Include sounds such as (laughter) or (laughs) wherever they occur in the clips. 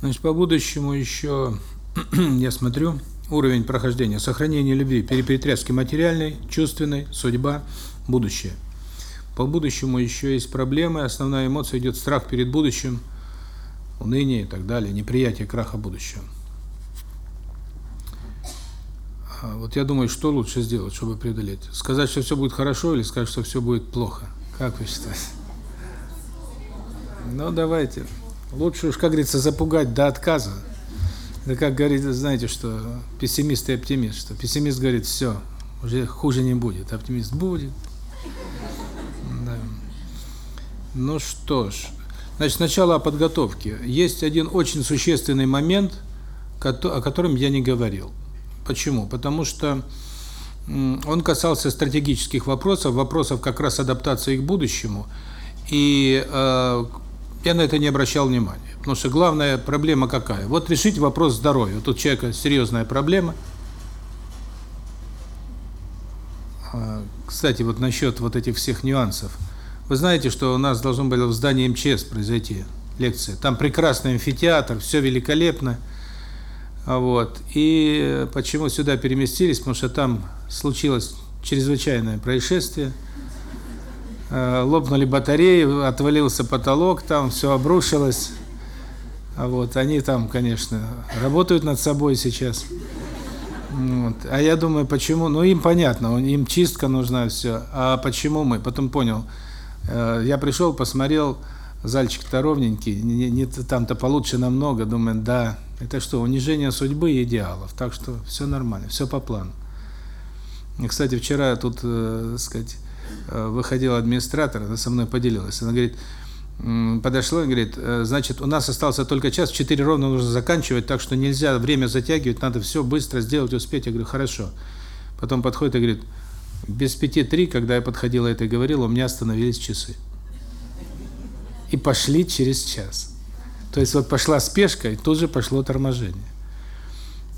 Значит, по будущему еще, (clears throat) я смотрю, уровень прохождения, сохранение любви, перетряски материальной, чувственной, судьба, будущее. По будущему еще есть проблемы, основная эмоция идет страх перед будущим, уныние и так далее, неприятие краха будущего. А вот я думаю, что лучше сделать, чтобы преодолеть? Сказать, что все будет хорошо, или сказать, что все будет плохо? Как вы считаете? Ну, давайте. Лучше уж, как говорится, запугать до отказа. Да как говорит, знаете, что пессимист и оптимист, что пессимист говорит, все, уже хуже не будет, оптимист будет. Да. Ну что ж, значит, сначала о подготовке. Есть один очень существенный момент, о котором я не говорил. Почему? Потому что он касался стратегических вопросов, вопросов как раз адаптации к будущему, и э, я на это не обращал внимания. Потому что главная проблема какая? Вот решить вопрос здоровья. Тут у человека серьезная проблема. А, кстати, вот насчет вот этих всех нюансов. Вы знаете, что у нас должно было в здании МЧС произойти лекция. Там прекрасный амфитеатр, все великолепно. А вот. И почему сюда переместились? Потому что там случилось чрезвычайное происшествие. Э, лопнули батареи, отвалился потолок, там все обрушилось. А вот они там, конечно, работают над собой сейчас. Вот. А я думаю, почему? Ну, им понятно, им чистка нужна, все. А почему мы? Потом понял. Э, я пришел, посмотрел, зальчик-то ровненький, не, там-то получше намного. Думаю, да, это что, унижение судьбы и идеалов. Так что все нормально, все по плану. И, кстати, вчера тут, э, сказать, э, выходил администратор, она со мной поделилась. Она говорит, подошла и говорит, э, значит, у нас остался только час, в 4 ровно нужно заканчивать, так что нельзя время затягивать, надо все быстро сделать, успеть. Я говорю, хорошо. Потом подходит и говорит, без пяти три, когда я подходила это и говорила, у меня остановились часы. И пошли через час. То есть вот пошла спешка, и тут же пошло торможение.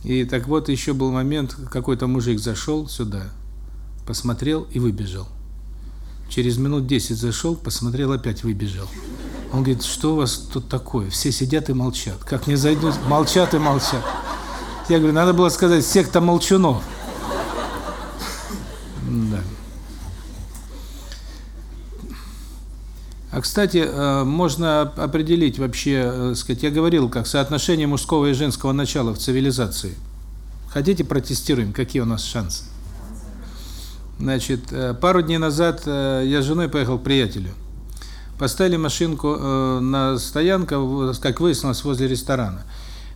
И так вот еще был момент, какой-то мужик зашел сюда, посмотрел и выбежал. Через минут 10 зашел, посмотрел, опять выбежал. Он говорит, что у вас тут такое? Все сидят и молчат. Как не зайдут, молчат и молчат. Я говорю, надо было сказать, секта молчунов. Да. А, кстати, э, можно определить вообще, э, сказать, я говорил, как соотношение мужского и женского начала в цивилизации. Хотите, протестируем, какие у нас шансы? Значит, э, пару дней назад я с женой поехал к приятелю. Поставили машинку на стоянку, как выяснилось, возле ресторана.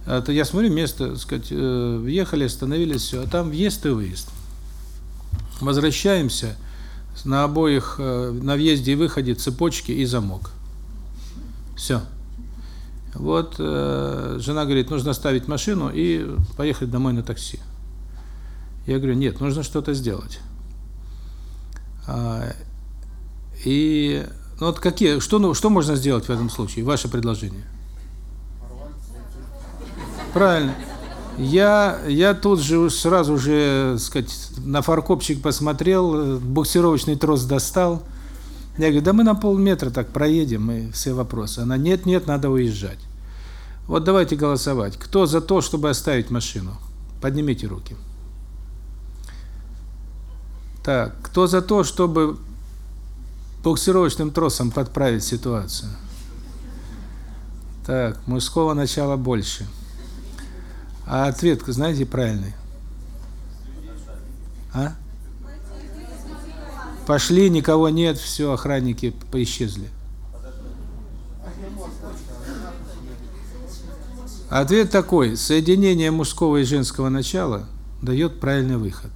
Это я смотрю, место, сказать, въехали, остановились, все, а там въезд и выезд. Возвращаемся, на обоих, э, на въезде и выходе цепочки и замок. Все. Вот э, жена говорит, нужно ставить машину и поехать домой на такси. Я говорю, нет, нужно что-то сделать. А, и ну вот какие, что ну что можно сделать в этом случае? Ваше предложение. Правильно. Я я тут же сразу же, сказать, на фаркопчик посмотрел, буксировочный трос достал. Я говорю: "Да мы на полметра так проедем, и все вопросы". Она: "Нет, нет, надо уезжать". Вот давайте голосовать. Кто за то, чтобы оставить машину? Поднимите руки. Так, кто за то, чтобы буксировочным тросом подправить ситуацию? Так, мужского начала больше. А ответ, знаете, правильный? А? Пошли, никого нет, все, охранники поисчезли. Ответ такой: соединение мужского и женского начала дает правильный выход.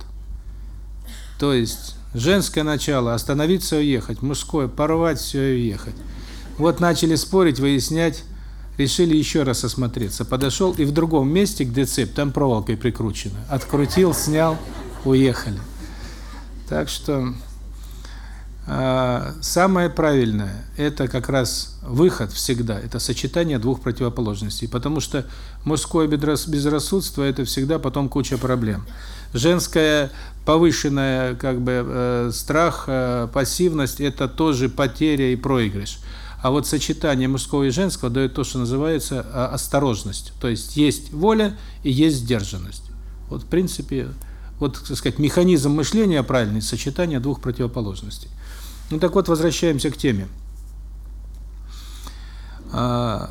То есть женское начало остановиться уехать, мужское порвать все и уехать. Вот начали спорить, выяснять решили еще раз осмотреться. Подошел и в другом месте, где цепь, там проволокой прикручена. Открутил, снял, уехали. Так что самое правильное это как раз выход всегда, это сочетание двух противоположностей, потому что мужское безрассудство это всегда потом куча проблем. Женская повышенная как бы э, страх, э, пассивность это тоже потеря и проигрыш. А вот сочетание мужского и женского дает то, что называется а, осторожность. То есть есть воля и есть сдержанность. Вот, в принципе, вот, так сказать, механизм мышления правильный, сочетание двух противоположностей. Ну так вот, возвращаемся к теме. А,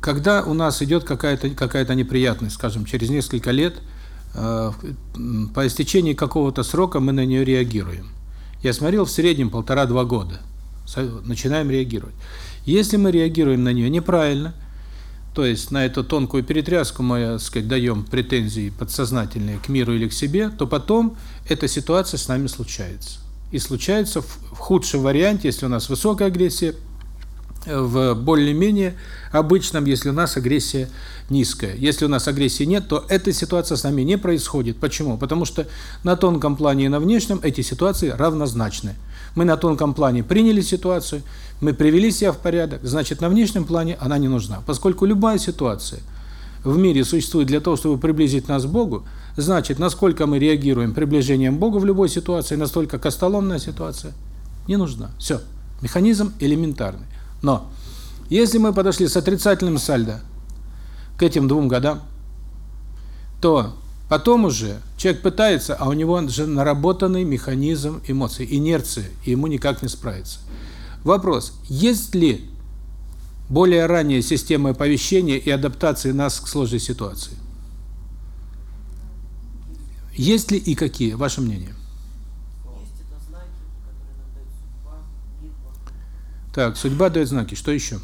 когда у нас идет какая-то какая-то неприятность, скажем, через несколько лет, а, по истечении какого-то срока мы на нее реагируем. Я смотрел в среднем полтора-два года. Начинаем реагировать. Если мы реагируем на нее неправильно, то есть на эту тонкую перетряску мы, так сказать, даем претензии подсознательные к миру или к себе, то потом эта ситуация с нами случается. И случается в худшем варианте, если у нас высокая агрессия, в более-менее обычном, если у нас агрессия низкая. Если у нас агрессии нет, то эта ситуация с нами не происходит. Почему? Потому что на тонком плане и на внешнем эти ситуации равнозначны. Мы на тонком плане приняли ситуацию, мы привели себя в порядок, значит, на внешнем плане она не нужна. Поскольку любая ситуация в мире существует для того, чтобы приблизить нас к Богу, значит, насколько мы реагируем приближением к Богу в любой ситуации, настолько костоломная ситуация не нужна. Все. Механизм элементарный. Но если мы подошли с отрицательным сальдо к этим двум годам, то потом уже человек пытается, а у него же наработанный механизм эмоций, инерция, и ему никак не справиться. Вопрос, есть ли более ранняя система оповещения и адаптации нас к сложной ситуации? Есть ли и какие? Ваше мнение? Так, судьба дает знаки. Что еще?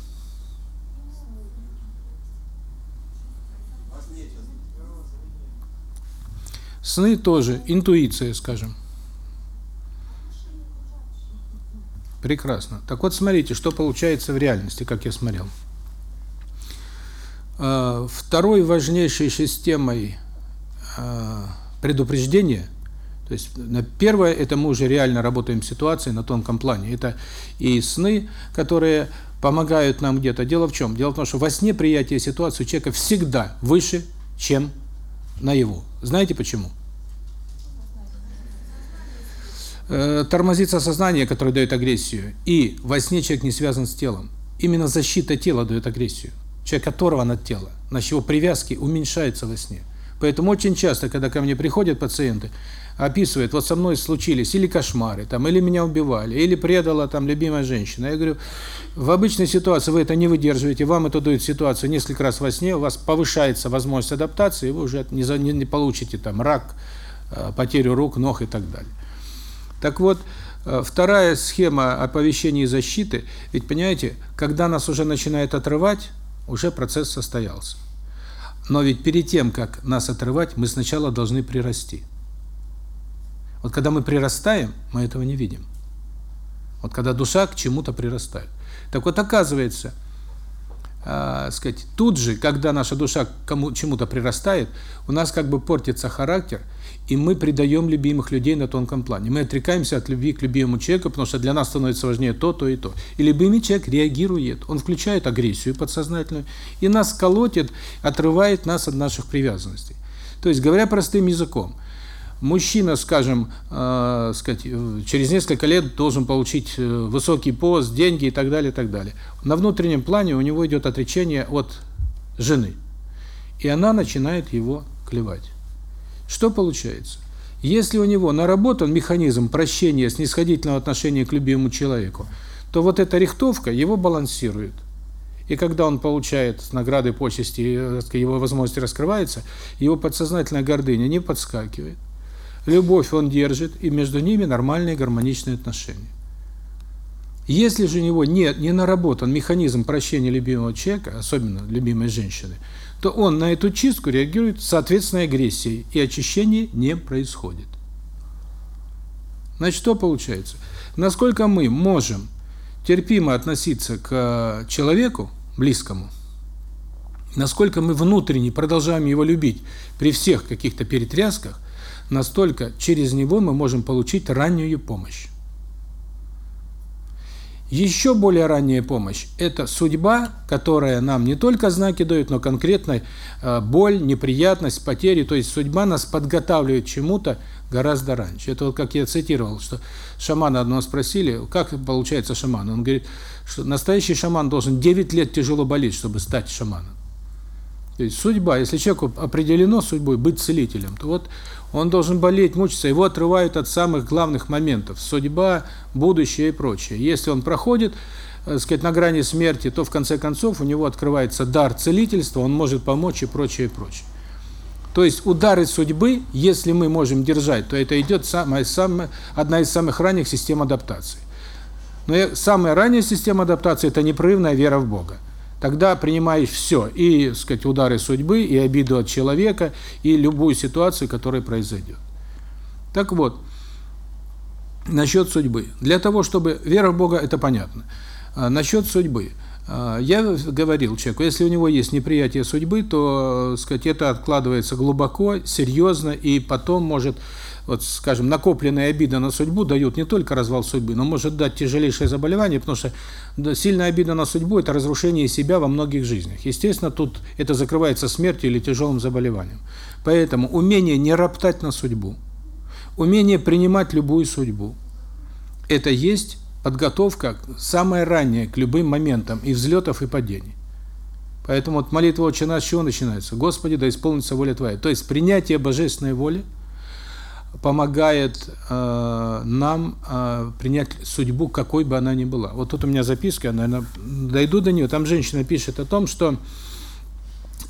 Сны тоже, интуиция, скажем. Прекрасно. Так вот, смотрите, что получается в реальности, как я смотрел. А, второй важнейшей системой предупреждения – то есть первое это мы уже реально работаем с ситуацией на тонком плане. Это и сны, которые помогают нам где-то. Дело в чем? Дело в том, что во сне приятие ситуации у человека всегда выше, чем наяву. Знаете почему? Э, тормозится сознание, которое дает агрессию, и во сне человек не связан с телом. Именно защита тела дает агрессию. Человек оторван от тела, значит его привязки уменьшаются во сне. Поэтому очень часто, когда ко мне приходят пациенты, описывает, вот со мной случились или кошмары, там, или меня убивали, или предала там любимая женщина. Я говорю, в обычной ситуации вы это не выдерживаете, вам это дают ситуацию несколько раз во сне, у вас повышается возможность адаптации, и вы уже не, не, не получите там рак, э, потерю рук, ног и так далее. Так вот, э, вторая схема оповещения и защиты, ведь понимаете, когда нас уже начинает отрывать, уже процесс состоялся. Но ведь перед тем, как нас отрывать, мы сначала должны прирасти. Вот когда мы прирастаем, мы этого не видим. Вот когда душа к чему-то прирастает. Так вот оказывается, э, сказать, тут же, когда наша душа к чему-то прирастает, у нас как бы портится характер, и мы предаем любимых людей на тонком плане. Мы отрекаемся от любви к любимому человеку, потому что для нас становится важнее то, то и то. И любимый человек реагирует, он включает агрессию подсознательную, и нас колотит, отрывает нас от наших привязанностей. То есть, говоря простым языком, мужчина, скажем, э, сказать, через несколько лет должен получить э, высокий пост, деньги и так далее, и так далее. На внутреннем плане у него идет отречение от жены. И она начинает его клевать. Что получается? Если у него наработан механизм прощения, снисходительного отношения к любимому человеку, то вот эта рихтовка его балансирует. И когда он получает награды, почести, его возможности раскрываются, его подсознательная гордыня не подскакивает любовь он держит, и между ними нормальные гармоничные отношения. Если же у него нет, не наработан механизм прощения любимого человека, особенно любимой женщины, то он на эту чистку реагирует соответственной агрессией, и очищение не происходит. Значит, что получается? Насколько мы можем терпимо относиться к человеку, близкому, насколько мы внутренне продолжаем его любить при всех каких-то перетрясках, настолько через него мы можем получить раннюю помощь. Еще более ранняя помощь – это судьба, которая нам не только знаки дает, но конкретно э, боль, неприятность, потери. То есть судьба нас подготавливает чему-то гораздо раньше. Это вот как я цитировал, что шамана одного спросили, как получается шаман. Он говорит, что настоящий шаман должен 9 лет тяжело болеть, чтобы стать шаманом. То есть судьба, если человеку определено судьбой быть целителем, то вот он должен болеть, мучиться, его отрывают от самых главных моментов: судьба, будущее и прочее. Если он проходит, так сказать, на грани смерти, то в конце концов у него открывается дар целительства, он может помочь и прочее, и прочее. То есть удары судьбы, если мы можем держать, то это идет самая самая одна из самых ранних систем адаптации. Но самая ранняя система адаптации это непрерывная вера в Бога тогда принимаешь все, и, сказать, удары судьбы, и обиду от человека, и любую ситуацию, которая произойдет. Так вот, насчет судьбы. Для того, чтобы вера в Бога это понятно. А, насчет судьбы. А, я говорил человеку, если у него есть неприятие судьбы, то, сказать, это откладывается глубоко, серьезно и потом может вот, скажем, накопленные обиды на судьбу дают не только развал судьбы, но может дать тяжелейшее заболевание, потому что сильная обида на судьбу – это разрушение себя во многих жизнях. Естественно, тут это закрывается смертью или тяжелым заболеванием. Поэтому умение не роптать на судьбу, умение принимать любую судьбу – это есть подготовка самая ранняя к любым моментам и взлетов, и падений. Поэтому вот молитва «Отче наш» с чего начинается? «Господи, да исполнится воля Твоя». То есть принятие божественной воли – помогает э, нам э, принять судьбу, какой бы она ни была. Вот тут у меня записка, я, наверное, дойду до нее. Там женщина пишет о том, что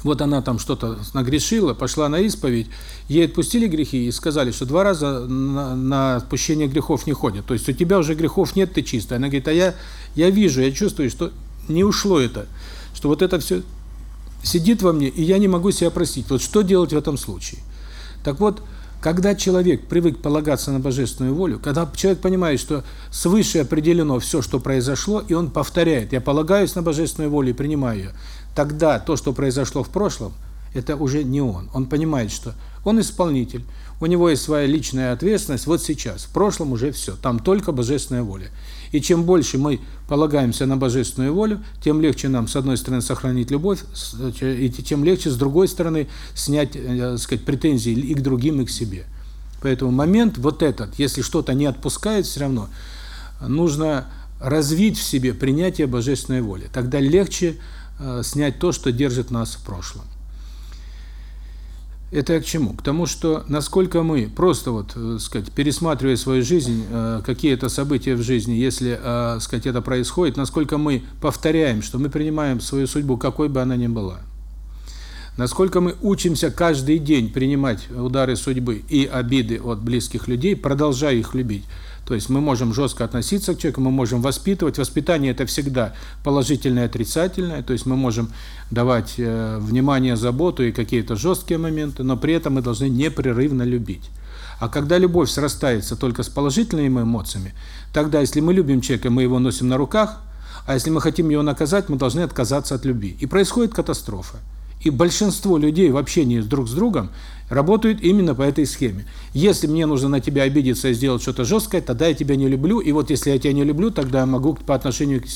вот она там что-то нагрешила, пошла на исповедь, ей отпустили грехи и сказали, что два раза на, на отпущение грехов не ходят. То есть у тебя уже грехов нет, ты чистая. Она говорит, а я, я вижу, я чувствую, что не ушло это, что вот это все сидит во мне, и я не могу себя простить. Вот что делать в этом случае? Так вот, когда человек привык полагаться на божественную волю, когда человек понимает, что свыше определено все, что произошло, и он повторяет, я полагаюсь на божественную волю и принимаю ее, тогда то, что произошло в прошлом, это уже не он. Он понимает, что он исполнитель, у него есть своя личная ответственность вот сейчас, в прошлом уже все, там только божественная воля. И чем больше мы полагаемся на божественную волю, тем легче нам, с одной стороны, сохранить любовь, и тем легче, с другой стороны, снять, э, сказать, претензии и к другим, и к себе. Поэтому момент вот этот, если что-то не отпускает, все равно нужно развить в себе принятие божественной воли. Тогда легче э, снять то, что держит нас в прошлом. Это я к чему? К тому, что насколько мы просто вот, э, сказать, пересматривая свою жизнь, э, какие-то события в жизни, если, э, сказать, это происходит, насколько мы повторяем, что мы принимаем свою судьбу, какой бы она ни была. Насколько мы учимся каждый день принимать удары судьбы и обиды от близких людей, продолжая их любить. То есть мы можем жестко относиться к человеку, мы можем воспитывать. Воспитание – это всегда положительное и отрицательное. То есть мы можем давать э, внимание, заботу и какие-то жесткие моменты, но при этом мы должны непрерывно любить. А когда любовь срастается только с положительными эмоциями, тогда, если мы любим человека, мы его носим на руках, а если мы хотим его наказать, мы должны отказаться от любви. И происходит катастрофа. И большинство людей в общении друг с другом работают именно по этой схеме. Если мне нужно на тебя обидеться и сделать что-то жесткое, тогда я тебя не люблю, и вот если я тебя не люблю, тогда я могу по отношению к,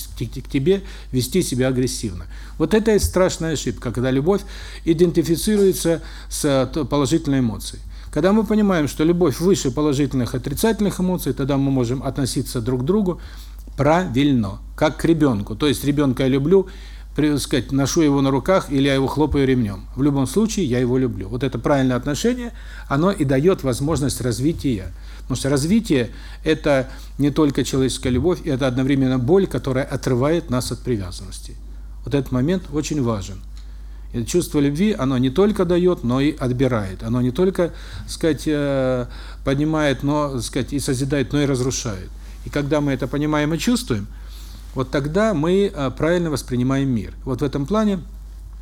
тебе вести себя агрессивно. Вот это и страшная ошибка, когда любовь идентифицируется с положительной эмоцией. Когда мы понимаем, что любовь выше положительных и отрицательных эмоций, тогда мы можем относиться друг к другу правильно, как к ребенку. То есть ребенка я люблю, сказать, ношу его на руках или я его хлопаю ремнем. В любом случае я его люблю. Вот это правильное отношение, оно и дает возможность развития. Потому что развитие – это не только человеческая любовь, это одновременно боль, которая отрывает нас от привязанности. Вот этот момент очень важен. И чувство любви, оно не только дает, но и отбирает. Оно не только, сказать, э, поднимает, но, сказать, и созидает, но и разрушает. И когда мы это понимаем и чувствуем – вот тогда мы а, правильно воспринимаем мир. Вот в этом плане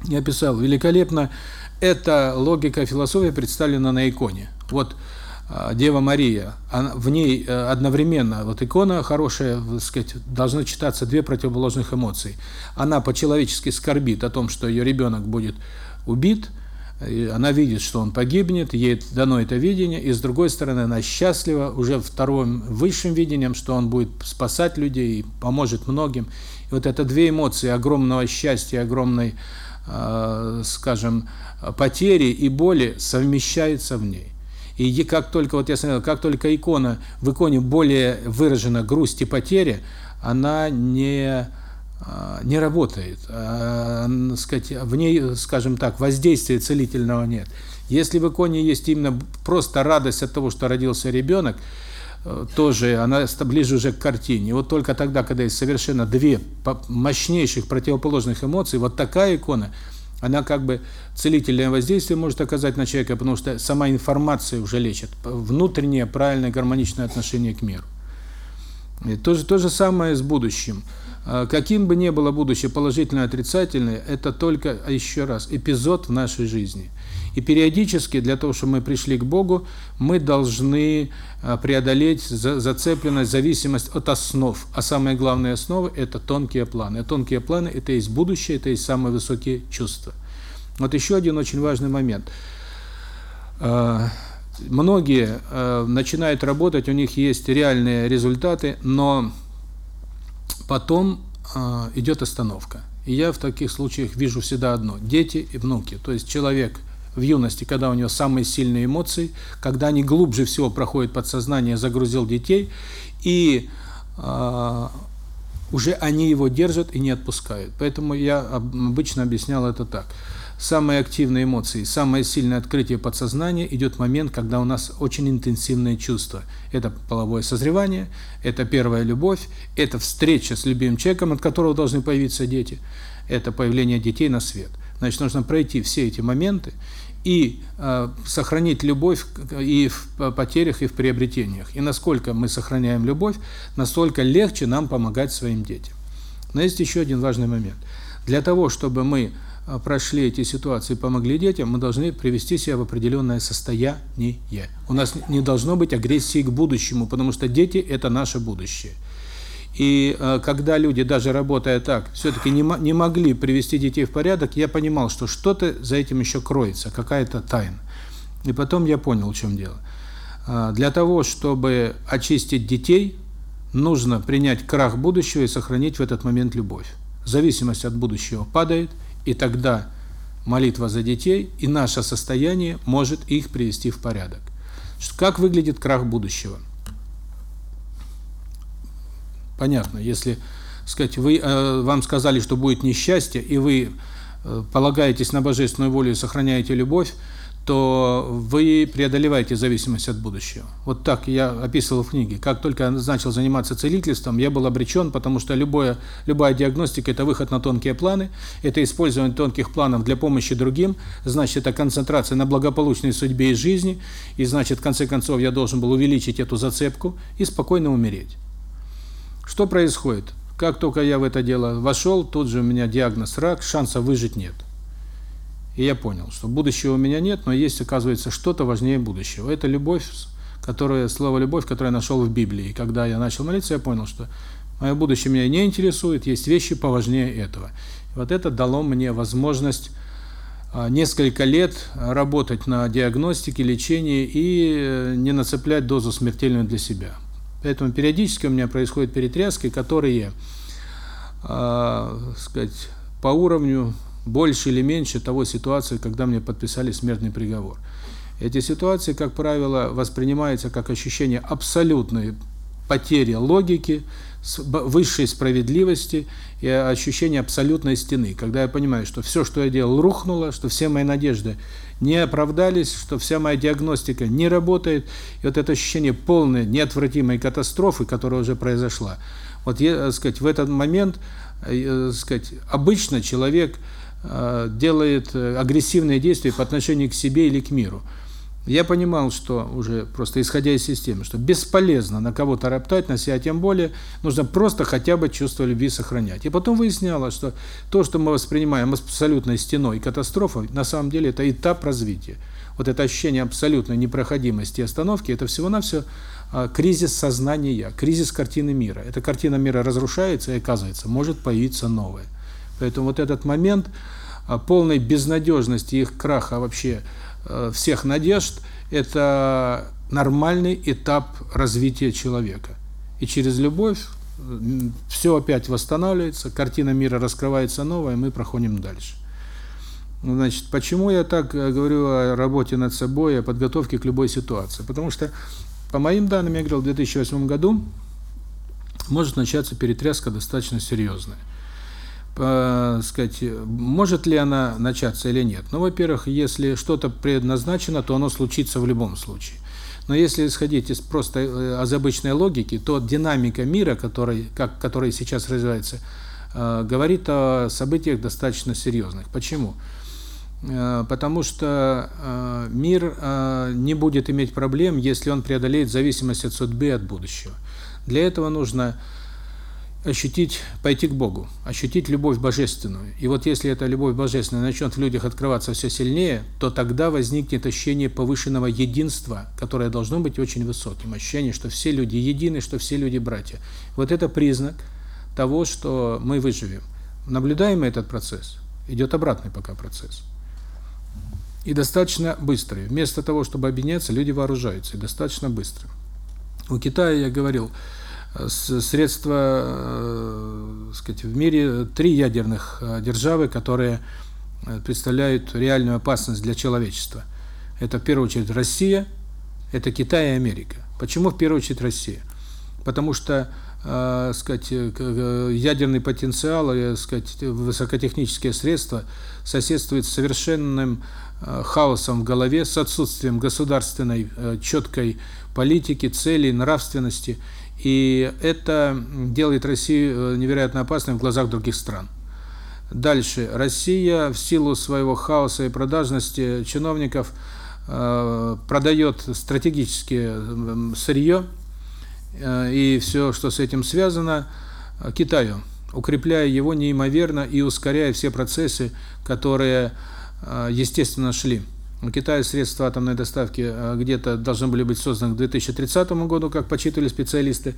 я писал великолепно, эта логика философии представлена на иконе. Вот а, Дева Мария, в ней э, одновременно, вот икона хорошая, так сказать, должны читаться две противоположных эмоции. Она по-человечески скорбит о том, что ее ребенок будет убит, она видит, что он погибнет, ей дано это видение, и с другой стороны она счастлива уже вторым высшим видением, что он будет спасать людей и поможет многим. И вот это две эмоции огромного счастья, огромной, э, скажем, потери и боли совмещаются в ней. И как только, вот я смотрел, как только икона, в иконе более выражена грусть и потеря, она не не работает, а, сказать, в ней, скажем так, воздействия целительного нет. Если в иконе есть именно просто радость от того, что родился ребенок, э, тоже она ближе уже к картине. Вот только тогда, когда есть совершенно две мощнейших противоположных эмоций, вот такая икона, она как бы целительное воздействие может оказать на человека, потому что сама информация уже лечит, внутреннее правильное гармоничное отношение к миру. И то же, то же самое с будущим. А, каким бы ни было будущее, положительное, отрицательное, это только, а еще раз, эпизод в нашей жизни. И периодически, для того, чтобы мы пришли к Богу, мы должны а, преодолеть зацепленность, зависимость от основ. А самая главная основа – это тонкие планы. А тонкие планы – это есть будущее, это есть самые высокие чувства. Вот еще один очень важный момент. Многие начинают работать, у них есть реальные результаты, но потом э, идет остановка. И я в таких случаях вижу всегда одно: дети и внуки. То есть человек в юности, когда у него самые сильные эмоции, когда они глубже всего проходят подсознание, загрузил детей, и э, уже они его держат и не отпускают. Поэтому я обычно объяснял это так самые активные эмоции, самое сильное открытие подсознания идет момент, когда у нас очень интенсивные чувства. Это половое созревание, это первая любовь, это встреча с любимым человеком, от которого должны появиться дети, это появление детей на свет. Значит, нужно пройти все эти моменты и э, сохранить любовь и в потерях, и в приобретениях. И насколько мы сохраняем любовь, настолько легче нам помогать своим детям. Но есть еще один важный момент. Для того, чтобы мы прошли эти ситуации, помогли детям, мы должны привести себя в определенное состояние. У нас не должно быть агрессии к будущему, потому что дети – это наше будущее. И э, когда люди, даже работая так, все-таки не, не могли привести детей в порядок, я понимал, что что-то за этим еще кроется, какая-то тайна. И потом я понял, в чем дело. Э, для того, чтобы очистить детей, нужно принять крах будущего и сохранить в этот момент любовь. Зависимость от будущего падает – и тогда молитва за детей и наше состояние может их привести в порядок. Как выглядит крах будущего? Понятно, если, сказать, вы э, вам сказали, что будет несчастье, и вы э, полагаетесь на божественную волю и сохраняете любовь, то вы преодолеваете зависимость от будущего. Вот так я описывал в книге. Как только я начал заниматься целительством, я был обречен, потому что любое, любая диагностика – это выход на тонкие планы, это использование тонких планов для помощи другим, значит, это концентрация на благополучной судьбе и жизни, и значит, в конце концов, я должен был увеличить эту зацепку и спокойно умереть. Что происходит? Как только я в это дело вошел, тут же у меня диагноз рак, шанса выжить нет. И я понял, что будущего у меня нет, но есть, оказывается, что-то важнее будущего. Это любовь, которая слово любовь, которое я нашел в Библии. И когда я начал молиться, я понял, что мое будущее меня не интересует, есть вещи поважнее этого. И вот это дало мне возможность а, несколько лет работать на диагностике, лечении и э, не нацеплять дозу смертельную для себя. Поэтому периодически у меня происходят перетряски, которые, э, сказать, по уровню больше или меньше того ситуации, когда мне подписали смертный приговор. Эти ситуации, как правило, воспринимаются как ощущение абсолютной потери логики, высшей справедливости и ощущение абсолютной стены, когда я понимаю, что все, что я делал, рухнуло, что все мои надежды не оправдались, что вся моя диагностика не работает, и вот это ощущение полной неотвратимой катастрофы, которая уже произошла. Вот я, так сказать, в этот момент, э, так сказать, обычно человек Э, делает э, агрессивные действия по отношению к себе или к миру. Я понимал, что уже просто исходя из системы, что бесполезно на кого-то роптать, на себя тем более, нужно просто хотя бы чувство любви сохранять. И потом выяснялось, что то, что мы воспринимаем абсолютной стеной катастрофой, на самом деле это этап развития. Вот это ощущение абсолютной непроходимости и остановки, это всего-навсего а, кризис сознания, кризис картины мира. Эта картина мира разрушается, и оказывается, может появиться новая. Поэтому вот этот момент полной безнадежности их краха вообще всех надежд это нормальный этап развития человека. И через любовь все опять восстанавливается, картина мира раскрывается новая, мы проходим дальше. Значит, почему я так говорю о работе над собой, о подготовке к любой ситуации? Потому что, по моим данным, я говорил, в 2008 году может начаться перетряска достаточно серьезная. По, сказать, может ли она начаться или нет? Ну, во-первых, если что-то предназначено, то оно случится в любом случае. Но если исходить из просто э, из обычной логики, то динамика мира, который, как, который сейчас развивается, э, говорит о событиях достаточно серьезных. Почему? Э, потому что э, мир э, не будет иметь проблем, если он преодолеет зависимость от судьбы от будущего. Для этого нужно ощутить, пойти к Богу, ощутить любовь божественную. И вот если эта любовь божественная начнет в людях открываться все сильнее, то тогда возникнет ощущение повышенного единства, которое должно быть очень высоким. Ощущение, что все люди едины, что все люди братья. Вот это признак того, что мы выживем. Наблюдаем мы этот процесс. Идет обратный пока процесс. И достаточно быстрый. Вместо того, чтобы объединяться, люди вооружаются. И достаточно быстро. У Китая, я говорил, средства, э, сказать, в мире три ядерных э, державы, которые э, представляют реальную опасность для человечества. Это в первую очередь Россия, это Китай и Америка. Почему в первую очередь Россия? Потому что, э, сказать, ядерный потенциал, э, сказать, высокотехнические средства соседствуют с совершенным хаосом в голове, с отсутствием государственной четкой политики, целей, нравственности. И это делает Россию э, невероятно опасной в глазах других стран. Дальше. Россия в силу своего хаоса и продажности чиновников э, продает стратегические сырье э, и все, что с этим связано, Китаю, укрепляя его неимоверно и ускоряя все процессы, которые, естественно, шли. У Китая средства атомной доставки э, где-то должны были быть созданы к 2030 году, как подсчитывали специалисты,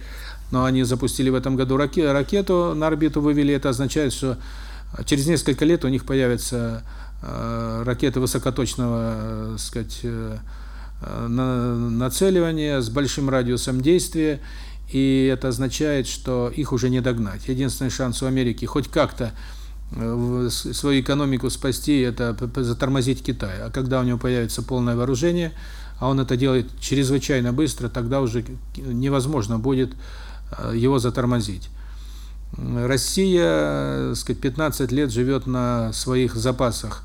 но они запустили в этом году ракету, на орбиту вывели, это означает, что через несколько лет у них появятся э, ракеты высокоточного, э, сказать, нацеливания с большим радиусом действия, и это означает, что их уже не догнать. Единственный шанс у Америки хоть как-то свою экономику спасти, это затормозить Китай. А когда у него появится полное вооружение, а он это делает чрезвычайно быстро, тогда уже невозможно будет э, его затормозить. Россия, сказать, 15 лет живет на своих запасах.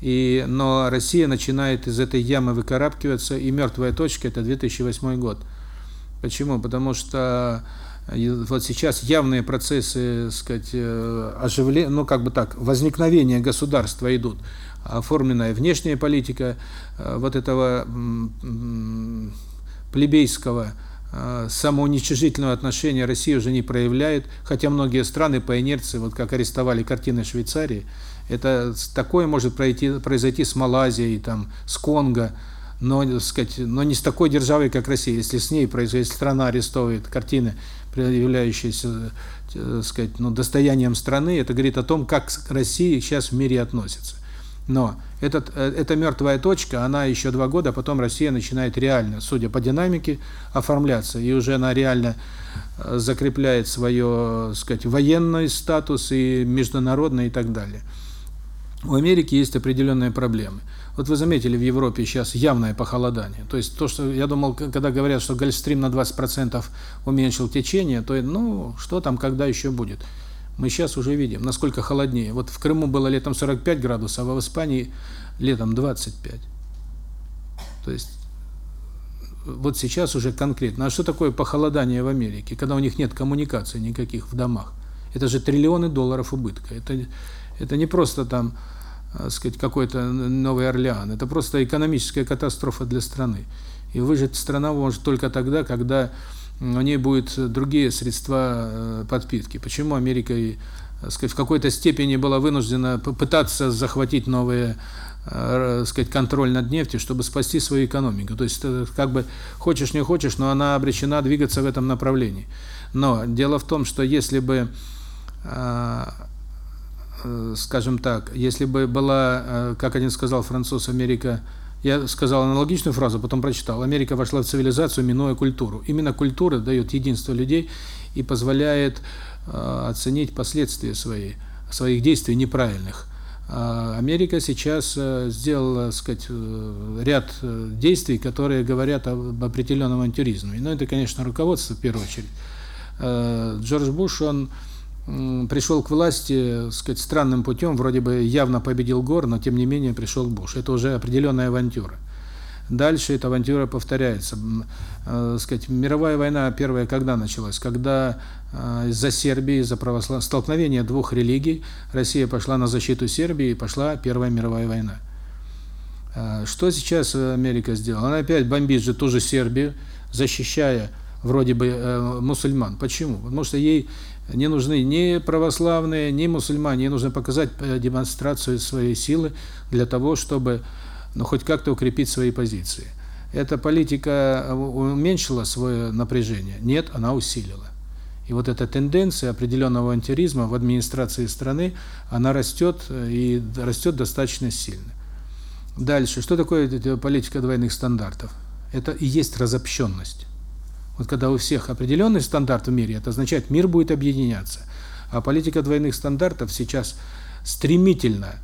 И но Россия начинает из этой ямы выкарабкиваться, и мертвая точка это 2008 год. Почему? Потому что вот сейчас явные процессы, сказать, э, оживления, ну как бы так, возникновения государства идут. Оформленная внешняя политика э, вот этого плебейского э, самоуничижительного отношения Россия уже не проявляет, хотя многие страны по инерции, вот как арестовали картины Швейцарии, это такое может пройти, произойти с Малайзией, там, с Конго, но, сказать, но не с такой державой, как Россия. Если с ней произойдет, страна арестовывает картины являющиеся, так сказать, ну, достоянием страны, это говорит о том, как России сейчас в мире относятся. Но этот, э, эта мертвая точка, она еще два года, потом Россия начинает реально, судя по динамике, оформляться. И уже она реально э, закрепляет свое, сказать, военный статус и международный и так далее. У Америки есть определенные проблемы. Вот вы заметили, в Европе сейчас явное похолодание. То есть то, что я думал, когда говорят, что Гольфстрим на 20% уменьшил течение, то ну, что там, когда еще будет? Мы сейчас уже видим, насколько холоднее. Вот в Крыму было летом 45 градусов, а в Испании летом 25. То есть вот сейчас уже конкретно. А что такое похолодание в Америке, когда у них нет коммуникации никаких в домах? Это же триллионы долларов убытка. Это это не просто там сказать, какой-то Новый Орлеан. Это просто экономическая катастрофа для страны. И выжить страна может только тогда, когда у нее будут другие средства э, подпитки. Почему Америка э, сказать, в какой-то степени была вынуждена пытаться захватить новые сказать, контроль над нефтью, чтобы спасти свою экономику. То есть, как бы, хочешь не хочешь, но она обречена двигаться в этом направлении. Но дело в том, что если бы скажем так, если бы была, как один сказал француз, Америка, я сказал аналогичную фразу, потом прочитал, Америка вошла в цивилизацию, минуя культуру. Именно культура дает единство людей и позволяет оценить последствия свои, своих действий неправильных. Америка сейчас сделала, сказать, ряд действий, которые говорят об определенном авантюризме. Но это, конечно, руководство в первую очередь. Джордж Буш, он пришел к власти, сказать, странным путем, вроде бы явно победил Гор, но тем не менее пришел Буш. Это уже определенная авантюра. Дальше эта авантюра повторяется. Э, сказать, мировая война первая когда началась? Когда э, из-за Сербии, из-за православ... столкновения двух религий Россия пошла на защиту Сербии и пошла Первая мировая война. Э, что сейчас Америка сделала? Она опять бомбит же ту же Сербию, защищая вроде бы э, мусульман. Почему? Потому что ей не нужны ни православные, ни мусульмане, ей нужно показать демонстрацию своей силы для того, чтобы но хоть как-то укрепить свои позиции. Эта политика э, уменьшила свое напряжение? Нет, она усилила. И вот эта тенденция определенного антиризма в администрации страны, она растет э, и растет достаточно сильно. Дальше, что такое политика двойных стандартов? Это и есть разобщенность. Вот когда у всех определенный стандарт в мире, это означает, мир будет объединяться. А политика двойных стандартов сейчас стремительно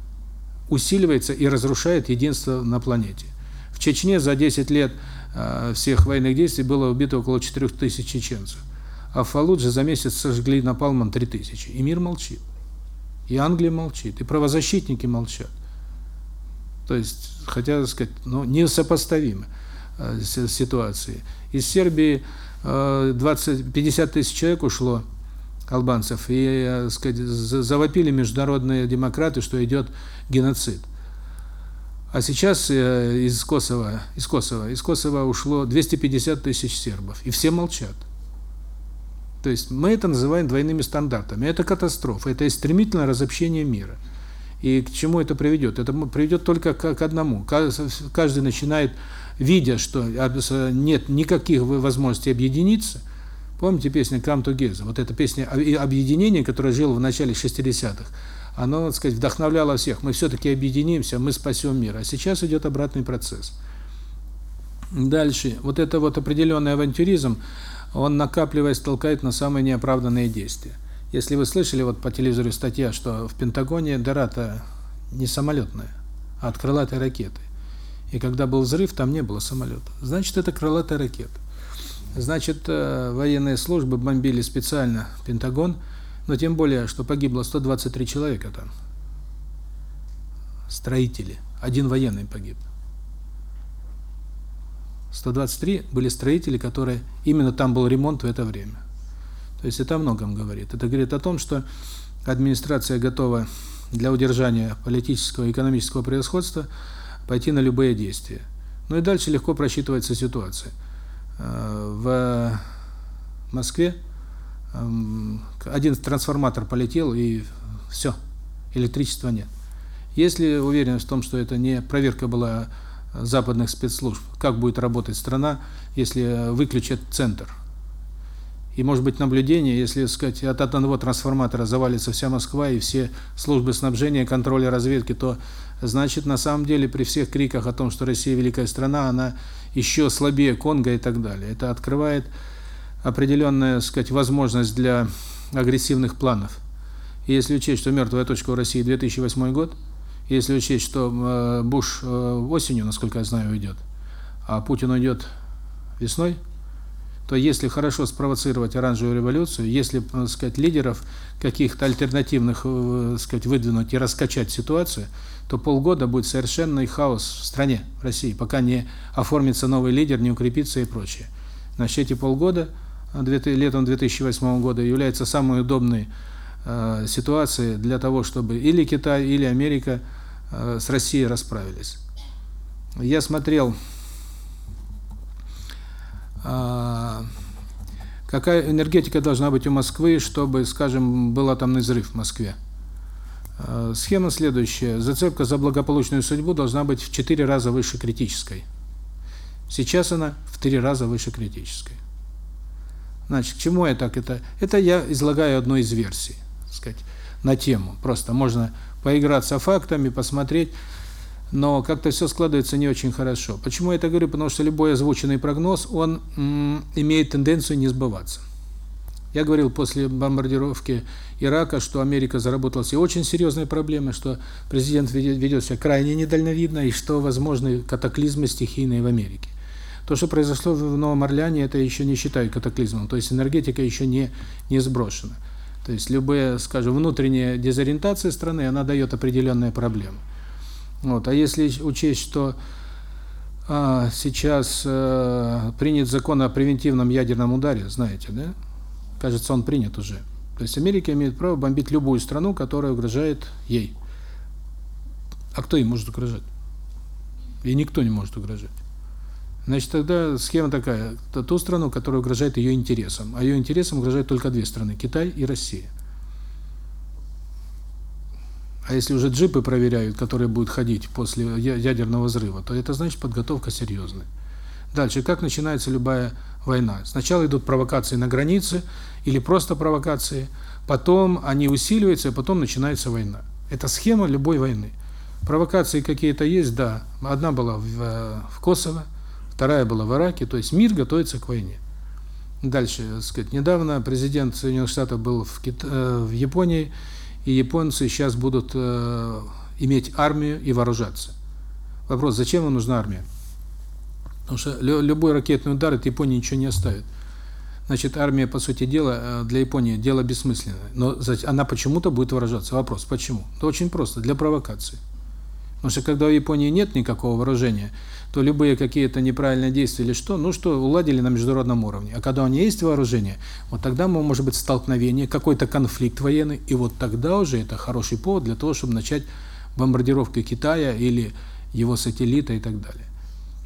усиливается и разрушает единство на планете. В Чечне за 10 лет э, всех военных действий было убито около 4000 чеченцев. А в Фалудже за месяц сожгли напалмом 3000. И мир молчит. И Англия молчит. И правозащитники молчат. То есть, хотя, так сказать, ну, несопоставимы э, ситуации. Из Сербии 20, 50 тысяч человек ушло албанцев, и, э, сказать, завопили международные демократы, что идет геноцид. А сейчас э, из Косово, из Косово, из Косово ушло 250 тысяч сербов, и все молчат. То есть мы это называем двойными стандартами. Это катастрофа, это стремительное разобщение мира. И к чему это приведет? Это приведет только к одному. Каждый начинает, видя, что нет никаких возможностей объединиться, Помните песню «Come Together»? Вот эта песня объединения, которая жила в начале 60-х, оно, так сказать, вдохновляло всех. Мы все-таки объединимся, мы спасем мир. А сейчас идет обратный процесс. Дальше. Вот это вот определенный авантюризм, он, накапливаясь, толкает на самые неоправданные действия. Если вы слышали вот по телевизору статья, что в Пентагоне дыра-то не самолетная, а от крылатой ракеты. И когда был взрыв, там не было самолета. Значит, это крылатая ракета. Значит, э, военные службы бомбили специально Пентагон, но тем более, что погибло 123 человека там. Строители. Один военный погиб. 123 были строители, которые именно там был ремонт в это время. То есть это о многом говорит. Это говорит о том, что администрация готова для удержания политического и экономического превосходства пойти на любые действия. Ну и дальше легко просчитывается ситуация. Э, в Москве эм, один трансформатор полетел и все, электричества нет. Если уверенность в том, что это не проверка была западных спецслужб, как будет работать страна, если выключат центр? И может быть наблюдение, если, сказать, от одного трансформатора завалится вся Москва и все службы снабжения, контроля, разведки, то значит на самом деле при всех криках о том, что Россия великая страна, она еще слабее Конго и так далее. Это открывает определенную, сказать, возможность для агрессивных планов. И если учесть, что мертвая точка в России 2008 год, если учесть, что э, Буш э, осенью, насколько я знаю, уйдет, а Путин уйдет весной, то если хорошо спровоцировать оранжевую революцию, если, так сказать, лидеров каких-то альтернативных, э, так сказать, выдвинуть и раскачать ситуацию, то полгода будет совершенный хаос в стране, в России, пока не оформится новый лидер, не укрепится и прочее. Значит, эти полгода, летом 2008 года, являются самой удобной э, ситуацией для того, чтобы или Китай, или Америка э, с Россией расправились. Я смотрел какая энергетика должна быть у Москвы, чтобы, скажем, был атомный взрыв в Москве. А, схема следующая. Зацепка за благополучную судьбу должна быть в 4 раза выше критической. Сейчас она в 3 раза выше критической. Значит, к чему я так это? Это я излагаю одну из версий. Сказать. на тему. Просто можно поиграться фактами, посмотреть, но как-то все складывается не очень хорошо. Почему я это говорю? Потому что любой озвученный прогноз, он имеет тенденцию не сбываться. Я говорил после бомбардировки Ирака, что Америка заработала себе очень серьезные проблемы, что президент ведет себя крайне недальновидно и что возможны катаклизмы стихийные в Америке. То, что произошло в Новом Орлеане, это еще не считаю катаклизмом, то есть энергетика еще не не сброшена. То есть любая, скажем, внутренняя дезориентация страны, она дает определенные проблемы. Вот. А если учесть, что а, сейчас а, принят закон о превентивном ядерном ударе, знаете, да? Кажется, он принят уже. То есть Америка имеет право бомбить любую страну, которая угрожает ей. А кто им может угрожать? И никто не может угрожать. Значит, тогда схема такая: ту страну, которая угрожает ее интересам, а ее интересам угрожают только две страны Китай и Россия. А если уже джипы проверяют, которые будут ходить после ядерного взрыва, то это значит подготовка серьезная. Дальше, как начинается любая война? Сначала идут провокации на границе или просто провокации, потом они усиливаются, и потом начинается война. Это схема любой войны. Провокации какие-то есть, да. Одна была в, э, в Косово, вторая была в Ираке, то есть мир готовится к войне. Дальше, так сказать, недавно президент Соединенных Штатов был в, Кит... Э, в Японии, и японцы сейчас будут э, иметь армию и вооружаться. Вопрос, зачем им нужна армия? Потому что любой ракетный удар от Японии ничего не оставит. Значит, армия, по сути дела, э, для Японии дело бессмысленное. Но она почему-то будет выражаться. Вопрос, почему? Да очень просто, для провокации. Потому что когда у Японии нет никакого вооружения, то любые какие-то неправильные действия или что, ну что, уладили на международном уровне. А когда у нее есть вооружение, вот тогда может быть столкновение, какой-то конфликт военный, и вот тогда уже это хороший повод для того, чтобы начать бомбардировку Китая или его сателлита и так далее.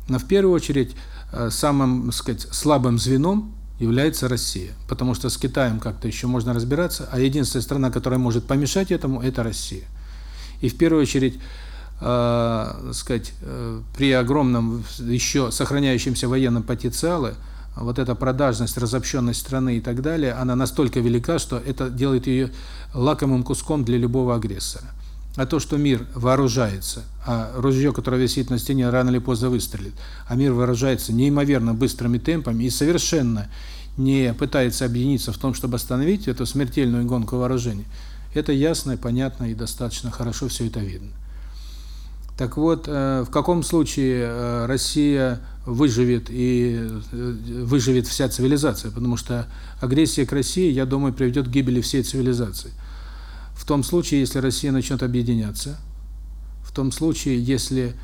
Но в первую очередь э, самым, сказать, слабым звеном является Россия, потому что с Китаем как-то еще можно разбираться, а единственная страна, которая может помешать этому это Россия. И в первую очередь э, сказать, э, при огромном еще сохраняющемся военном потенциале, вот эта продажность, разобщенность страны и так далее, она настолько велика, что это делает ее лакомым куском для любого агрессора. А то, что мир вооружается, а ружье, которое висит на стене, рано или поздно выстрелит, а мир вооружается неимоверно быстрыми темпами и совершенно не пытается объединиться в том, чтобы остановить эту смертельную гонку вооружений, это ясно, понятно и достаточно хорошо все это видно. Так вот, э, в каком случае э, Россия выживет и э, выживет вся цивилизация? Потому что агрессия к России, я думаю, приведет к гибели всей цивилизации. В том случае, если Россия начнет объединяться, в том случае, если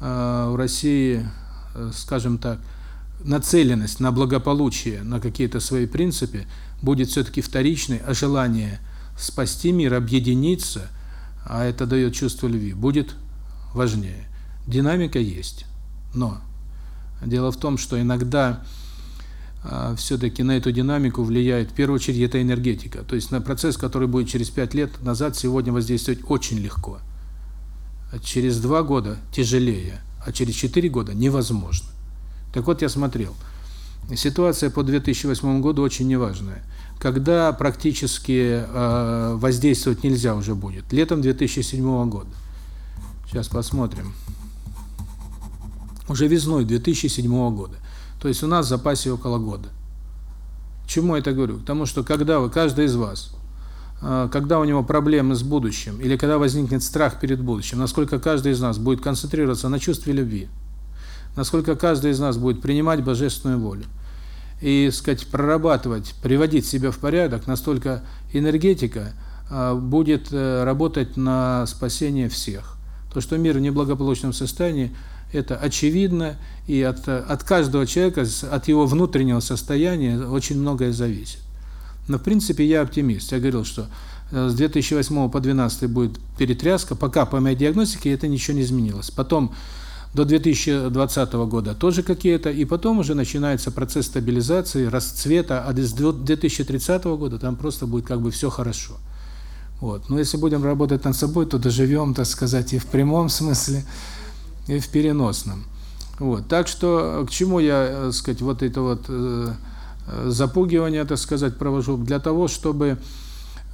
у России, скажем так, нацеленность на благополучие, на какие-то свои принципы будет все-таки вторичной, а желание спасти мир, объединиться, а это дает чувство любви, будет важнее. Динамика есть, но дело в том, что иногда э, все-таки на эту динамику влияет, в первую очередь, это энергетика. То есть на процесс, который будет через 5 лет назад, сегодня воздействовать очень легко. А через 2 года тяжелее, а через 4 года невозможно. Так вот, я смотрел. Ситуация по 2008 году очень неважная. Когда практически э, воздействовать нельзя уже будет. Летом 2007 года. Сейчас посмотрим. Уже весной 2007 года. То есть у нас в запасе около года. Чему я это говорю? Потому что когда вы, каждый из вас, а, когда у него проблемы с будущим, или когда возникнет страх перед будущим, насколько каждый из нас будет концентрироваться на чувстве любви, насколько каждый из нас будет принимать божественную волю, и, сказать, прорабатывать, приводить себя в порядок, настолько энергетика а, будет э, работать на спасение всех. То, что мир в неблагополучном состоянии, это очевидно, и от, от каждого человека, от его внутреннего состояния очень многое зависит. Но, в принципе, я оптимист. Я говорил, что э, с 2008 по 2012 будет перетряска, пока по моей диагностике это ничего не изменилось. Потом до 2020 года тоже какие-то, и потом уже начинается процесс стабилизации, расцвета, а с 2030 года там просто будет как бы все хорошо. Вот. Но если будем работать над собой, то доживем, так сказать, и в прямом смысле, и в переносном. Вот. Так что к чему я, так э, сказать, вот это вот э, запугивание, так сказать, провожу? Для того, чтобы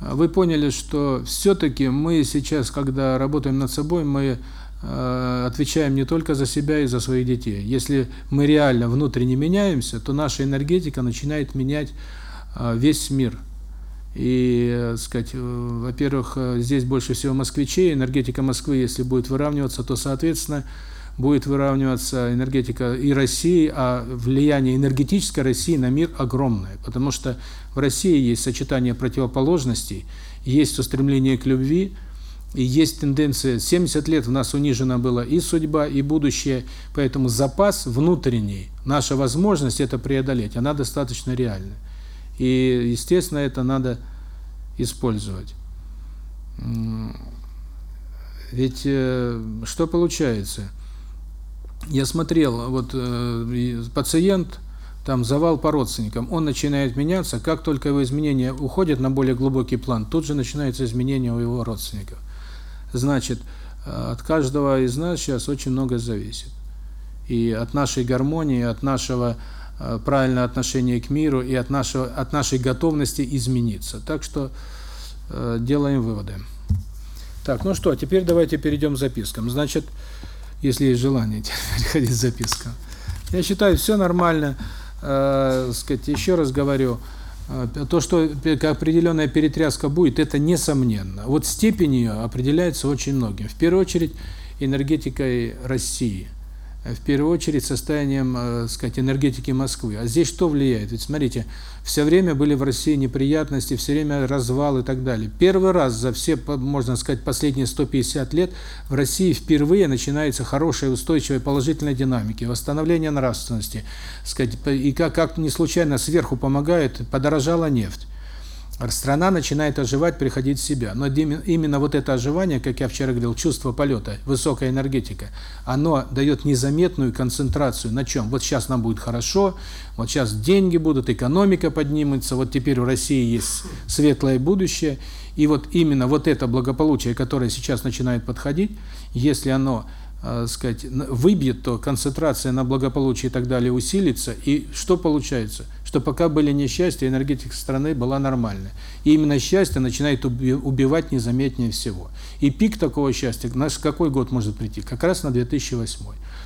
вы поняли, что все-таки мы сейчас, когда работаем над собой, мы э, отвечаем не только за себя и за своих детей. Если мы реально внутренне меняемся, то наша энергетика начинает менять э, весь мир. И, э, сказать, во-первых, здесь больше всего москвичей, энергетика Москвы, если будет выравниваться, то, соответственно, будет выравниваться энергетика и России, а влияние энергетической России на мир огромное, потому что в России есть сочетание противоположностей, есть устремление к любви, и есть тенденция, 70 лет в нас унижена была и судьба, и будущее, поэтому запас внутренний, наша возможность это преодолеть, она достаточно реальна. И, естественно, это надо использовать. Ведь э, что получается? я смотрел, вот э, пациент, там завал по родственникам, он начинает меняться, как только его изменения уходят на более глубокий план, тут же начинается изменение у его родственников. Значит, э, от каждого из нас сейчас очень много зависит. И от нашей гармонии, от нашего э, правильного отношения к миру, и от, нашего, от нашей готовности измениться. Так что э, делаем выводы. Так, ну что, теперь давайте перейдем к запискам. Значит, если есть желание (laughs) переходить к запискам. Я считаю, все нормально. Э, сказать, еще раз говорю, э, то, что определенная перетряска будет, это несомненно. Вот степень ее определяется очень многим. В первую очередь энергетикой России – в первую очередь состоянием, э, сказать, энергетики Москвы. А здесь что влияет? Ведь смотрите, все время были в России неприятности, все время развал и так далее. Первый раз за все, можно сказать, последние 150 лет в России впервые начинается хорошая, устойчивая, положительная динамика, восстановление нравственности, сказать, и как как не случайно сверху помогает, подорожала нефть страна начинает оживать, приходить в себя. Но именно вот это оживание, как я вчера говорил, чувство полета, высокая энергетика, оно дает незаметную концентрацию на чем? Вот сейчас нам будет хорошо, вот сейчас деньги будут, экономика поднимется, вот теперь у России есть светлое будущее. И вот именно вот это благополучие, которое сейчас начинает подходить, если оно э, сказать, выбьет, то концентрация на благополучии и так далее усилится. И что получается? Что пока были несчастья, энергетика страны была нормальная. И именно счастье начинает убивать незаметнее всего. И пик такого счастья, наш какой год может прийти? Как раз на 2008.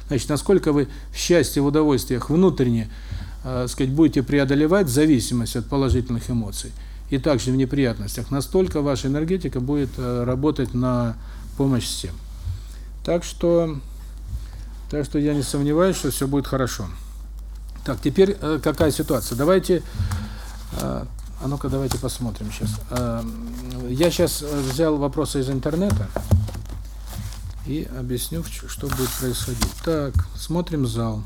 Значит, насколько вы в счастье, в удовольствиях внутренне, э, сказать, будете преодолевать зависимость от положительных эмоций, и также в неприятностях, настолько ваша энергетика будет э, работать на помощь всем. Так что, так что я не сомневаюсь, что все будет хорошо. Так, теперь э, какая ситуация? Давайте, э, а ну-ка давайте посмотрим сейчас. Э, я сейчас взял вопросы из интернета и объясню, что будет происходить. Так, смотрим зал.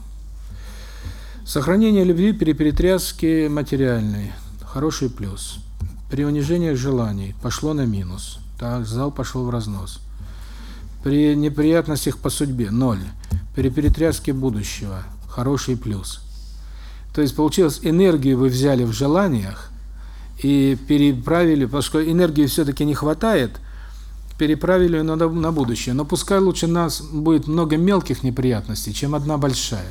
Сохранение любви при перетряске материальной. Хороший плюс. При унижениях желаний пошло на минус. Так, зал пошел в разнос. При неприятностях по судьбе – ноль. При перетряске будущего – хороший плюс. То есть получилось, энергию вы взяли в желаниях и переправили, поскольку энергии все-таки не хватает, переправили на, на будущее. Но пускай лучше нас будет много мелких неприятностей, чем одна большая.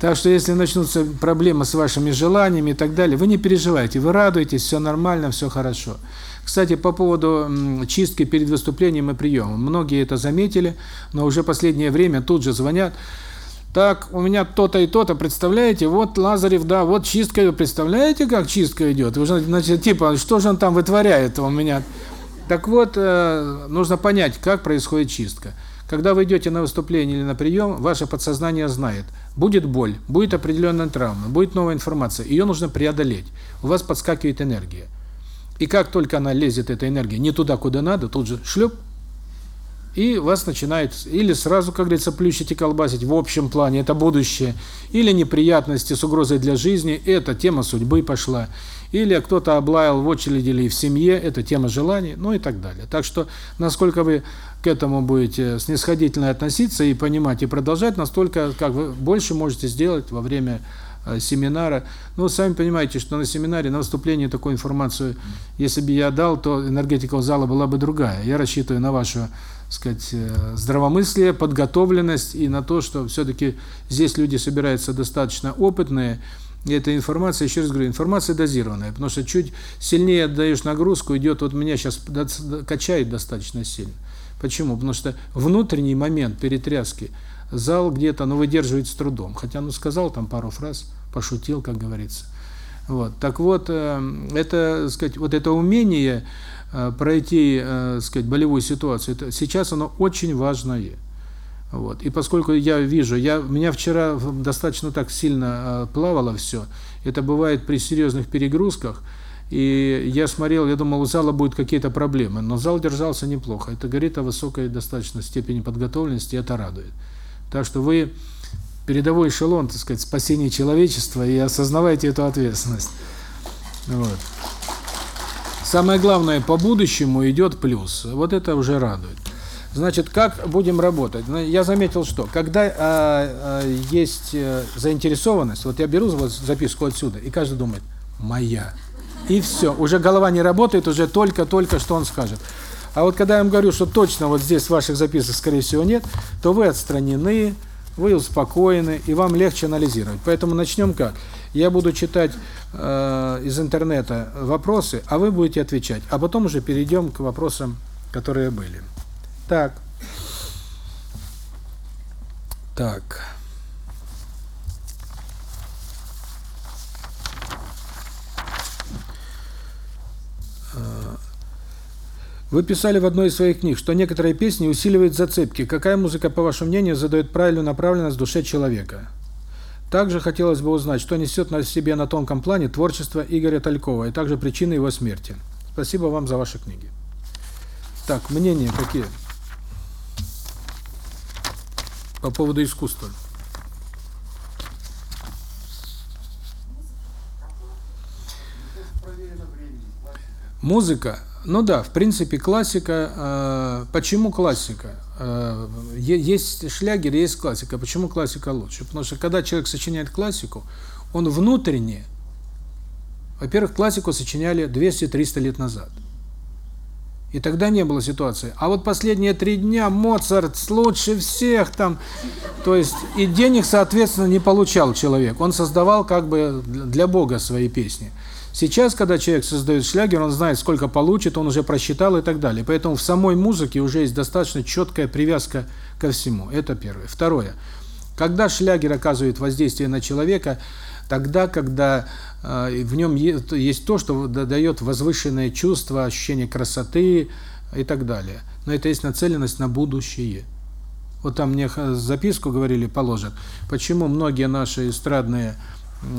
Так что если начнутся проблемы с вашими желаниями и так далее, вы не переживайте, вы радуетесь, все нормально, все хорошо. Кстати, по поводу чистки перед выступлением и приемом. Многие это заметили, но уже последнее время тут же звонят. Так, у меня то-то и то-то, представляете? Вот Лазарев, да, вот чистка, представляете, как чистка идет? Вы значит, типа, что же он там вытворяет у меня? Так вот, э, нужно понять, как происходит чистка. Когда вы идете на выступление или на прием, ваше подсознание знает, будет боль, будет определенная травма, будет новая информация, ее нужно преодолеть. У вас подскакивает энергия. И как только она лезет, эта энергия, не туда, куда надо, тут же шлеп, и вас начинает или сразу, как говорится, плющить и колбасить в общем плане, это будущее, или неприятности с угрозой для жизни, это тема судьбы пошла, или кто-то облаял в очереди или в семье, это тема желаний, ну и так далее. Так что, насколько вы к этому будете снисходительно относиться и понимать, и продолжать, настолько как вы больше можете сделать во время семинара. Ну, сами понимаете, что на семинаре, на выступлении такую информацию, если бы я дал, то энергетика зала была бы другая. Я рассчитываю на вашу, сказать, э, здравомыслие, подготовленность и на то, что все-таки здесь люди собираются достаточно опытные, И эта информация, еще раз говорю, информация дозированная, потому что чуть сильнее отдаешь нагрузку, идет, вот меня сейчас качает достаточно сильно. Почему? Потому что внутренний момент перетряски зал где-то, ну, выдерживает с трудом. Хотя, ну, сказал там пару фраз, пошутил, как говорится. Вот. Так вот, э, это, сказать, вот это умение э, пройти, э, сказать, болевую ситуацию, это сейчас оно очень важное. Вот. И поскольку я вижу, я меня вчера достаточно так сильно плавало все. Это бывает при серьезных перегрузках. И я смотрел, я думал, у зала будут какие-то проблемы, но зал держался неплохо. Это говорит о высокой достаточно степени подготовленности, это радует. Так что вы передовой эшелон, так сказать, спасения человечества и осознавайте эту ответственность. Вот. Самое главное, по будущему идет плюс. Вот это уже радует. Значит, как будем работать? Я заметил, что когда а, а, есть э, заинтересованность, вот я беру записку отсюда, и каждый думает, моя. И все, уже голова не работает, уже только-только что он скажет. А вот когда я вам говорю, что точно вот здесь ваших записок, скорее всего, нет, то вы отстранены, вы успокоены, и вам легче анализировать. Поэтому начнем как? Я буду читать э, из интернета вопросы, а вы будете отвечать. А потом уже перейдем к вопросам, которые были. Так. Так. Вы писали в одной из своих книг, что некоторые песни усиливают зацепки. Какая музыка, по вашему мнению, задает правильную направленность душе человека? Также хотелось бы узнать, что несет на себе на тонком плане творчество Игоря Талькова, и также причины его смерти. Спасибо вам за ваши книги. Так, мнения какие? По поводу искусства. Музыка ну да, в принципе, классика. Э, почему классика? Э, есть шлягер, есть классика. Почему классика лучше? Потому что когда человек сочиняет классику, он внутренне, во-первых, классику сочиняли 200-300 лет назад. И тогда не было ситуации. А вот последние три дня Моцарт лучше всех там. То есть и денег, соответственно, не получал человек. Он создавал как бы для Бога свои песни. Сейчас, когда человек создает шлягер, он знает, сколько получит, он уже просчитал и так далее. Поэтому в самой музыке уже есть достаточно четкая привязка ко всему. Это первое. Второе. Когда шлягер оказывает воздействие на человека, тогда, когда э, в нем есть то, что дает возвышенное чувство, ощущение красоты и так далее. Но это есть нацеленность на будущее. Вот там мне записку говорили, положат, почему многие наши эстрадные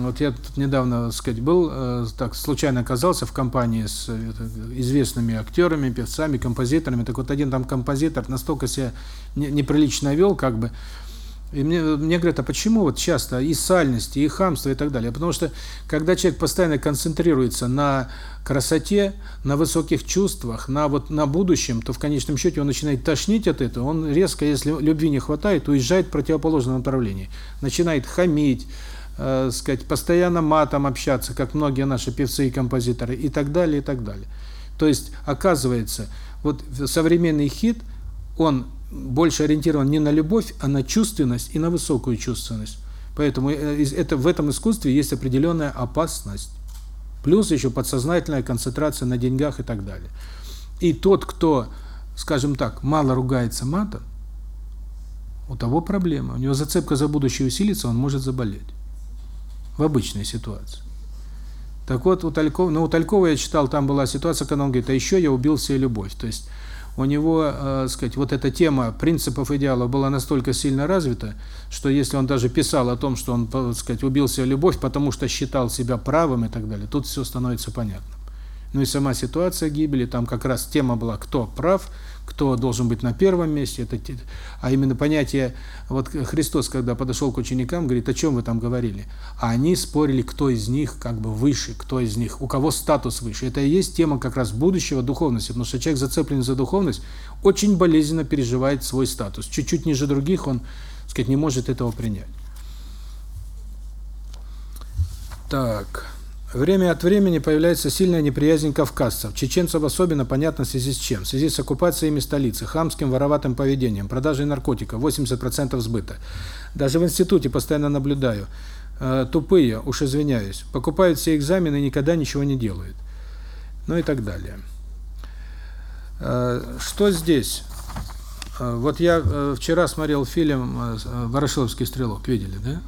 вот я тут недавно, так сказать, был, э, так случайно оказался в компании с э, известными актерами, певцами, композиторами. Так вот один там композитор настолько себя неприлично вел, как бы. И мне мне говорят: "А почему вот часто и сальности, и хамство и так далее?" Потому что когда человек постоянно концентрируется на красоте, на высоких чувствах, на вот на будущем, то в конечном счете он начинает тошнить от этого. Он резко, если любви не хватает, уезжает в противоположном направлении. Начинает хамить, э, сказать, постоянно матом общаться, как многие наши певцы и композиторы, и так далее, и так далее. То есть, оказывается, вот современный хит, он больше ориентирован не на любовь, а на чувственность и на высокую чувственность. Поэтому э, это в этом искусстве есть определенная опасность. Плюс еще подсознательная концентрация на деньгах и так далее. И тот, кто, скажем так, мало ругается матом, у того проблема. У него зацепка за будущее усилится, он может заболеть в обычной ситуации. Так вот, у Талькова, ну, у Талькова я читал, там была ситуация, когда он говорит, а еще я убил себе любовь. То есть у него, э, сказать, вот эта тема принципов идеалов была настолько сильно развита, что если он даже писал о том, что он, так сказать, убил себе любовь, потому что считал себя правым и так далее, тут все становится понятно. Ну и сама ситуация гибели, там как раз тема была, кто прав, кто должен быть на первом месте, это, а именно понятие, вот Христос, когда подошел к ученикам, говорит, о чем вы там говорили? А они спорили, кто из них как бы выше, кто из них, у кого статус выше. Это и есть тема как раз будущего духовности, потому что человек, зацеплен за духовность, очень болезненно переживает свой статус. Чуть-чуть ниже других он, сказать, не может этого принять. Так... Время от времени появляется сильная неприязнь кавказцев, чеченцев особенно, понятно в связи с чем. В связи с оккупацией ими столицы, хамским, вороватым поведением, продажей наркотиков, 80% сбыта. Даже в институте постоянно наблюдаю. э, тупые, уж извиняюсь, покупают все экзамены и никогда ничего не делают. Ну и так далее. Э, что здесь? Э, вот я э, вчера смотрел фильм э, «Ворошиловский стрелок», видели, да?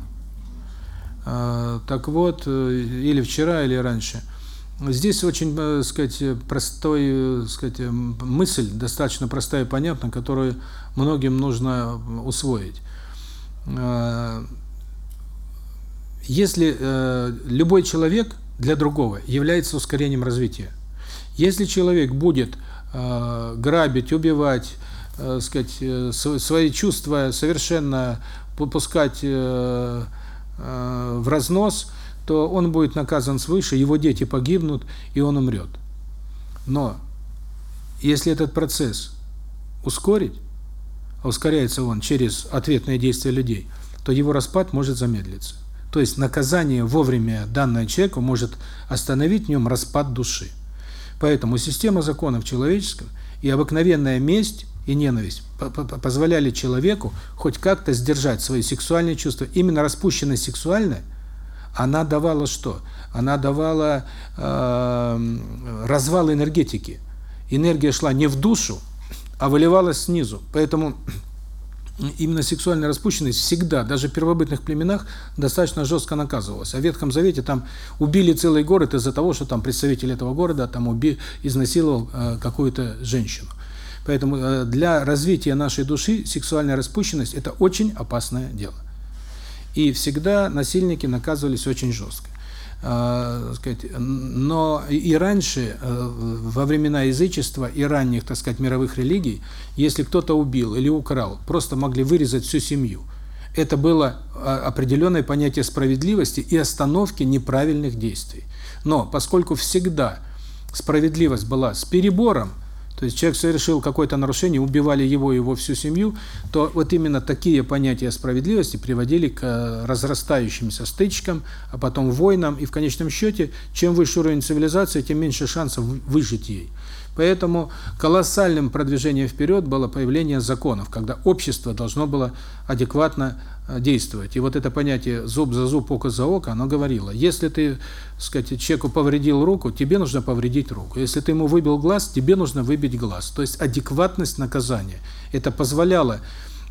Э, так вот, э, или вчера, или раньше – Здесь очень, так сказать, простой, так сказать, мысль, достаточно простая и понятная, которую многим нужно усвоить. Если любой человек для другого является ускорением развития. Если человек будет грабить, убивать, сказать, свои чувства совершенно попускать в разнос, то он будет наказан свыше, его дети погибнут, и он умрет. Но если этот процесс ускорить, а ускоряется он через ответные действия людей, то его распад может замедлиться. То есть наказание вовремя данное человеку может остановить в нем распад души. Поэтому система законов человеческого и обыкновенная месть и ненависть позволяли человеку хоть как-то сдержать свои сексуальные чувства. Именно распущенность сексуальная – она давала что? Она давала э, развал энергетики. Энергия шла не в душу, а выливалась снизу. Поэтому (clears throat) именно сексуальная распущенность всегда, даже в первобытных племенах, достаточно жестко наказывалась. А в Ветхом Завете там убили целый город из-за того, что там представитель этого города там уби, изнасиловал э, какую-то женщину. Поэтому э, для развития нашей души сексуальная распущенность – это очень опасное дело. И всегда насильники наказывались очень жестко. Э, но и раньше, э, во времена язычества и ранних, так сказать, мировых религий, если кто-то убил или украл, просто могли вырезать всю семью. Это было определенное понятие справедливости и остановки неправильных действий. Но поскольку всегда справедливость была с перебором, то есть человек совершил какое-то нарушение, убивали его и его всю семью, то вот именно такие понятия справедливости приводили к э, разрастающимся стычкам, а потом войнам, и в конечном счете, чем выше уровень цивилизации, тем меньше шансов выжить ей. Поэтому колоссальным продвижением вперед было появление законов, когда общество должно было адекватно действовать. И вот это понятие «зуб за зуб, око за око», оно говорило, если ты, сказать, человеку повредил руку, тебе нужно повредить руку. Если ты ему выбил глаз, тебе нужно выбить глаз. То есть адекватность наказания. Это позволяло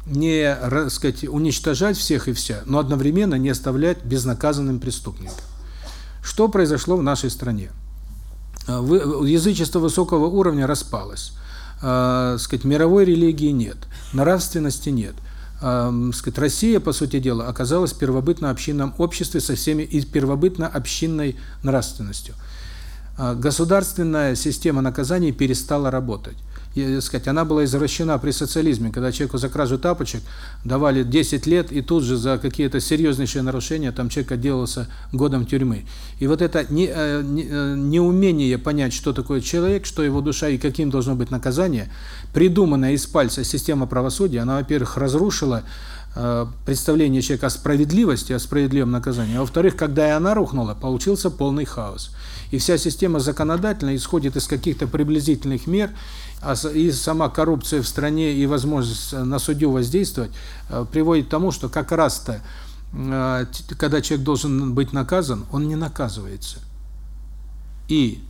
не, сказать, уничтожать всех и вся, но одновременно не оставлять безнаказанным преступников. Что произошло в нашей стране? А, язычество высокого уровня распалось. Э, сказать, мировой религии нет, нравственности нет. Э, сказать, Россия, по сути дела, оказалась в первобытно-общинном обществе со всеми и первобытно-общинной нравственностью. Э, государственная система наказаний перестала работать и, сказать, она была извращена при социализме, когда человеку за кражу тапочек давали 10 лет, и тут же за какие-то серьезнейшие нарушения там человек отделался годом тюрьмы. И вот это не, э, не, э, неумение понять, что такое человек, что его душа и каким должно быть наказание, придуманная из пальца система правосудия, она, во-первых, разрушила э, представление человека о справедливости, о справедливом наказании, а во-вторых, когда и она рухнула, получился полный хаос. И вся система законодательная исходит из каких-то приблизительных мер, и сама коррупция в стране и возможность на судью воздействовать э, приводит к тому, что как раз-то, э, когда человек должен быть наказан, он не наказывается. И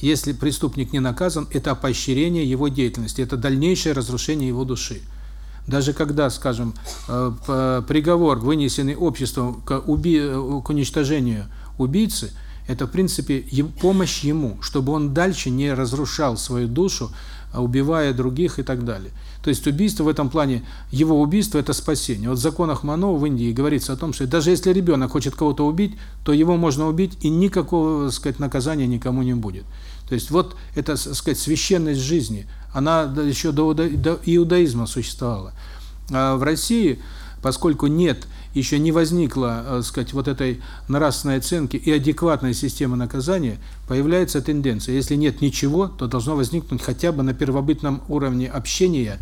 если преступник не наказан, это поощрение его деятельности, это дальнейшее разрушение его души. Даже когда, скажем, э, приговор, вынесенный обществом к, уби к уничтожению убийцы – это, в принципе, помощь ему, чтобы он дальше не разрушал свою душу, а убивая других и так далее. То есть убийство в этом плане, его убийство – это спасение. Вот в законах Мано в Индии говорится о том, что даже если ребенок хочет кого-то убить, то его можно убить, и никакого, так сказать, наказания никому не будет. То есть вот эта, так сказать, священность жизни, она еще до иудаизма существовала. А в России, поскольку нет еще не возникла, э, сказать, вот этой нравственной оценки и адекватной системы наказания, появляется тенденция. Если нет ничего, то должно возникнуть хотя бы на первобытном уровне общения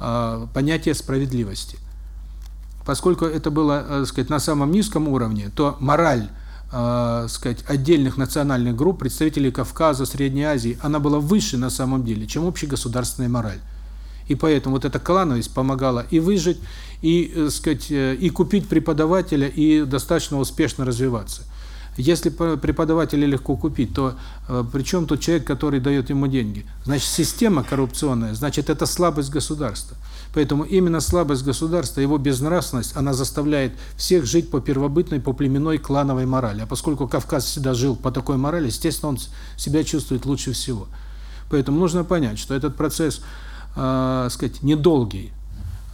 э, понятие справедливости. Поскольку это было, так сказать, на самом низком уровне, то мораль э, сказать, отдельных национальных групп, представителей Кавказа, Средней Азии, она была выше на самом деле, чем общегосударственная мораль. И поэтому вот эта клановость помогала и выжить, и, э, сказать, э, и купить преподавателя, и достаточно успешно развиваться. Если преподавателя легко купить, то э, при чем тот человек, который дает ему деньги? Значит, система коррупционная, значит, это слабость государства. Поэтому именно слабость государства, его безнравственность, она заставляет всех жить по первобытной, по племенной, клановой морали. А поскольку Кавказ всегда жил по такой морали, естественно, он себя чувствует лучше всего. Поэтому нужно понять, что этот процесс, э, сказать, недолгий,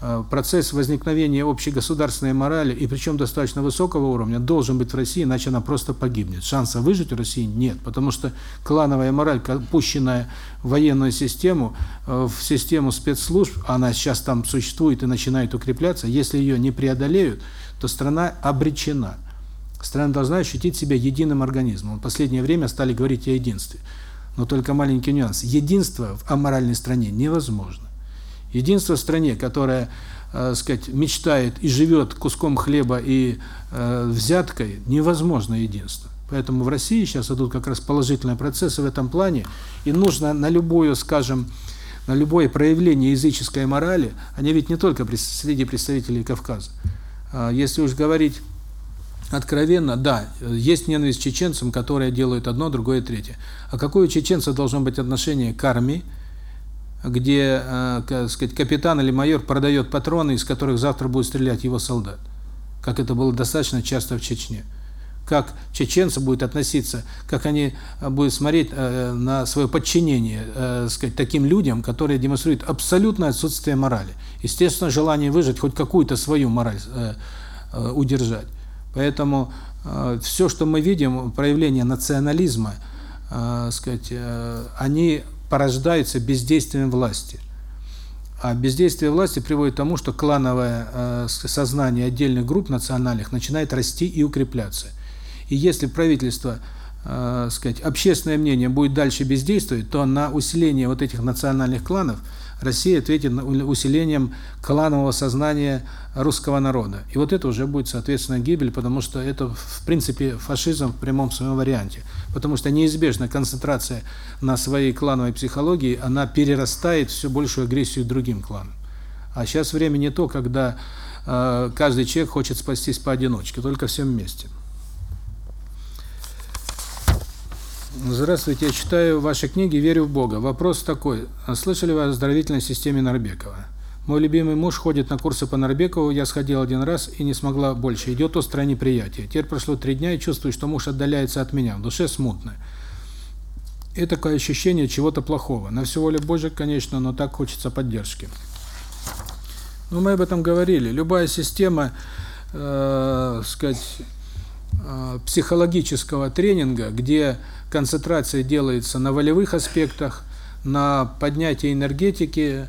Э, процесс возникновения общей государственной морали, и причем достаточно высокого уровня, должен быть в России, иначе она просто погибнет. Шанса выжить в России нет, потому что клановая мораль, пущенная в военную систему, э, в систему спецслужб, она сейчас там существует и начинает укрепляться, если ее не преодолеют, то страна обречена. Страна должна ощутить себя единым организмом. В последнее время стали говорить о единстве. Но только маленький нюанс. Единство в аморальной стране невозможно. Единство в стране, которая, э, сказать, мечтает и живет куском хлеба и э, взяткой, невозможно единство. Поэтому в России сейчас идут как раз положительные процессы в этом плане, и нужно на любое, скажем, на любое проявление языческой морали, они ведь не только среди представителей Кавказа. А если уж говорить откровенно, да, есть ненависть к чеченцам, которые делают одно, другое, третье. А какое у чеченцев должно быть отношение к армии, где, э, сказать, капитан или майор продает патроны, из которых завтра будет стрелять его солдат. Как это было достаточно часто в Чечне. Как чеченцы будут относиться, как они э, будут смотреть э, на свое подчинение, э, сказать, таким людям, которые демонстрируют абсолютное отсутствие морали. Естественно, желание выжить, хоть какую-то свою мораль э, э, удержать. Поэтому э, все, что мы видим, проявление национализма, э, сказать, э, они порождаются бездействием власти. А бездействие власти приводит к тому, что клановое э, сознание отдельных групп национальных начинает расти и укрепляться. И если правительство, э, сказать, общественное мнение будет дальше бездействовать, то на усиление вот этих национальных кланов – Россия ответит усилением кланового сознания русского народа. И вот это уже будет, соответственно, гибель, потому что это, в принципе, фашизм в прямом своем варианте. Потому что неизбежно концентрация на своей клановой психологии, она перерастает все большую агрессию другим кланам. А сейчас время не то, когда э, каждый человек хочет спастись поодиночке, только всем вместе. Здравствуйте, я читаю ваши книги, верю в Бога. Вопрос такой. А слышали вы о оздоровительной системе Нарбекова? Мой любимый муж ходит на курсы по Нарбекову, я сходил один раз и не смогла больше. Идет острое неприятие. Теперь прошло три дня и чувствую, что муж отдаляется от меня. В душе смутно. И такое ощущение чего-то плохого. На всю волю Божия, конечно, но так хочется поддержки. Ну, мы об этом говорили. Любая система, э, сказать, психологического тренинга, где концентрация делается на волевых аспектах, на поднятии энергетики,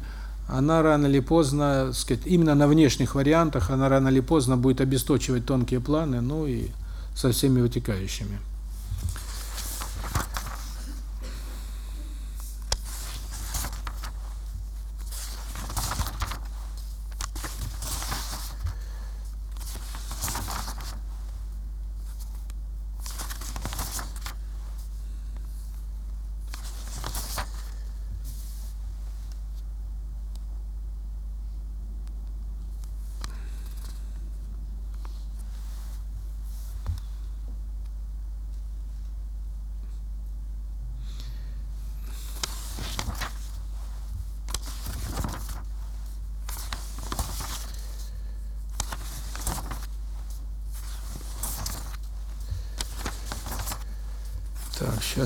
она рано или поздно, сказать, именно на внешних вариантах, она рано или поздно будет обесточивать тонкие планы, ну и со всеми вытекающими.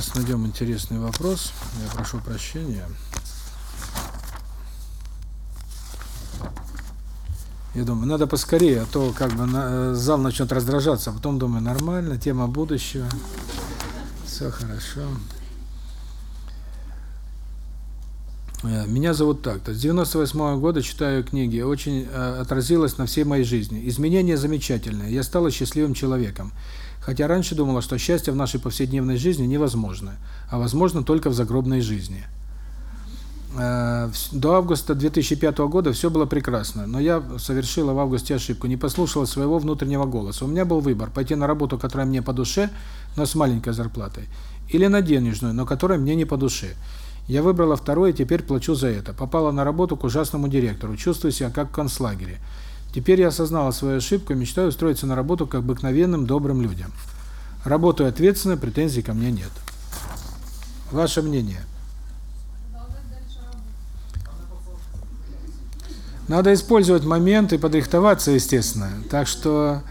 Сейчас найдем интересный вопрос. Я прошу прощения. Я думаю, надо поскорее, а то как бы на, зал начнет раздражаться. А потом думаю, нормально, тема будущего. Все хорошо. Э, меня зовут так-то. С 98 -го года читаю книги. Очень э, отразилось на всей моей жизни. Изменения замечательные. Я стала счастливым человеком. Хотя раньше думала, что счастье в нашей повседневной жизни невозможно, а возможно только в загробной жизни. Э, до августа 2005 года все было прекрасно, но я совершила в августе ошибку, не послушала своего внутреннего голоса. У меня был выбор – пойти на работу, которая мне по душе, но с маленькой зарплатой, или на денежную, но которая мне не по душе. Я выбрала второе, теперь плачу за это. Попала на работу к ужасному директору, чувствую себя как в концлагере. Теперь я осознала свою ошибку и мечтаю устроиться на работу к обыкновенным добрым людям. Работаю ответственно, претензий ко мне нет. Ваше мнение? Надо использовать момент и подрихтоваться, естественно. Так что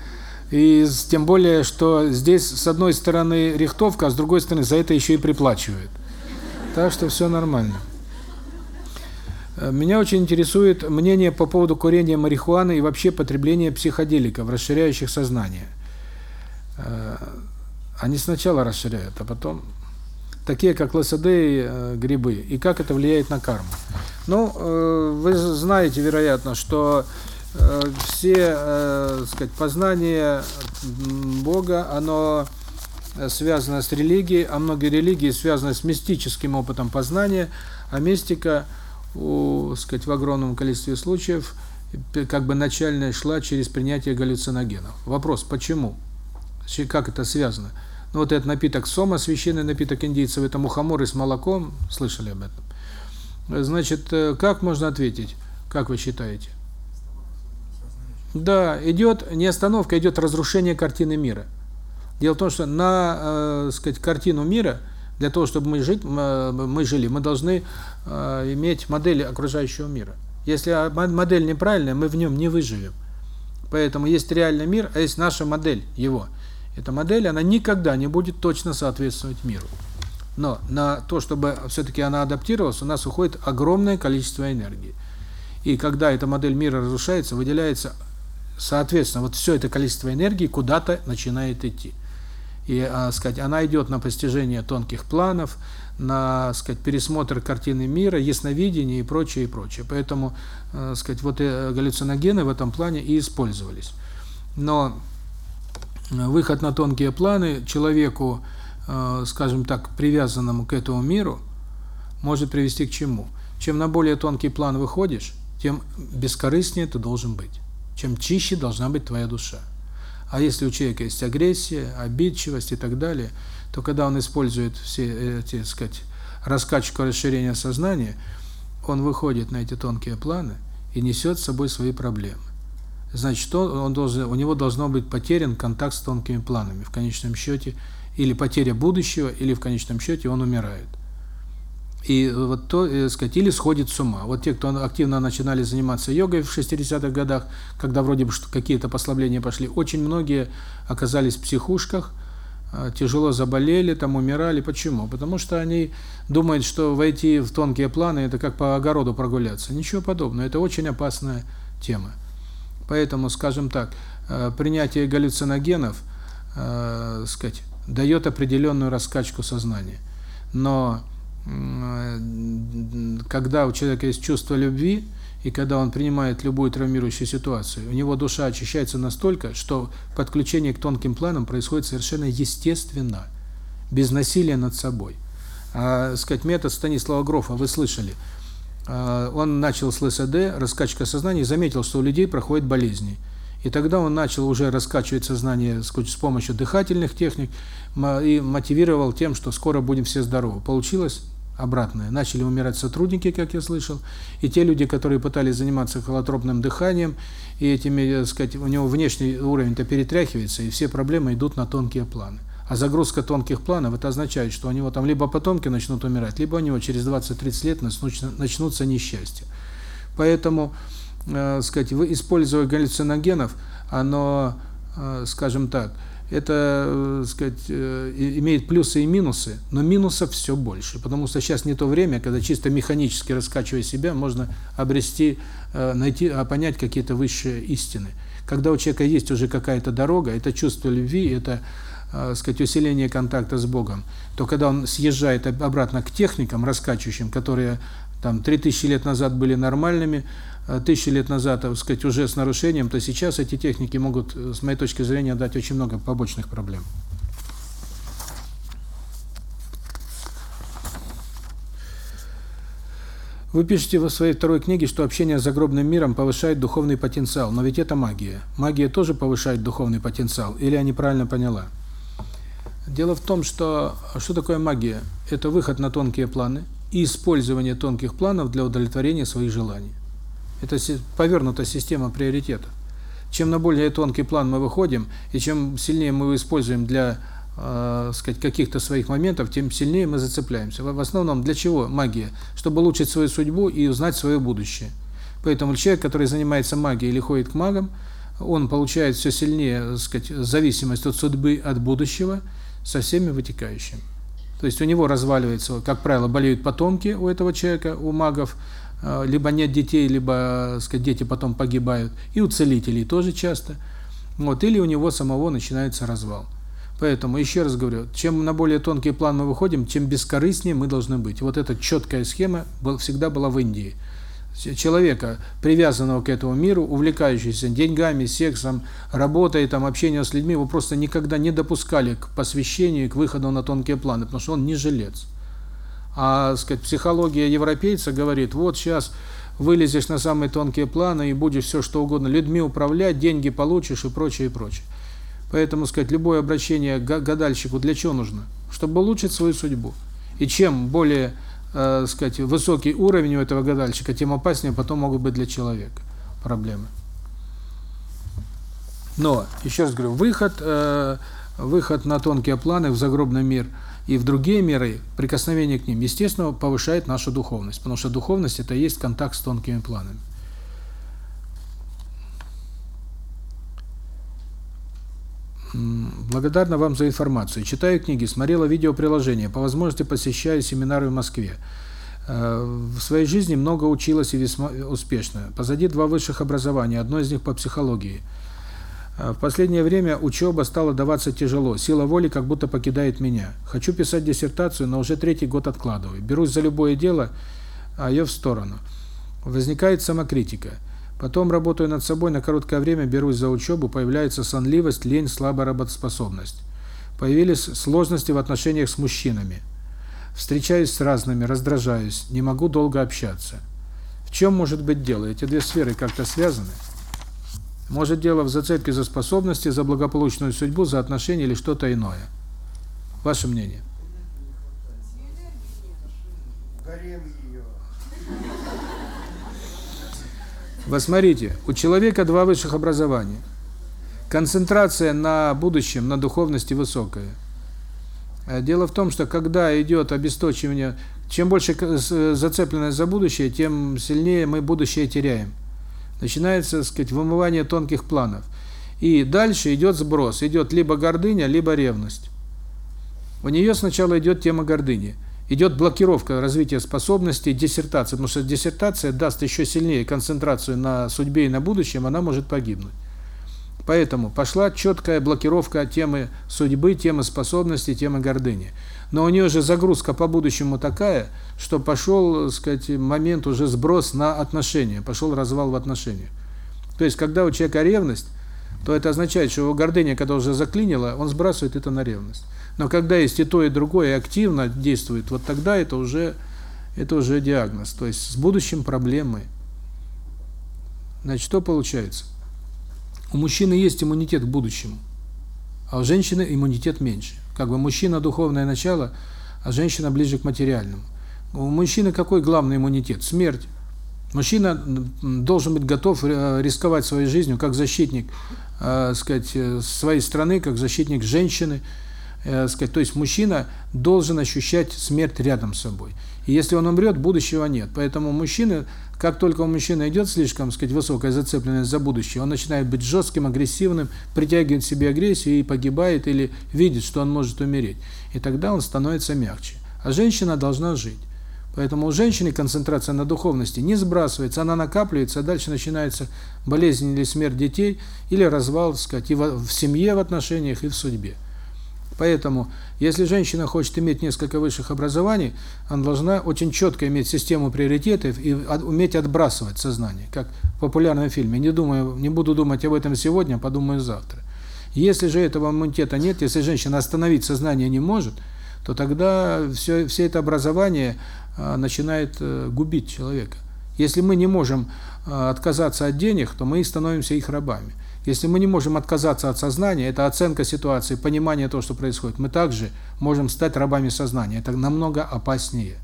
и тем более, что здесь с одной стороны рихтовка, а с другой стороны за это еще и приплачивают. Так что все нормально. Э, меня очень интересует мнение по поводу курения марихуаны и вообще потребления психоделиков, расширяющих сознание. Э, они сначала расширяют, а потом такие как ЛСД и э, грибы, и как это влияет на карму. Ну, вы знаете, вероятно, что все, э, сказать, познание Бога, оно связано с религией, а многие религии связаны с мистическим опытом познания, а мистика, у, сказать, в огромном количестве случаев, как бы начальная шла через принятие галлюциногенов. Вопрос, почему? Как это связано? Ну, вот этот напиток сома, священный напиток индийцев, это мухоморы с молоком, слышали об этом? Значит, э, как можно ответить? Как вы считаете? Да, идет не остановка, идет разрушение картины мира. Дело в том, что на, э, сказать, картину мира, для того, чтобы мы жить, мы жили, мы должны э, иметь модели окружающего мира. Если модель неправильная, мы в нем не выживем. Поэтому есть реальный мир, а есть наша модель его – эта модель, она никогда не будет точно соответствовать миру. Но на то, чтобы все-таки она адаптировалась, у нас уходит огромное количество энергии. И когда эта модель мира разрушается, выделяется, соответственно, вот все это количество энергии куда-то начинает идти. И, а, сказать, она идет на постижение тонких планов, на, сказать, пересмотр картины мира, ясновидение и прочее, и прочее. Поэтому, э, сказать, вот э, галлюциногены в этом плане и использовались. Но выход на тонкие планы человеку, э, скажем так, привязанному к этому миру, может привести к чему? Чем на более тонкий план выходишь, тем бескорыстнее ты должен быть. Чем чище должна быть твоя душа. А если у человека есть агрессия, обидчивость и так далее, то когда он использует все эти, так сказать, раскачку расширения сознания, он выходит на эти тонкие планы и несет с собой свои проблемы значит, он, он должен, у него должно быть потерян контакт с тонкими планами. В конечном счете, или потеря будущего, или в конечном счете он умирает. И вот то, э, сказать, или сходит с ума. Вот те, кто активно начинали заниматься йогой в 60-х годах, когда вроде бы какие-то послабления пошли, очень многие оказались в психушках, э, тяжело заболели, там умирали. Почему? Потому что они думают, что войти в тонкие планы – это как по огороду прогуляться. Ничего подобного. Это очень опасная тема. Поэтому, скажем так, э, принятие галлюциногенов, э, сказать, дает определенную раскачку сознания. Но когда у человека есть чувство любви, и когда он принимает любую травмирующую ситуацию, у него душа очищается настолько, что подключение к тонким планам происходит совершенно естественно, без насилия над собой. А, сказать, метод Станислава Грофа вы слышали – а, он начал с ЛСД, раскачка сознания, и заметил, что у людей проходят болезни. И тогда он начал уже раскачивать сознание с помощью дыхательных техник и мотивировал тем, что скоро будем все здоровы. Получилось обратное. Начали умирать сотрудники, как я слышал, и те люди, которые пытались заниматься холотропным дыханием, и этими, так сказать, у него внешний уровень-то перетряхивается, и все проблемы идут на тонкие планы. А загрузка тонких планов, это означает, что у него там либо потомки начнут умирать, либо у него через 20-30 лет начнутся несчастья. Поэтому, э, сказать, используя галлюциногенов, оно, э, скажем так, это, э, сказать, э, имеет плюсы и минусы, но минусов все больше, потому что сейчас не то время, когда чисто механически раскачивая себя, можно обрести, э, найти, а понять какие-то высшие истины. Когда у человека есть уже какая-то дорога, это чувство любви, это э, сказать, усиление контакта с Богом, то когда он съезжает обратно к техникам раскачивающим, которые там 3000 лет назад были нормальными, тысячи лет назад, так сказать, уже с нарушением, то сейчас эти техники могут, э, с моей точки зрения, дать очень много побочных проблем. Вы пишете в своей второй книге, что общение с загробным миром повышает духовный потенциал, но ведь это магия. Магия тоже повышает духовный потенциал, или я неправильно поняла? Дело в том, что что такое магия? Это выход на тонкие планы, и использование тонких планов для удовлетворения своих желаний. Это повернутая система приоритетов. Чем на более тонкий план мы выходим, и чем сильнее мы его используем для э, сказать, каких-то своих моментов, тем сильнее мы зацепляемся. В основном для чего магия? Чтобы улучшить свою судьбу и узнать свое будущее. Поэтому человек, который занимается магией или ходит к магам, он получает все сильнее, сказать, зависимость от судьбы, от будущего, со всеми вытекающими. То есть у него разваливается, как правило, болеют потомки у этого человека, у магов, э, либо нет детей, либо, сказать, дети потом погибают, и у целителей тоже часто. Вот, или у него самого начинается развал. Поэтому, еще раз говорю, чем на более тонкий план мы выходим, тем бескорыстнее мы должны быть. Вот эта четкая схема всегда была в Индии человека, привязанного к этому миру, увлекающегося деньгами, сексом, работой, там, общением с людьми, его просто никогда не допускали к посвящению, к выходу на тонкие планы, потому что он не жилец. А, сказать, психология европейца говорит, вот сейчас вылезешь на самые тонкие планы и будешь все что угодно людьми управлять, деньги получишь и прочее, и прочее. Поэтому, сказать, любое обращение к гадальщику для чего нужно? Чтобы улучшить свою судьбу. И чем более э, сказать, высокий уровень у этого гадальщика, тем опаснее потом могут быть для человека проблемы. Но, еще раз говорю, выход, э, выход на тонкие планы в загробный мир и в другие миры, прикосновение к ним, естественно, повышает нашу духовность, потому что духовность – это и есть контакт с тонкими планами. Благодарна вам за информацию. Читаю книги, смотрела видеоприложения, по возможности посещаю семинары в Москве. Э, в своей жизни много училась и весьма успешно. Позади два высших образования, одно из них по психологии. Э, в последнее время учеба стала даваться тяжело, сила воли как будто покидает меня. Хочу писать диссертацию, но уже третий год откладываю. Берусь за любое дело, а ее в сторону. Возникает самокритика. Потом работаю над собой, на короткое время берусь за учебу, появляется сонливость, лень, слабая работоспособность. Появились сложности в отношениях с мужчинами. Встречаюсь с разными, раздражаюсь, не могу долго общаться. В чем может быть дело? Эти две сферы как-то связаны? Может дело в зацепке за способности, за благополучную судьбу, за отношения или что-то иное? Ваше мнение? Вы смотрите, у человека два высших образования. Концентрация на будущем, на духовности высокая. Э, дело в том, что когда идет обесточивание, чем больше зацепленность за будущее, тем сильнее мы будущее теряем. Начинается, так сказать, вымывание тонких планов. И дальше идет сброс, идет либо гордыня, либо ревность. У нее сначала идет тема гордыни идет блокировка развития способностей, диссертации, потому что диссертация даст еще сильнее концентрацию на судьбе и на будущем, она может погибнуть. Поэтому пошла четкая блокировка темы судьбы, темы способностей, темы гордыни. Но у нее же загрузка по будущему такая, что пошел, так сказать, момент уже сброс на отношения, пошел развал в отношениях. То есть, когда у человека ревность, то это означает, что его гордыня, когда уже заклинила, он сбрасывает это на ревность. Но когда есть и то, и другое активно действует, вот тогда это уже это уже диагноз. То есть с будущим проблемы. Значит, что получается? У мужчины есть иммунитет к будущему, а у женщины иммунитет меньше. Как бы мужчина духовное начало, а женщина ближе к материальному. У мужчины какой главный иммунитет? Смерть. Мужчина должен быть готов э, рисковать своей жизнью как защитник, э, сказать, э, своей страны, как защитник женщины, э, сказать, то есть мужчина должен ощущать смерть рядом с собой. И если он умрет, будущего нет. Поэтому мужчина, как только у мужчины идет слишком, сказать, высокая зацепленность за будущее, он начинает быть жестким, агрессивным, притягивает к себе агрессию и погибает или видит, что он может умереть. И тогда он становится мягче. А женщина должна жить. Поэтому у женщины концентрация на духовности не сбрасывается, она накапливается, а дальше начинается болезнь или смерть детей, или развал, так сказать, и в семье в отношениях, и в судьбе. Поэтому, если женщина хочет иметь несколько высших образований, она должна очень четко иметь систему приоритетов и уметь отбрасывать сознание, как в популярном фильме. Не думаю, не буду думать об этом сегодня, подумаю завтра. Если же этого иммунитета нет, если женщина остановить сознание не может, то тогда все все это образование а, начинает э, губить человека. Если мы не можем а, отказаться от денег, то мы становимся их рабами. Если мы не можем отказаться от сознания, это оценка ситуации, понимание того, что происходит, мы также можем стать рабами сознания. Это намного опаснее.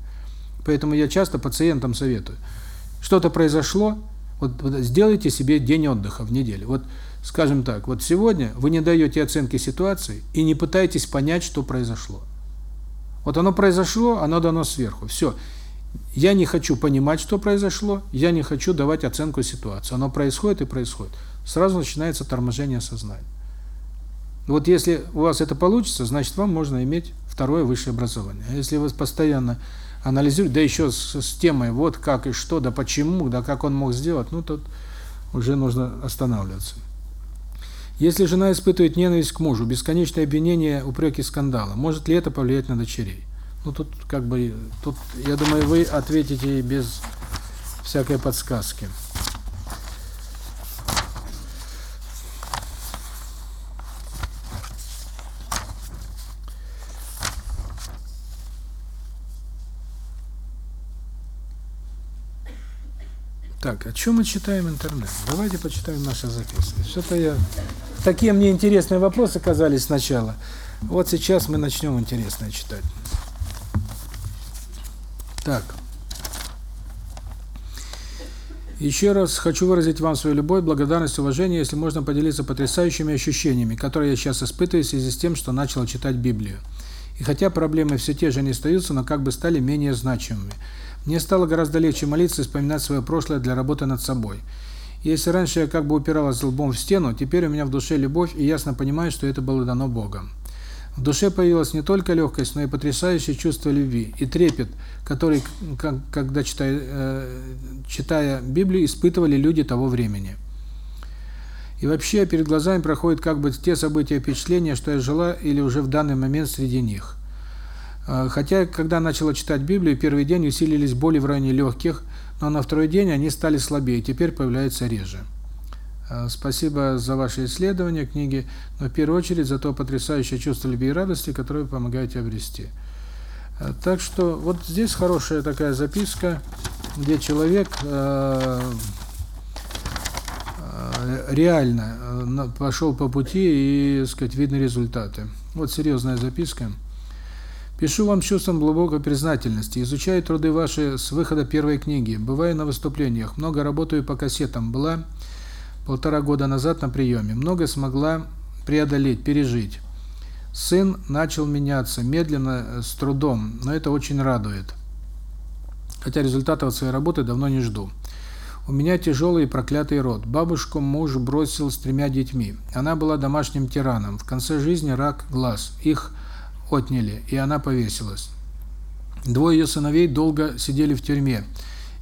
Поэтому я часто пациентам советую. Что-то произошло, вот, сделайте себе день отдыха в неделю. Вот, скажем так, вот сегодня вы не даете оценки ситуации и не пытаетесь понять, что произошло. Вот оно произошло, оно дано сверху. Все. Я не хочу понимать, что произошло, я не хочу давать оценку ситуации. Оно происходит и происходит. Сразу начинается торможение сознания. Вот если у вас это получится, значит, вам можно иметь второе высшее образование. А если вы постоянно анализируете, да еще с, с темой, вот как и что, да почему, да как он мог сделать, ну, тут уже нужно останавливаться. Если жена испытывает ненависть к мужу, бесконечное обвинение, упреки, скандалы, может ли это повлиять на дочерей? Ну, тут как бы, тут, я думаю, вы ответите без всякой подсказки. Так, о чем мы читаем интернет? Давайте почитаем наши записки. Что-то я... Такие мне интересные вопросы казались сначала. Вот сейчас мы начнем интересное читать. Так. Еще раз хочу выразить вам свою любовь, благодарность, уважение, если можно поделиться потрясающими ощущениями, которые я сейчас испытываю в связи с тем, что начал читать Библию. И хотя проблемы все те же не остаются, но как бы стали менее значимыми. Мне стало гораздо легче молиться и вспоминать свое прошлое для работы над собой. Если раньше я как бы упиралась лбом в стену, теперь у меня в душе любовь и ясно понимаю, что это было дано Богом. В душе появилась не только легкость, но и потрясающее чувство любви и трепет, который, когда читая, э, читая Библию, испытывали люди того времени. И вообще перед глазами проходят как бы те события и впечатления, что я жила или уже в данный момент среди них. А, хотя, когда начала читать Библию, первый день усилились боли в районе легких, но на второй день они стали слабее, теперь появляются реже. А, спасибо за ваши исследования, книги, но в первую очередь за то потрясающее чувство любви и радости, которое вы помогаете обрести. А, так что вот здесь хорошая такая записка, где человек э, реально пошел по пути и, сказать, видны результаты. Вот серьезная записка. Пишу вам чувством глубокой признательности, изучаю труды ваши с выхода первой книги, бываю на выступлениях, много работаю по кассетам, была полтора года назад на приеме, много смогла преодолеть, пережить. Сын начал меняться, медленно, с трудом, но это очень радует. Хотя результатов своей работы давно не жду. У меня тяжелый и проклятый род. Бабушку муж бросил с тремя детьми. Она была домашним тираном. В конце жизни рак глаз. Их отняли, и она повесилась. Двое ее сыновей долго сидели в тюрьме.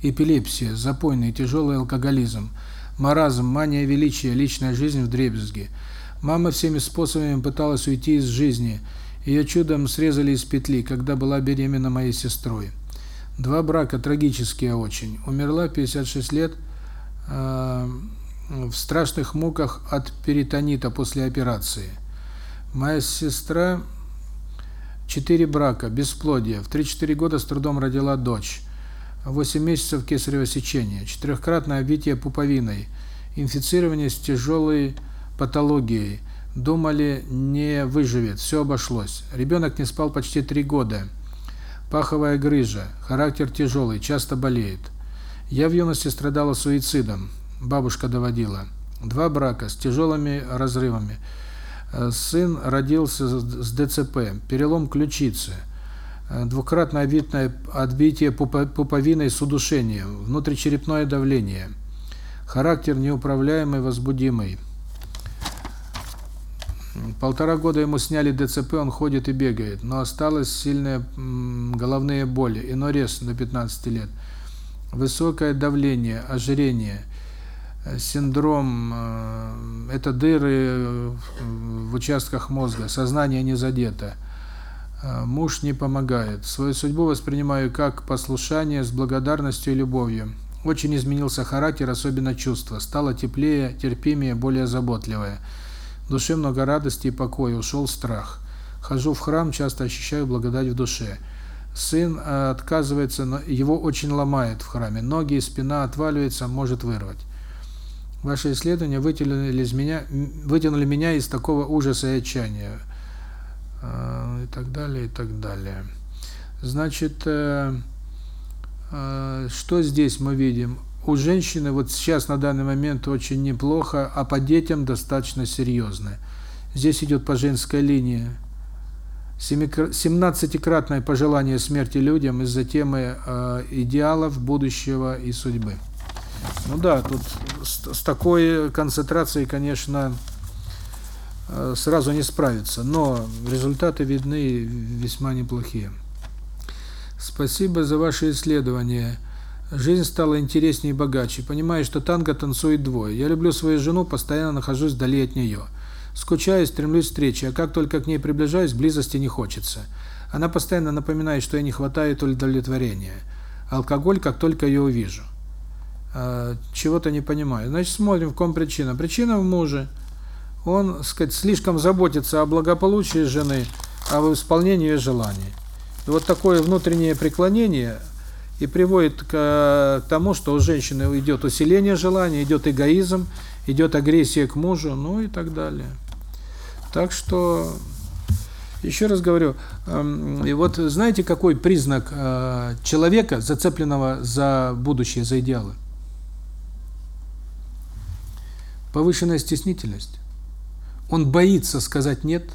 Эпилепсия, запойный, тяжелый алкоголизм, маразм, мания величия, личная жизнь в дребезге. Мама всеми способами пыталась уйти из жизни. Ее чудом срезали из петли, когда была беременна моей сестрой. Два брака трагические очень. Умерла 56 лет э, в страшных муках от перитонита после операции. Моя сестра Четыре брака, бесплодие. В 3-4 года с трудом родила дочь. 8 месяцев кесарево сечение. Четырехкратное обвитие пуповиной. Инфицирование с тяжелой патологией. Думали, не выживет. Все обошлось. Ребенок не спал почти 3 года. Паховая грыжа. Характер тяжелый, часто болеет. Я в юности страдала суицидом. Бабушка доводила. Два брака с тяжелыми разрывами. Э, сын родился с ДЦП, перелом ключицы, э, двукратное отбитое отбитие пуповиной с удушением, внутричерепное давление, характер неуправляемый, возбудимый. Полтора года ему сняли ДЦП, он ходит и бегает, но осталось сильные головные боли, инорез до 15 лет, высокое давление, ожирение – синдром э, это дыры в участках мозга, сознание не задето. Э, муж не помогает. Свою судьбу воспринимаю как послушание с благодарностью и любовью. Очень изменился характер, особенно чувства. Стало теплее, терпимее, более заботливое. В душе много радости и покоя, ушел страх. Хожу в храм, часто ощущаю благодать в душе. Сын э, отказывается, но его очень ломает в храме. Ноги и спина отваливаются, может вырвать. Ваши исследования вытянули из меня, вытянули меня из такого ужаса и отчаяния. А, и так далее, и так далее. Значит, э, э, что здесь мы видим? У женщины вот сейчас на данный момент очень неплохо, а по детям достаточно серьезно. Здесь идет по женской линии 17-кратное пожелание смерти людям из-за темы э, идеалов будущего и судьбы. Ну да, тут с, с такой концентрацией, конечно, э, сразу не справиться, но результаты видны весьма неплохие. Спасибо за ваши исследования. Жизнь стала интереснее и богаче. Понимаю, что танго танцует двое. Я люблю свою жену, постоянно нахожусь вдали от нее. Скучаю, стремлюсь к встрече, а как только к ней приближаюсь, близости не хочется. Она постоянно напоминает, что ей не хватает удовлетворения. Алкоголь, как только ее увижу. А, Чего-то не понимаю. Значит, смотрим, в ком причина. Причина в муже. Он, сказать, слишком заботится о благополучии жены, об исполнении ее желаний. И вот такое внутреннее преклонение и приводит к тому, что у женщины идет усиление желания, идет эгоизм, идет агрессия к мужу, ну и так далее. Так что, еще раз говорю, и вот знаете, какой признак э, человека, зацепленного за будущее, за идеалы? Повышенная стеснительность. Он боится сказать «нет»,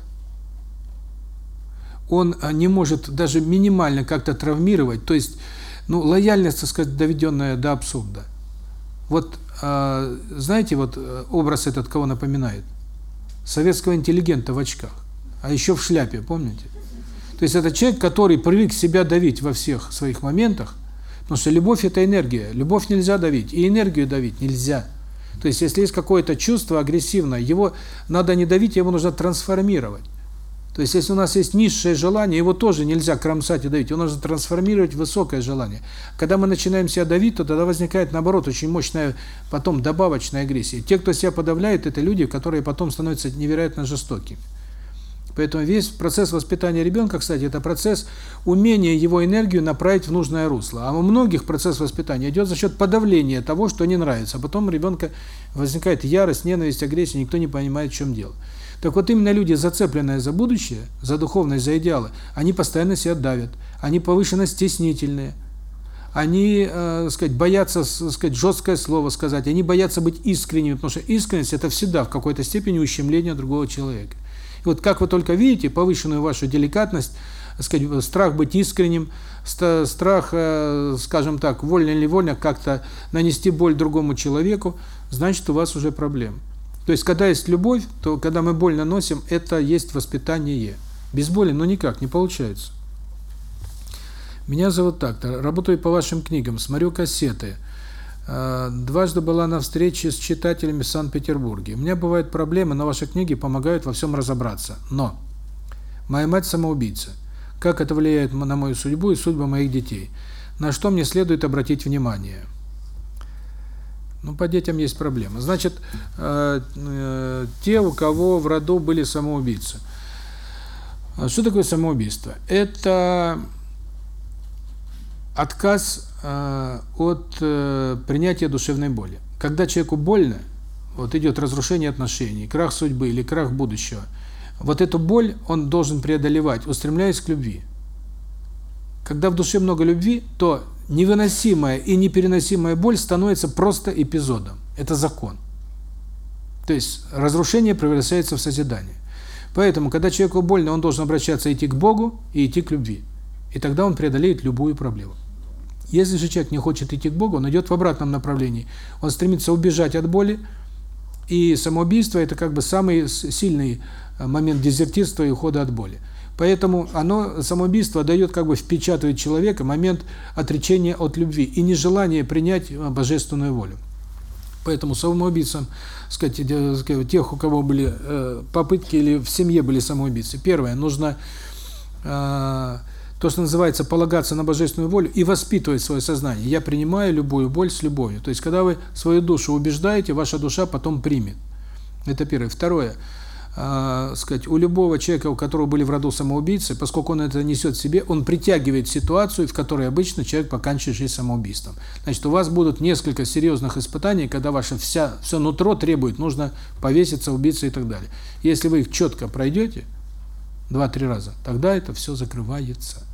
он э, не может даже минимально как-то травмировать, то есть, ну, лояльность, так сказать, доведенная до абсурда. Вот, э, знаете, вот образ этот кого напоминает? советского интеллигента в очках, а еще в шляпе, помните? То есть это человек, который привык себя давить во всех своих моментах, потому что любовь – это энергия. Любовь нельзя давить, и энергию давить нельзя. То есть если есть какое-то чувство агрессивное, его надо не давить, его нужно трансформировать. То есть, если у нас есть низшее желание, его тоже нельзя кромсать и давить, его нужно трансформировать в высокое желание. Когда мы начинаем себя давить, то тогда возникает, наоборот, очень мощная потом добавочная агрессия. Те, кто себя подавляет, это люди, которые потом становятся невероятно жестокими. Поэтому весь процесс воспитания ребенка, кстати, это процесс умения его энергию направить в нужное русло. А у многих процесс воспитания идет за счет подавления того, что не нравится. А потом у ребенка возникает ярость, ненависть, агрессия, никто не понимает, в чем дело. Так вот именно люди, зацепленные за будущее, за духовность, за идеалы, они постоянно себя давят, они повышенно стеснительные, они, э, сказать, боятся, сказать, жесткое слово сказать, они боятся быть искренними, потому что искренность – это всегда в какой-то степени ущемление другого человека. И вот как вы только видите повышенную вашу деликатность, сказать, страх быть искренним, страх, э, скажем так, вольно или вольно как-то нанести боль другому человеку, значит, у вас уже проблемы. То есть, когда есть любовь, то когда мы боль наносим, это есть воспитание. Без боли, ну никак, не получается. Меня зовут так-то, работаю по вашим книгам, смотрю кассеты. А, дважды была на встрече с читателями в Санкт-Петербурге. У меня бывают проблемы, но ваши книги помогают во всем разобраться. Но моя мать самоубийца. Как это влияет на мою судьбу и судьбу моих детей? На что мне следует обратить внимание? Ну, по детям есть проблема. Значит, э, э, те, у кого в роду были самоубийцы. А что такое самоубийство? Это отказ э, от принятия душевной боли. Когда человеку больно, вот идет разрушение отношений, крах судьбы или крах будущего, вот эту боль он должен преодолевать, устремляясь к любви. Когда в душе много любви, то невыносимая и непереносимая боль становится просто эпизодом. Это закон. То есть разрушение превращается в созидание. Поэтому, когда человеку больно, он должен обращаться идти к Богу и идти к любви. И тогда он преодолеет любую проблему. Если же человек не хочет идти к Богу, он идет в обратном направлении. Он стремится убежать от боли, и самоубийство – это как бы самый сильный э, момент дезертирства и ухода от боли. Поэтому оно, самоубийство, дает как бы впечатывает человека момент отречения от любви и нежелание принять э, божественную волю. Поэтому самоубийцам, сказать, тех, у кого были э, попытки или в семье были самоубийцы, первое, нужно э, то, что называется полагаться на божественную волю и воспитывать свое сознание. Я принимаю любую боль с любовью. То есть, когда вы свою душу убеждаете, ваша душа потом примет. Это первое. Второе э, сказать, у любого человека, у которого были в роду самоубийцы, поскольку он это несет в себе, он притягивает ситуацию, в которой обычно человек поканчивает жизнь самоубийством. Значит, у вас будут несколько серьезных испытаний, когда ваше вся все нутро требует, нужно повеситься, убиться и так далее. Если вы их четко пройдете, два-три раза, тогда это все закрывается.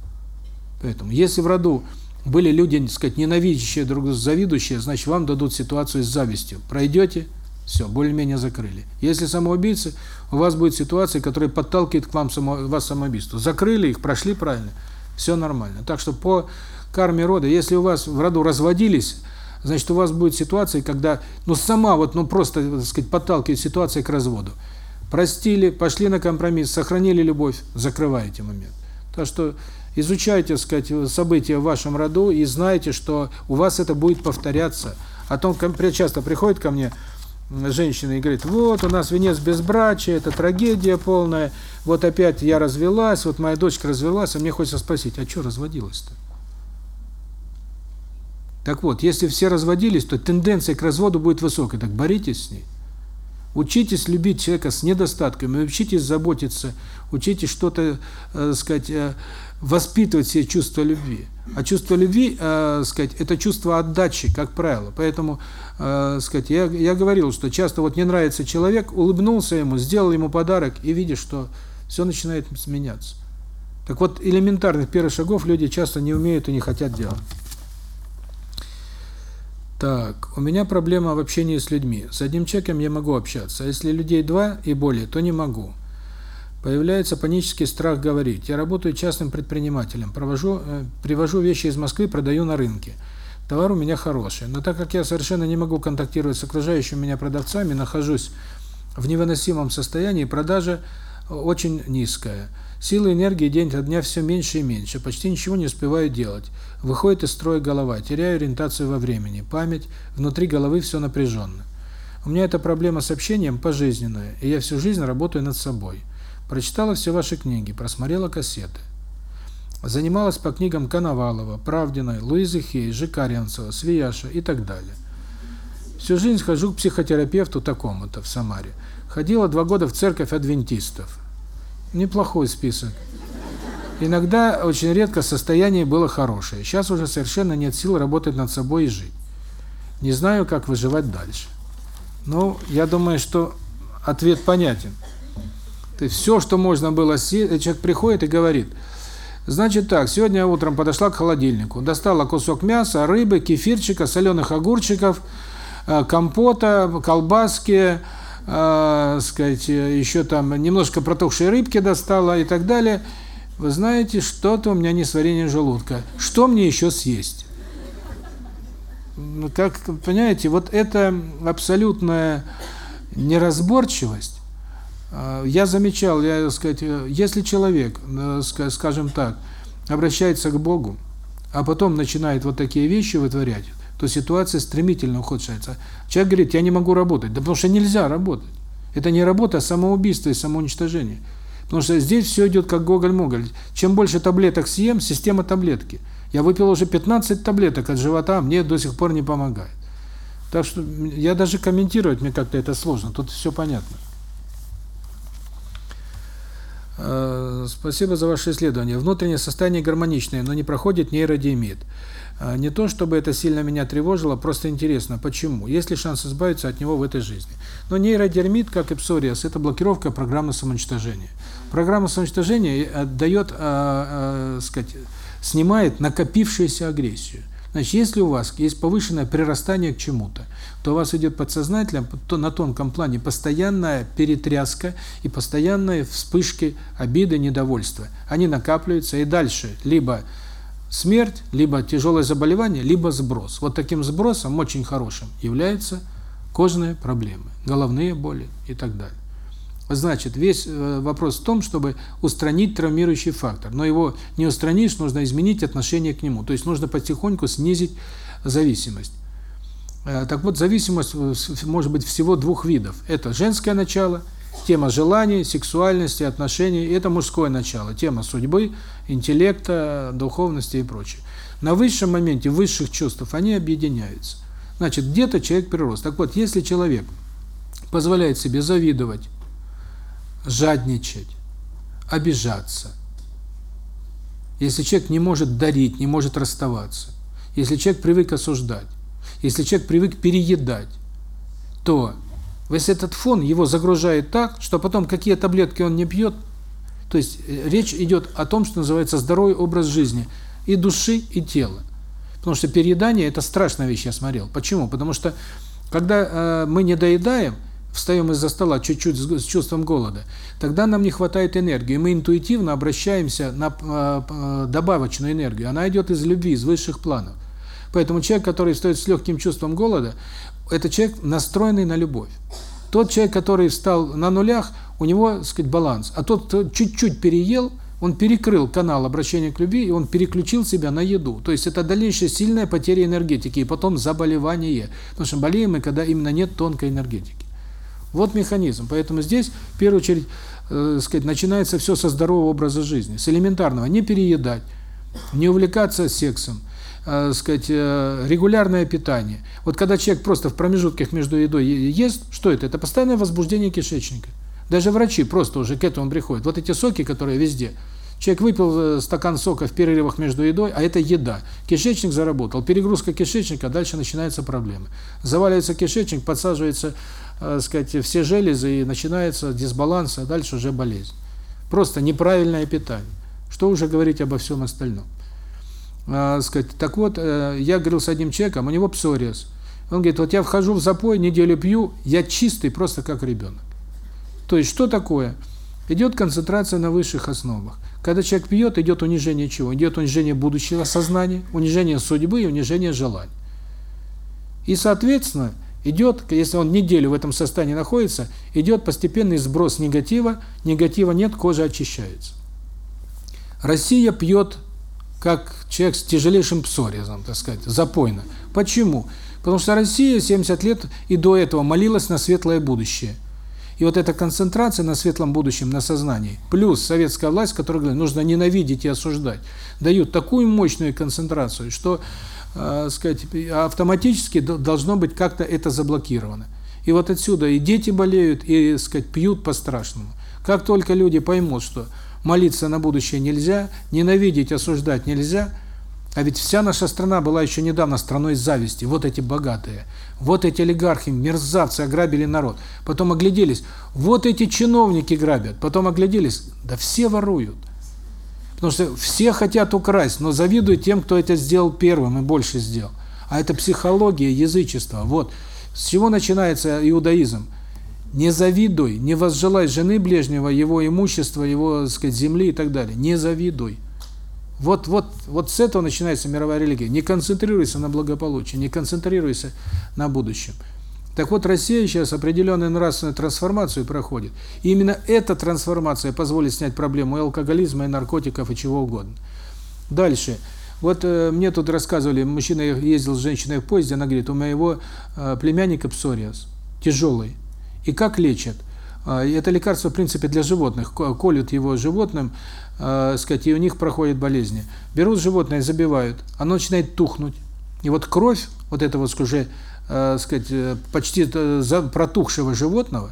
Поэтому, если в роду были люди, так сказать, ненавидящие друг друга, завидующие, значит, вам дадут ситуацию с завистью. Пройдете, все, более-менее закрыли. Если самоубийцы, у вас будет ситуация, которая подталкивает к вам само, вас самоубийству. Закрыли их, прошли правильно, все нормально. Так что по карме рода, если у вас в роду разводились, значит, у вас будет ситуация, когда, ну, сама вот, ну, просто, так сказать, подталкивает ситуация к разводу. Простили, пошли на компромисс, сохранили любовь, закрываете момент. Так что изучайте, так сказать, события в вашем роду и знайте, что у вас это будет повторяться. О том, часто приходит ко мне женщина и говорит, вот у нас венец безбрачия, это трагедия полная, вот опять я развелась, вот моя дочка развелась, а мне хочется спросить, а что разводилась-то? Так вот, если все разводились, то тенденция к разводу будет высокой, так боритесь с ней. Учитесь любить человека с недостатками, учитесь заботиться, учитесь что-то, э, сказать, э, воспитывать себе чувство любви. А чувство любви, э, сказать, это чувство отдачи, как правило. Поэтому, э, сказать, я я говорил, что часто вот не нравится человек, улыбнулся ему, сделал ему подарок и видишь, что все начинает меняться. Так вот, элементарных первых шагов люди часто не умеют и не хотят делать. Так, у меня проблема в общении с людьми. С одним человеком я могу общаться, а если людей два и более, то не могу. Появляется панический страх говорить. Я работаю частным предпринимателем, провожу, э, привожу вещи из Москвы, продаю на рынке. Товар у меня хороший, но так как я совершенно не могу контактировать с окружающими меня продавцами, нахожусь в невыносимом состоянии, продажа очень низкая. Силы энергии день от дня все меньше и меньше, почти ничего не успеваю делать. Выходит из строя голова, теряю ориентацию во времени, память, внутри головы все напряженно. У меня эта проблема с общением пожизненная, и я всю жизнь работаю над собой. Прочитала все ваши книги, просмотрела кассеты. Занималась по книгам Коновалова, Правдиной, Луизы Хей, Жикаренцева, Свияша и так далее. Всю жизнь хожу к психотерапевту такому-то в Самаре. Ходила два года в церковь адвентистов. Неплохой список. Иногда, очень редко, состояние было хорошее. Сейчас уже совершенно нет сил работать над собой и жить. Не знаю, как выживать дальше. Ну, я думаю, что ответ понятен. Есть все, что можно было съесть, человек приходит и говорит, значит так, сегодня утром подошла к холодильнику, достала кусок мяса, рыбы, кефирчика, соленых огурчиков, э, компота, колбаски, э, сказать, еще там немножко протухшей рыбки достала и так далее. Вы знаете, что-то у меня не сварение желудка. Что мне еще съесть? Ну, как, понимаете, вот это абсолютная неразборчивость, а, я замечал, я, сказать, если человек, э, скажем так, обращается к Богу, а потом начинает вот такие вещи вытворять, то ситуация стремительно ухудшается. Человек говорит, я не могу работать. Да потому что нельзя работать. Это не работа, а самоубийство и самоуничтожение. Потому что здесь все идет как гоголь-моголь. Чем больше таблеток съем, система таблетки. Я выпил уже 15 таблеток от живота, мне до сих пор не помогает. Так что я даже комментировать мне как-то это сложно. Тут все понятно. Э, спасибо за ваше исследование. Внутреннее состояние гармоничное, но не проходит нейродиамид. Э, не то, чтобы это сильно меня тревожило, просто интересно, почему? Есть ли шанс избавиться от него в этой жизни? Но нейродермит, как и псориаз, это блокировка программы самоуничтожения. Программа самоуничтожения э, дает, э, э, сказать, снимает накопившуюся агрессию. Значит, если у вас есть повышенное прирастание к чему-то, то у вас идет подсознательно, то на тонком плане постоянная перетряска и постоянные вспышки обиды, недовольства. Они накапливаются, и дальше либо смерть, либо тяжелое заболевание, либо сброс. Вот таким сбросом, очень хорошим, являются кожные проблемы, головные боли и так далее. Значит, весь э, вопрос в том, чтобы устранить травмирующий фактор. Но его не устранишь, нужно изменить отношение к нему. То есть нужно потихоньку снизить зависимость. Э, так вот, зависимость э, может быть всего двух видов. Это женское начало, тема желаний, сексуальности, отношений. Это мужское начало, тема судьбы, интеллекта, духовности и прочее. На высшем моменте, высших чувств, они объединяются. Значит, где-то человек прирос. Так вот, если человек позволяет себе завидовать, жадничать, обижаться. Если человек не может дарить, не может расставаться, если человек привык осуждать, если человек привык переедать, то весь этот фон его загружает так, что потом какие таблетки он не пьет, то есть э, речь идет о том, что называется здоровый образ жизни и души, и тела. Потому что переедание – это страшная вещь, я смотрел. Почему? Потому что, когда э, мы не доедаем, встаем из-за стола чуть-чуть с, чувством голода, тогда нам не хватает энергии. Мы интуитивно обращаемся на э, э, добавочную энергию. Она идет из любви, из высших планов. Поэтому человек, который стоит с легким чувством голода, это человек, настроенный на любовь. Тот человек, который встал на нулях, у него, так сказать, баланс. А тот, кто чуть-чуть переел – он перекрыл канал обращения к любви, и он переключил себя на еду. То есть это дальнейшая сильная потеря энергетики, и потом заболевание. Потому что болеем мы, когда именно нет тонкой энергетики. Вот механизм. Поэтому здесь, в первую очередь, э, сказать, начинается все со здорового образа жизни, с элементарного. Не переедать, не увлекаться сексом, э, сказать, э, регулярное питание. Вот когда человек просто в промежутках между едой ест, что это? Это постоянное возбуждение кишечника. Даже врачи просто уже к этому приходят. Вот эти соки, которые везде. Человек выпил э, стакан сока в перерывах между едой, а это еда. Кишечник заработал. Перегрузка кишечника, дальше начинаются проблемы. Заваливается кишечник, подсаживается, э, сказать, все железы, и начинается дисбаланс, а дальше уже болезнь. Просто неправильное питание. Что уже говорить обо всем остальном? А, сказать, так вот, э, я говорил с одним человеком, у него псориаз. Он говорит, вот я вхожу в запой, неделю пью, я чистый, просто как ребенок. То есть что такое? Идет концентрация на высших основах. Когда человек пьет, идет унижение чего? Идет унижение будущего сознания, унижение судьбы и унижение желаний. И, соответственно, идет, если он неделю в этом состоянии находится, идет постепенный сброс негатива, негатива нет, кожа очищается. Россия пьет как человек с тяжелейшим псориазом, так сказать, запойно. Почему? Потому что Россия 70 лет и до этого молилась на светлое будущее – и вот эта концентрация на светлом будущем, на сознании, плюс советская власть, которая говорит, нужно ненавидеть и осуждать, дают такую мощную концентрацию, что, э, сказать, автоматически должно быть как-то это заблокировано. И вот отсюда и дети болеют, и, сказать, пьют по-страшному. Как только люди поймут, что молиться на будущее нельзя, ненавидеть, осуждать нельзя – а ведь вся наша страна была еще недавно страной зависти. Вот эти богатые, вот эти олигархи, мерзавцы ограбили народ. Потом огляделись, вот эти чиновники грабят. Потом огляделись, да все воруют. Потому что все хотят украсть, но завидуют тем, кто это сделал первым и больше сделал. А это психология язычества. Вот. С чего начинается иудаизм? Не завидуй, не возжелай жены ближнего, его имущества, его, так сказать, земли и так далее. Не завидуй. Вот, вот, вот с этого начинается мировая религия. Не концентрируйся на благополучии, не концентрируйся на будущем. Так вот, Россия сейчас определенную нравственную трансформацию проходит. И именно эта трансформация позволит снять проблему и алкоголизма, и наркотиков, и чего угодно. Дальше. Вот э, мне тут рассказывали, мужчина ездил с женщиной в поезде, она говорит, у моего э, племянника псориаз, тяжелый. И как лечат? Э, это лекарство, в принципе, для животных. Колют его животным, э, сказать, и у них проходят болезни. Берут животное, забивают, оно начинает тухнуть. И вот кровь вот этого вот уже, э, сказать, э, почти протухшего животного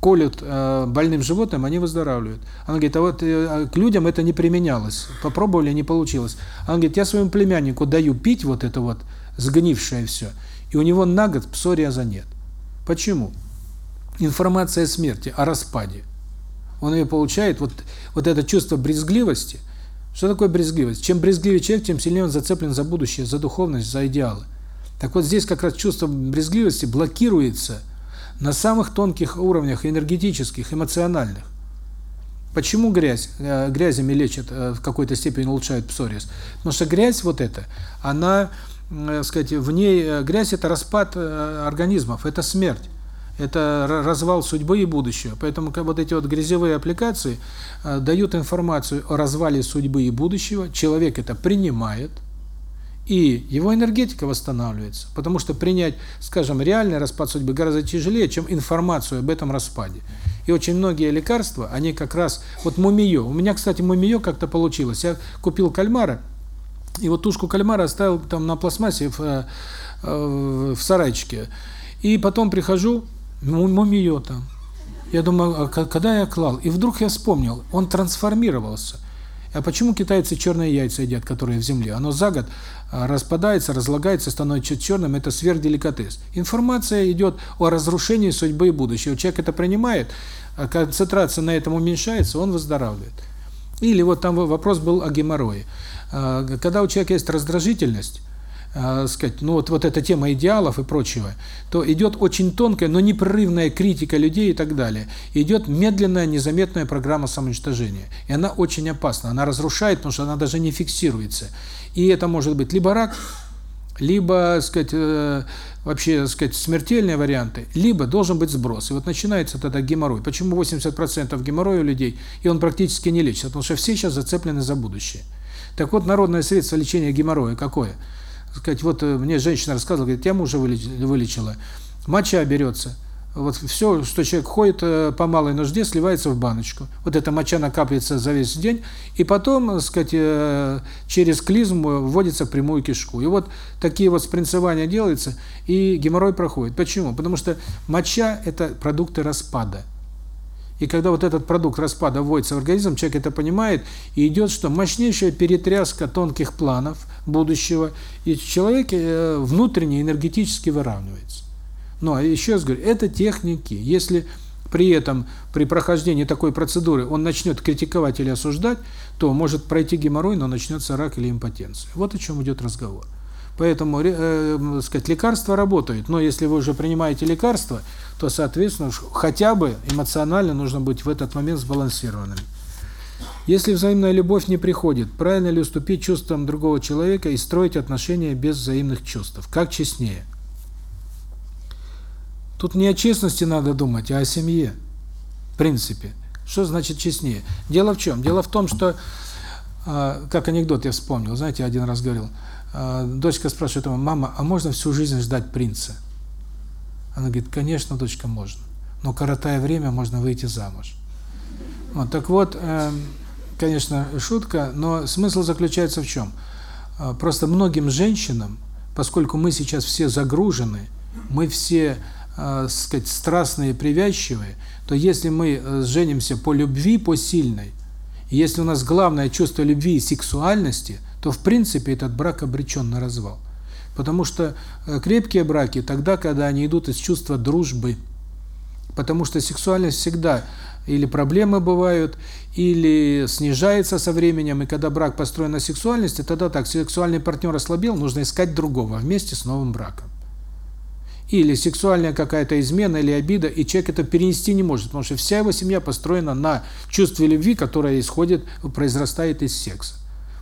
колют э, больным животным, они выздоравливают. Она говорит, а вот э, к людям это не применялось. Попробовали, не получилось. Она говорит, я своему племяннику даю пить вот это вот сгнившее все, и у него на год псориаза нет. Почему? Информация о смерти, о распаде. Он ее получает, вот, вот это чувство брезгливости. Что такое брезгливость? Чем брезгливее человек, тем сильнее он зацеплен за будущее, за духовность, за идеалы. Так вот здесь как раз чувство брезгливости блокируется на самых тонких уровнях энергетических, эмоциональных. Почему грязь? Э, грязями лечат, э, в какой-то степени улучшают псориаз. Потому что грязь вот эта, она, э, сказать, в ней, грязь это распад организмов, это смерть это развал судьбы и будущего. Поэтому вот эти вот грязевые аппликации дают информацию о развале судьбы и будущего, человек это принимает, и его энергетика восстанавливается. Потому что принять, скажем, реальный распад судьбы гораздо тяжелее, чем информацию об этом распаде. И очень многие лекарства, они как раз... Вот мумиё. У меня, кстати, мумиё как-то получилось. Я купил кальмара, и вот тушку кальмара оставил там на пластмассе в, э, э, в сарайчике. И потом прихожу, мумию там. Я думаю, а когда я клал? И вдруг я вспомнил, он трансформировался. А почему китайцы черные яйца едят, которые в земле? Оно за год а, распадается, разлагается, становится черным, это сверхделикатес. Информация идет о разрушении судьбы и будущего. Человек это принимает, а концентрация на этом уменьшается, он выздоравливает. Или вот там вопрос был о геморрое. А, когда у человека есть раздражительность, э, сказать, ну вот, вот эта тема идеалов и прочего, то идет очень тонкая, но непрерывная критика людей и так далее. Идет медленная, незаметная программа самоуничтожения. И она очень опасна, она разрушает, потому что она даже не фиксируется. И это может быть либо рак, либо, сказать, э, вообще, сказать, смертельные варианты, либо должен быть сброс. И вот начинается тогда геморрой. Почему 80% геморроя у людей, и он практически не лечится? Потому что все сейчас зацеплены за будущее. Так вот, народное средство лечения геморроя какое? Сказать, вот э, мне женщина рассказывала, говорит, я мужа вылечила. Моча берется – вот все, что человек ходит э, по малой нужде, сливается в баночку. Вот эта моча накапливается за весь день, и потом, так сказать, э, через клизму вводится в прямую кишку. И вот такие вот спринцевания делаются, и геморрой проходит. Почему? Потому что моча – это продукты распада. И когда вот этот продукт распада вводится в организм, человек это понимает, и идет что? Мощнейшая перетряска тонких планов будущего, и человек э, внутренне энергетически выравнивается. Но ну, а еще раз говорю, это техники. Если при этом, при прохождении такой процедуры он начнет критиковать или осуждать, то может пройти геморрой, но начнется рак или импотенция. Вот о чем идет разговор. Поэтому, э, сказать, лекарства работают, но если вы уже принимаете лекарства, то, соответственно, хотя бы эмоционально нужно быть в этот момент сбалансированным. Если взаимная любовь не приходит, правильно ли уступить чувствам другого человека и строить отношения без взаимных чувств? Как честнее? Тут не о честности надо думать, а о семье. В принципе. Что значит честнее? Дело в чем? Дело в том, что, а, как анекдот я вспомнил, знаете, один раз говорил, дочка спрашивает ему, мама, а можно всю жизнь ждать принца? Она говорит, конечно, дочка, можно. Но коротая время можно выйти замуж. Вот, так вот, эм, конечно, шутка, но смысл заключается в чем? А, просто многим женщинам, поскольку мы сейчас все загружены, мы все э, сказать, страстные, привязчивые, то если мы э, женимся по любви, по сильной, если у нас главное чувство любви и сексуальности, то в принципе этот брак обречен на развал. Потому что э, крепкие браки тогда, когда они идут из чувства дружбы. Потому что сексуальность всегда или проблемы бывают, или снижается со временем, и когда брак построен на сексуальности, тогда так, сексуальный партнер ослабел, нужно искать другого вместе с новым браком или сексуальная какая-то измена или обида, и человек это перенести не может, потому что вся его семья построена на чувстве любви, которое исходит, произрастает из секса.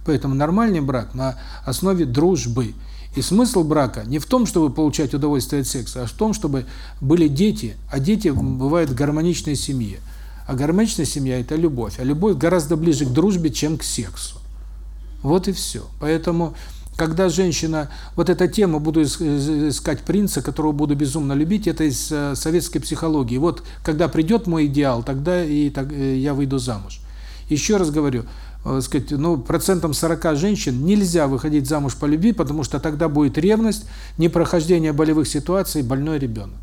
Поэтому нормальный брак на основе дружбы. И смысл брака не в том, чтобы получать удовольствие от секса, а в том, чтобы были дети, а дети бывают в гармоничной семье. А гармоничная семья – это любовь. А любовь гораздо ближе к дружбе, чем к сексу. Вот и все. Поэтому когда женщина, вот эта тема, буду искать принца, которого буду безумно любить, это из э, советской психологии. Вот когда придет мой идеал, тогда и так, э, я выйду замуж. Еще раз говорю, э, сказать, ну, процентом 40 женщин нельзя выходить замуж по любви, потому что тогда будет ревность, непрохождение болевых ситуаций, больной ребенок.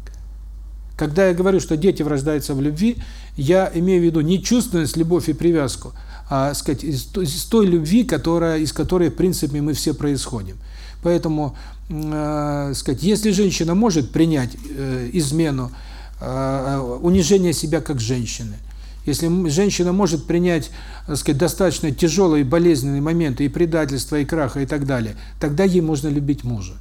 Когда я говорю, что дети рождаются в любви, я имею в виду не чувственность, любовь и привязку, а, сказать, из, из той любви, которая, из которой, в принципе, мы все происходим. Поэтому, э, сказать, если женщина может принять э, измену, э, унижение себя как женщины, если женщина может принять, так сказать, достаточно тяжелые болезненные моменты и предательства, и краха, и так далее, тогда ей можно любить мужа.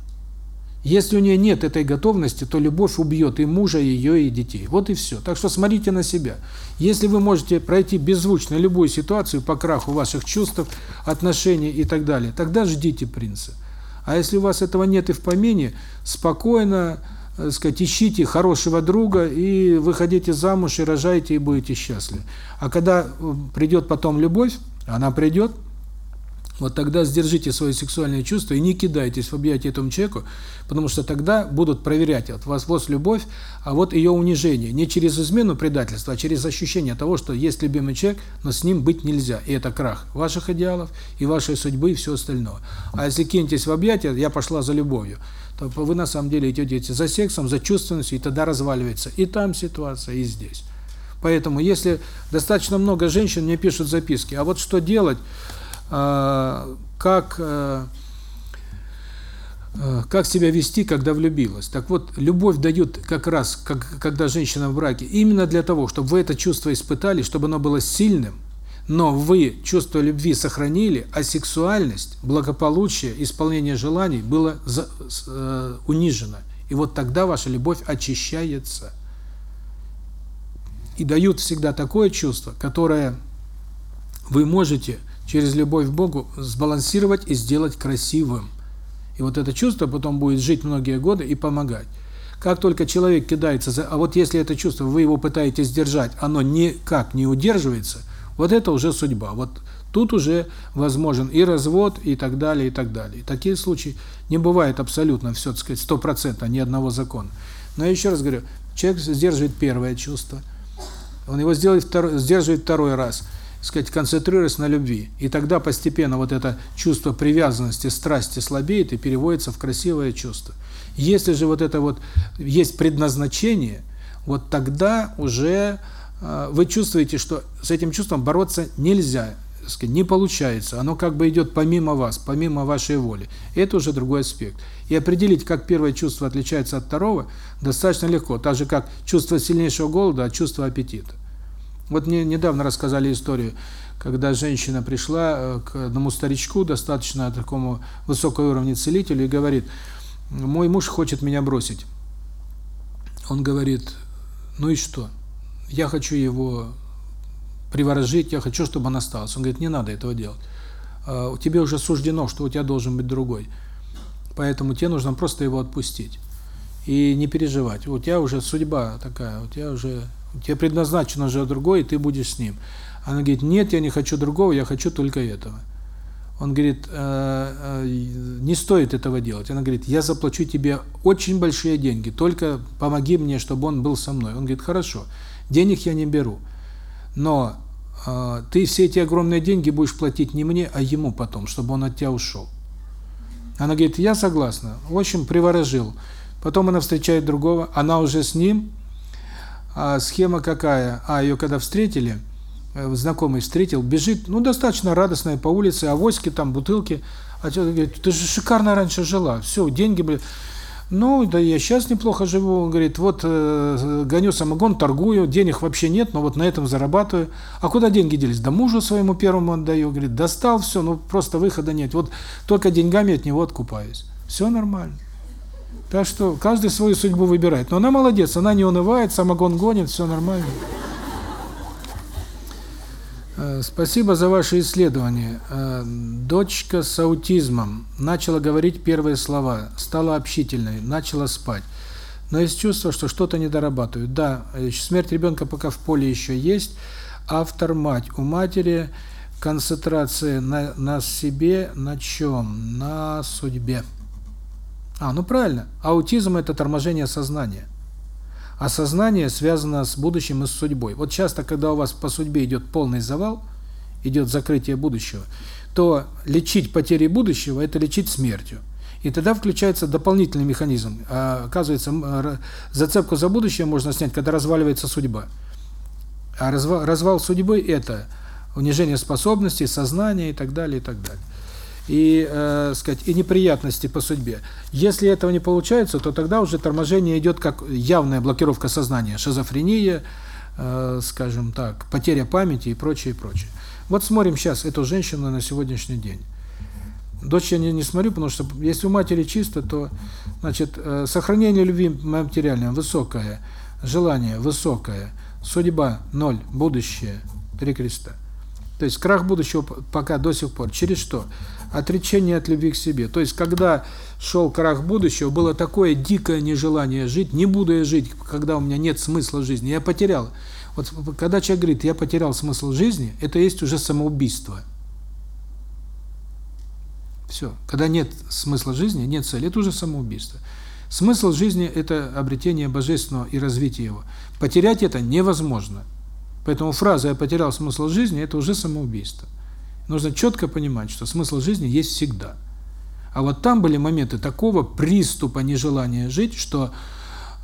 Если у нее нет этой готовности, то любовь убьет и мужа, и ее, и детей. Вот и все. Так что смотрите на себя. Если вы можете пройти беззвучно любую ситуацию по краху ваших чувств, отношений и так далее, тогда ждите принца. А если у вас этого нет и в помине, спокойно, э, сказать, ищите хорошего друга и выходите замуж, и рожайте, и будете счастливы. А когда э, придет потом любовь, она придет, вот тогда сдержите свои сексуальные чувства и не кидайтесь в объятия этому человеку, потому что тогда будут проверять от вас вот любовь, а вот ее унижение. Не через измену предательства, а через ощущение того, что есть любимый человек, но с ним быть нельзя. И это крах ваших идеалов, и вашей судьбы, и все остальное. А если кинетесь в объятия, я пошла за любовью, то вы на самом деле идете за сексом, за чувственностью, и тогда разваливается и там ситуация, и здесь. Поэтому, если достаточно много женщин мне пишут записки, а вот что делать, как э, э, как себя вести, когда влюбилась. Так вот, любовь дает как раз, как, когда женщина в браке, именно для того, чтобы вы это чувство испытали, чтобы оно было сильным, Но вы чувство любви сохранили, а сексуальность, благополучие, исполнение желаний было за, э, унижено. И вот тогда ваша любовь очищается. И дают всегда такое чувство, которое вы можете через любовь к Богу сбалансировать и сделать красивым. И вот это чувство потом будет жить многие годы и помогать. Как только человек кидается за... А вот если это чувство, вы его пытаетесь сдержать, оно никак не удерживается, вот это уже судьба. Вот тут уже возможен и развод, и так далее, и так далее. И такие случаи не бывает абсолютно, все, так сказать, стопроцентно, ни одного закона. Но я еще раз говорю, человек сдерживает первое чувство, он его сделает второй, сдерживает второй раз – сказать, концентрируясь на любви. И тогда постепенно вот это чувство привязанности, страсти слабеет и переводится в красивое чувство. Если же вот это вот есть предназначение, вот тогда уже э, вы чувствуете, что с этим чувством бороться нельзя, сказать, не получается. Оно как бы идет помимо вас, помимо вашей воли. Это уже другой аспект. И определить, как первое чувство отличается от второго, достаточно легко. Так же, как чувство сильнейшего голода от чувства аппетита. Вот мне недавно рассказали историю, когда женщина пришла э, к одному старичку, достаточно такому высокого уровня целителю, и говорит, мой муж хочет меня бросить. Он говорит, ну и что? Я хочу его приворожить, я хочу, чтобы он остался. Он говорит, не надо этого делать. А, тебе уже суждено, что у тебя должен быть другой. Поэтому тебе нужно просто его отпустить. И не переживать. У тебя уже судьба такая, у тебя уже Тебе предназначено уже другое, и ты будешь с ним. Она говорит, нет, я не хочу другого, я хочу только этого. Он говорит, э, э, не стоит этого делать. Она говорит, я заплачу тебе очень большие деньги, только помоги мне, чтобы он был со мной. Он говорит, хорошо, денег я не беру, но э, ты все эти огромные деньги будешь платить не мне, а ему потом, чтобы он от тебя ушел. Она говорит, я согласна. В общем, приворожил. Потом она встречает другого, она уже с ним, а схема какая? А, ее когда встретили, э, знакомый встретил, бежит, ну, достаточно радостная по улице, авоськи там, бутылки. А тетя говорит, ты же шикарно раньше жила, все, деньги были. Ну, да я сейчас неплохо живу. Он говорит, вот э, гоню самогон, торгую, денег вообще нет, но вот на этом зарабатываю. А куда деньги делись? Да мужу своему первому отдаю. Говорит, достал все, ну просто выхода нет. Вот только деньгами от него откупаюсь. Все нормально. Так что каждый свою судьбу выбирает. Но она молодец, она не унывает, самогон гонит, все нормально. Э, спасибо за ваше исследование. Э, дочка с аутизмом начала говорить первые слова, стала общительной, начала спать. Но есть чувство, что что-то не дорабатывают. Да, э, смерть ребенка пока в поле еще есть. Автор мать. У матери концентрация на, на себе, на чем? На судьбе. А, ну правильно. Аутизм – это торможение сознания. А сознание связано с будущим и с судьбой. Вот часто, когда у вас по судьбе идет полный завал, идет закрытие будущего, то лечить потери будущего – это лечить смертью. И тогда включается дополнительный механизм. А, оказывается, зацепку за будущее можно снять, когда разваливается судьба. А развал, развал судьбы – это унижение способностей, сознания и так далее, и так далее и, э, сказать, и неприятности по судьбе. Если этого не получается, то тогда уже торможение идет как явная блокировка сознания, шизофрения, э, скажем так, потеря памяти и прочее, и прочее. Вот смотрим сейчас эту женщину на сегодняшний день. Дочь я не, не смотрю, потому что если у матери чисто, то, значит, э, сохранение любви материальное высокое, желание высокое, судьба ноль, будущее три креста. То есть крах будущего пока до сих пор. Через что? Отречение от любви к себе. То есть когда шел крах будущего, было такое дикое нежелание жить, не буду я жить, когда у меня нет смысла жизни. Я потерял. Вот когда человек говорит, я потерял смысл жизни, это есть уже самоубийство. Все. Когда нет смысла жизни, нет цели, это уже самоубийство. Смысл жизни – это обретение Божественного и развитие его. Потерять это невозможно. Поэтому фраза «я потерял смысл жизни» – это уже самоубийство. Нужно четко понимать, что смысл жизни есть всегда. А вот там были моменты такого приступа нежелания жить, что,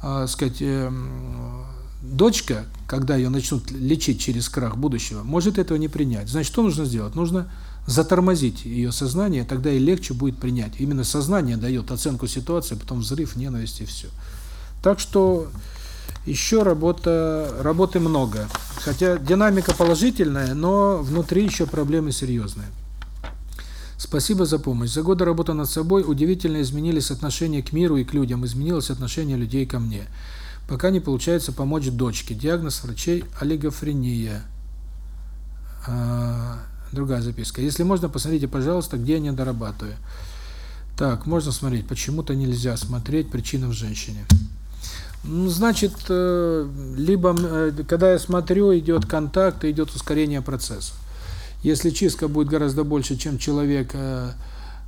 э, сказать, э, дочка, когда ее начнут лечить через крах будущего, может этого не принять. Значит, что нужно сделать? Нужно затормозить ее сознание, тогда и легче будет принять. Именно сознание дает оценку ситуации, потом взрыв, ненависть и все. Так что еще работа, работы много. Хотя динамика положительная, но внутри еще проблемы серьезные. Спасибо за помощь. За годы работы над собой удивительно изменились отношения к миру и к людям, изменилось отношение людей ко мне. Пока не получается помочь дочке. Диагноз врачей – олигофрения. А, другая записка. Если можно, посмотрите, пожалуйста, где я не дорабатываю. Так, можно смотреть. Почему-то нельзя смотреть причины в женщине. Ну, значит, э, либо, э, когда я смотрю, идет контакт, идет ускорение процесса. Если чистка будет гораздо больше, чем человек э,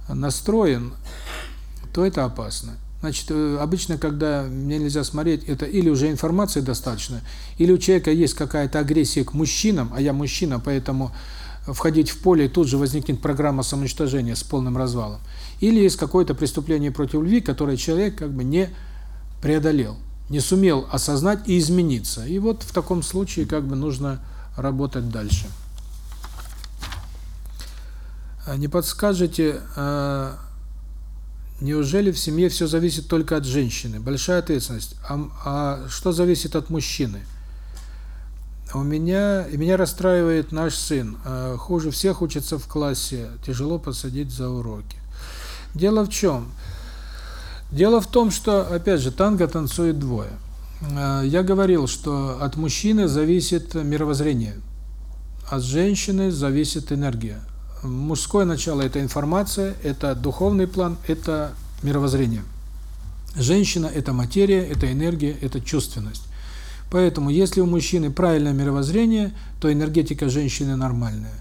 настроен, то это опасно. Значит, обычно, когда мне нельзя смотреть, это или уже информации достаточно, или у человека есть какая-то агрессия к мужчинам, а я мужчина, поэтому входить в поле, тут же возникнет программа самоуничтожения с полным развалом. Или есть какое-то преступление против любви, которое человек как бы не преодолел не сумел осознать и измениться. И вот в таком случае как бы нужно работать дальше. А не подскажете, а, неужели в семье все зависит только от женщины? Большая ответственность. А, а что зависит от мужчины? У меня и меня расстраивает наш сын. А, хуже всех учится в классе, тяжело посадить за уроки. Дело в чем? Дело в том, что, опять же, танго танцует двое. Э, я говорил, что от мужчины зависит мировоззрение, от женщины зависит энергия. Мужское начало – это информация, это духовный план, это мировоззрение. Женщина – это материя, это энергия, это чувственность. Поэтому, если у мужчины правильное мировоззрение, то энергетика женщины нормальная.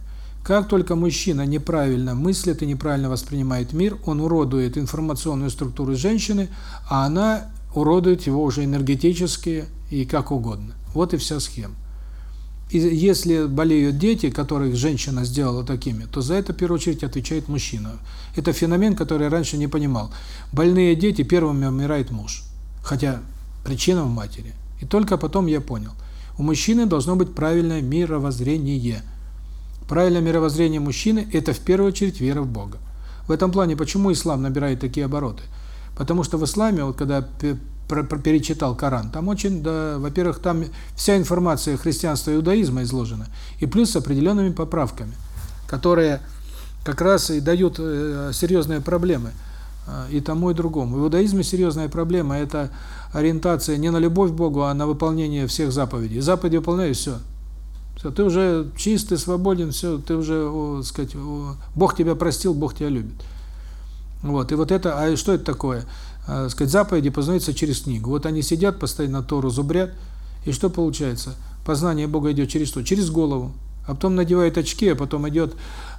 Как только мужчина неправильно мыслит и неправильно воспринимает мир, он уродует информационную структуру женщины, а она уродует его уже энергетически и как угодно. Вот и вся схема. И если болеют дети, которых женщина сделала такими, то за это в первую очередь отвечает мужчина. Это феномен, который я раньше не понимал. Больные дети первыми умирает муж, хотя причина в матери. И только потом я понял. У мужчины должно быть правильное мировоззрение – Правильное мировоззрение мужчины – это в первую очередь вера в Бога. В этом плане почему ислам набирает такие обороты? Потому что в исламе, вот когда перечитал Коран, там очень, да, во-первых, там вся информация христианства и иудаизма изложена, и плюс с определенными поправками, которые как раз и дают э, серьезные проблемы э, и тому, и другому. В иудаизме серьезная проблема – это ориентация не на любовь к Богу, а на выполнение всех заповедей. Заповеди выполняешь – все, все, ты уже чистый, свободен, все, ты уже, о, сказать, о, Бог тебя простил, Бог тебя любит. Вот, и вот это, а что это такое? А, сказать, заповеди познаются через книгу. Вот они сидят, постоянно Тору зубрят, и что получается? Познание Бога идет через что? Через голову. А потом надевает очки, а потом идет,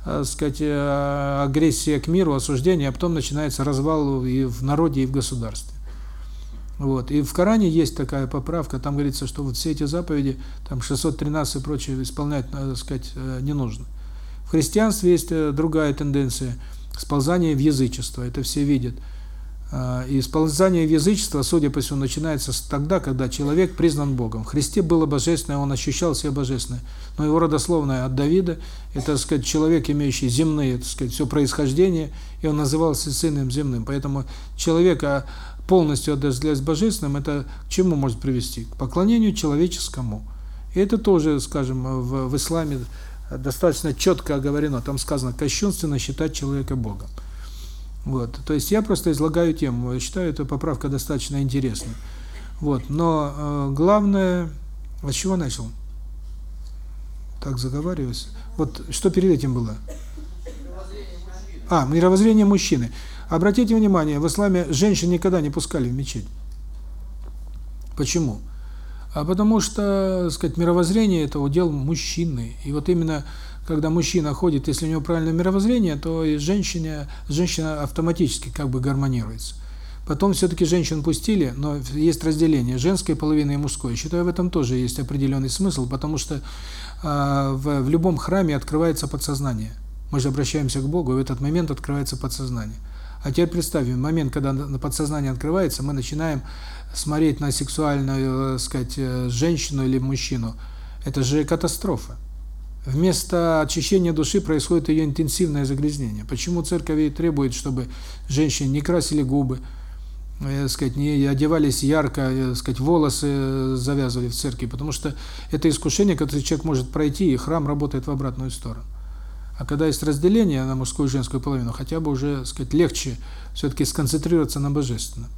э, сказать, э, агрессия к миру, осуждение, а потом начинается развал и в народе, и в государстве. Вот. И в Коране есть такая поправка, там говорится, что вот все эти заповеди, там 613 и прочее, исполнять, надо сказать, э, не нужно. В христианстве есть э, другая тенденция – сползание в язычество, это все видят. А, и сползание в язычество, судя по всему, начинается тогда, когда человек признан Богом. В Христе было божественное, он ощущал себя божественное. Но его родословное от Давида, это, так сказать, человек, имеющий земные, так сказать, все происхождение, и он назывался сыном земным. Поэтому человека полностью отождествлять божественным, это к чему может привести? К поклонению человеческому. И это тоже, скажем, в, в исламе достаточно четко оговорено. Там сказано, кощунственно считать человека Богом. Вот. То есть я просто излагаю тему. Я считаю, эта поправка достаточно интересна. Вот. Но э, главное... С чего начал? Так заговариваюсь. Вот что перед этим было? А, мировоззрение мужчины. Обратите внимание, в исламе женщин никогда не пускали в мечеть. Почему? А потому что, сказать, мировоззрение – это удел мужчины. И вот именно, когда мужчина ходит, если у него правильное мировоззрение, то и женщина, женщина автоматически как бы гармонируется. Потом все-таки женщин пустили, но есть разделение женской половины и мужской. Считаю, в этом тоже есть определенный смысл, потому что э, в, в любом храме открывается подсознание. Мы же обращаемся к Богу, и в этот момент открывается подсознание. А теперь представим, момент, когда на подсознание открывается, мы начинаем смотреть на сексуальную, так сказать, э, женщину или мужчину. Это же катастрофа. Вместо очищения души происходит ее интенсивное загрязнение. Почему церковь требует, чтобы женщины не красили губы, э, сказать, не одевались ярко, э, сказать, волосы э, завязывали в церкви, потому что это искушение, которое человек может пройти, и храм работает в обратную сторону. А когда есть разделение на мужскую и женскую половину, хотя бы уже, сказать, легче все-таки сконцентрироваться на божественном.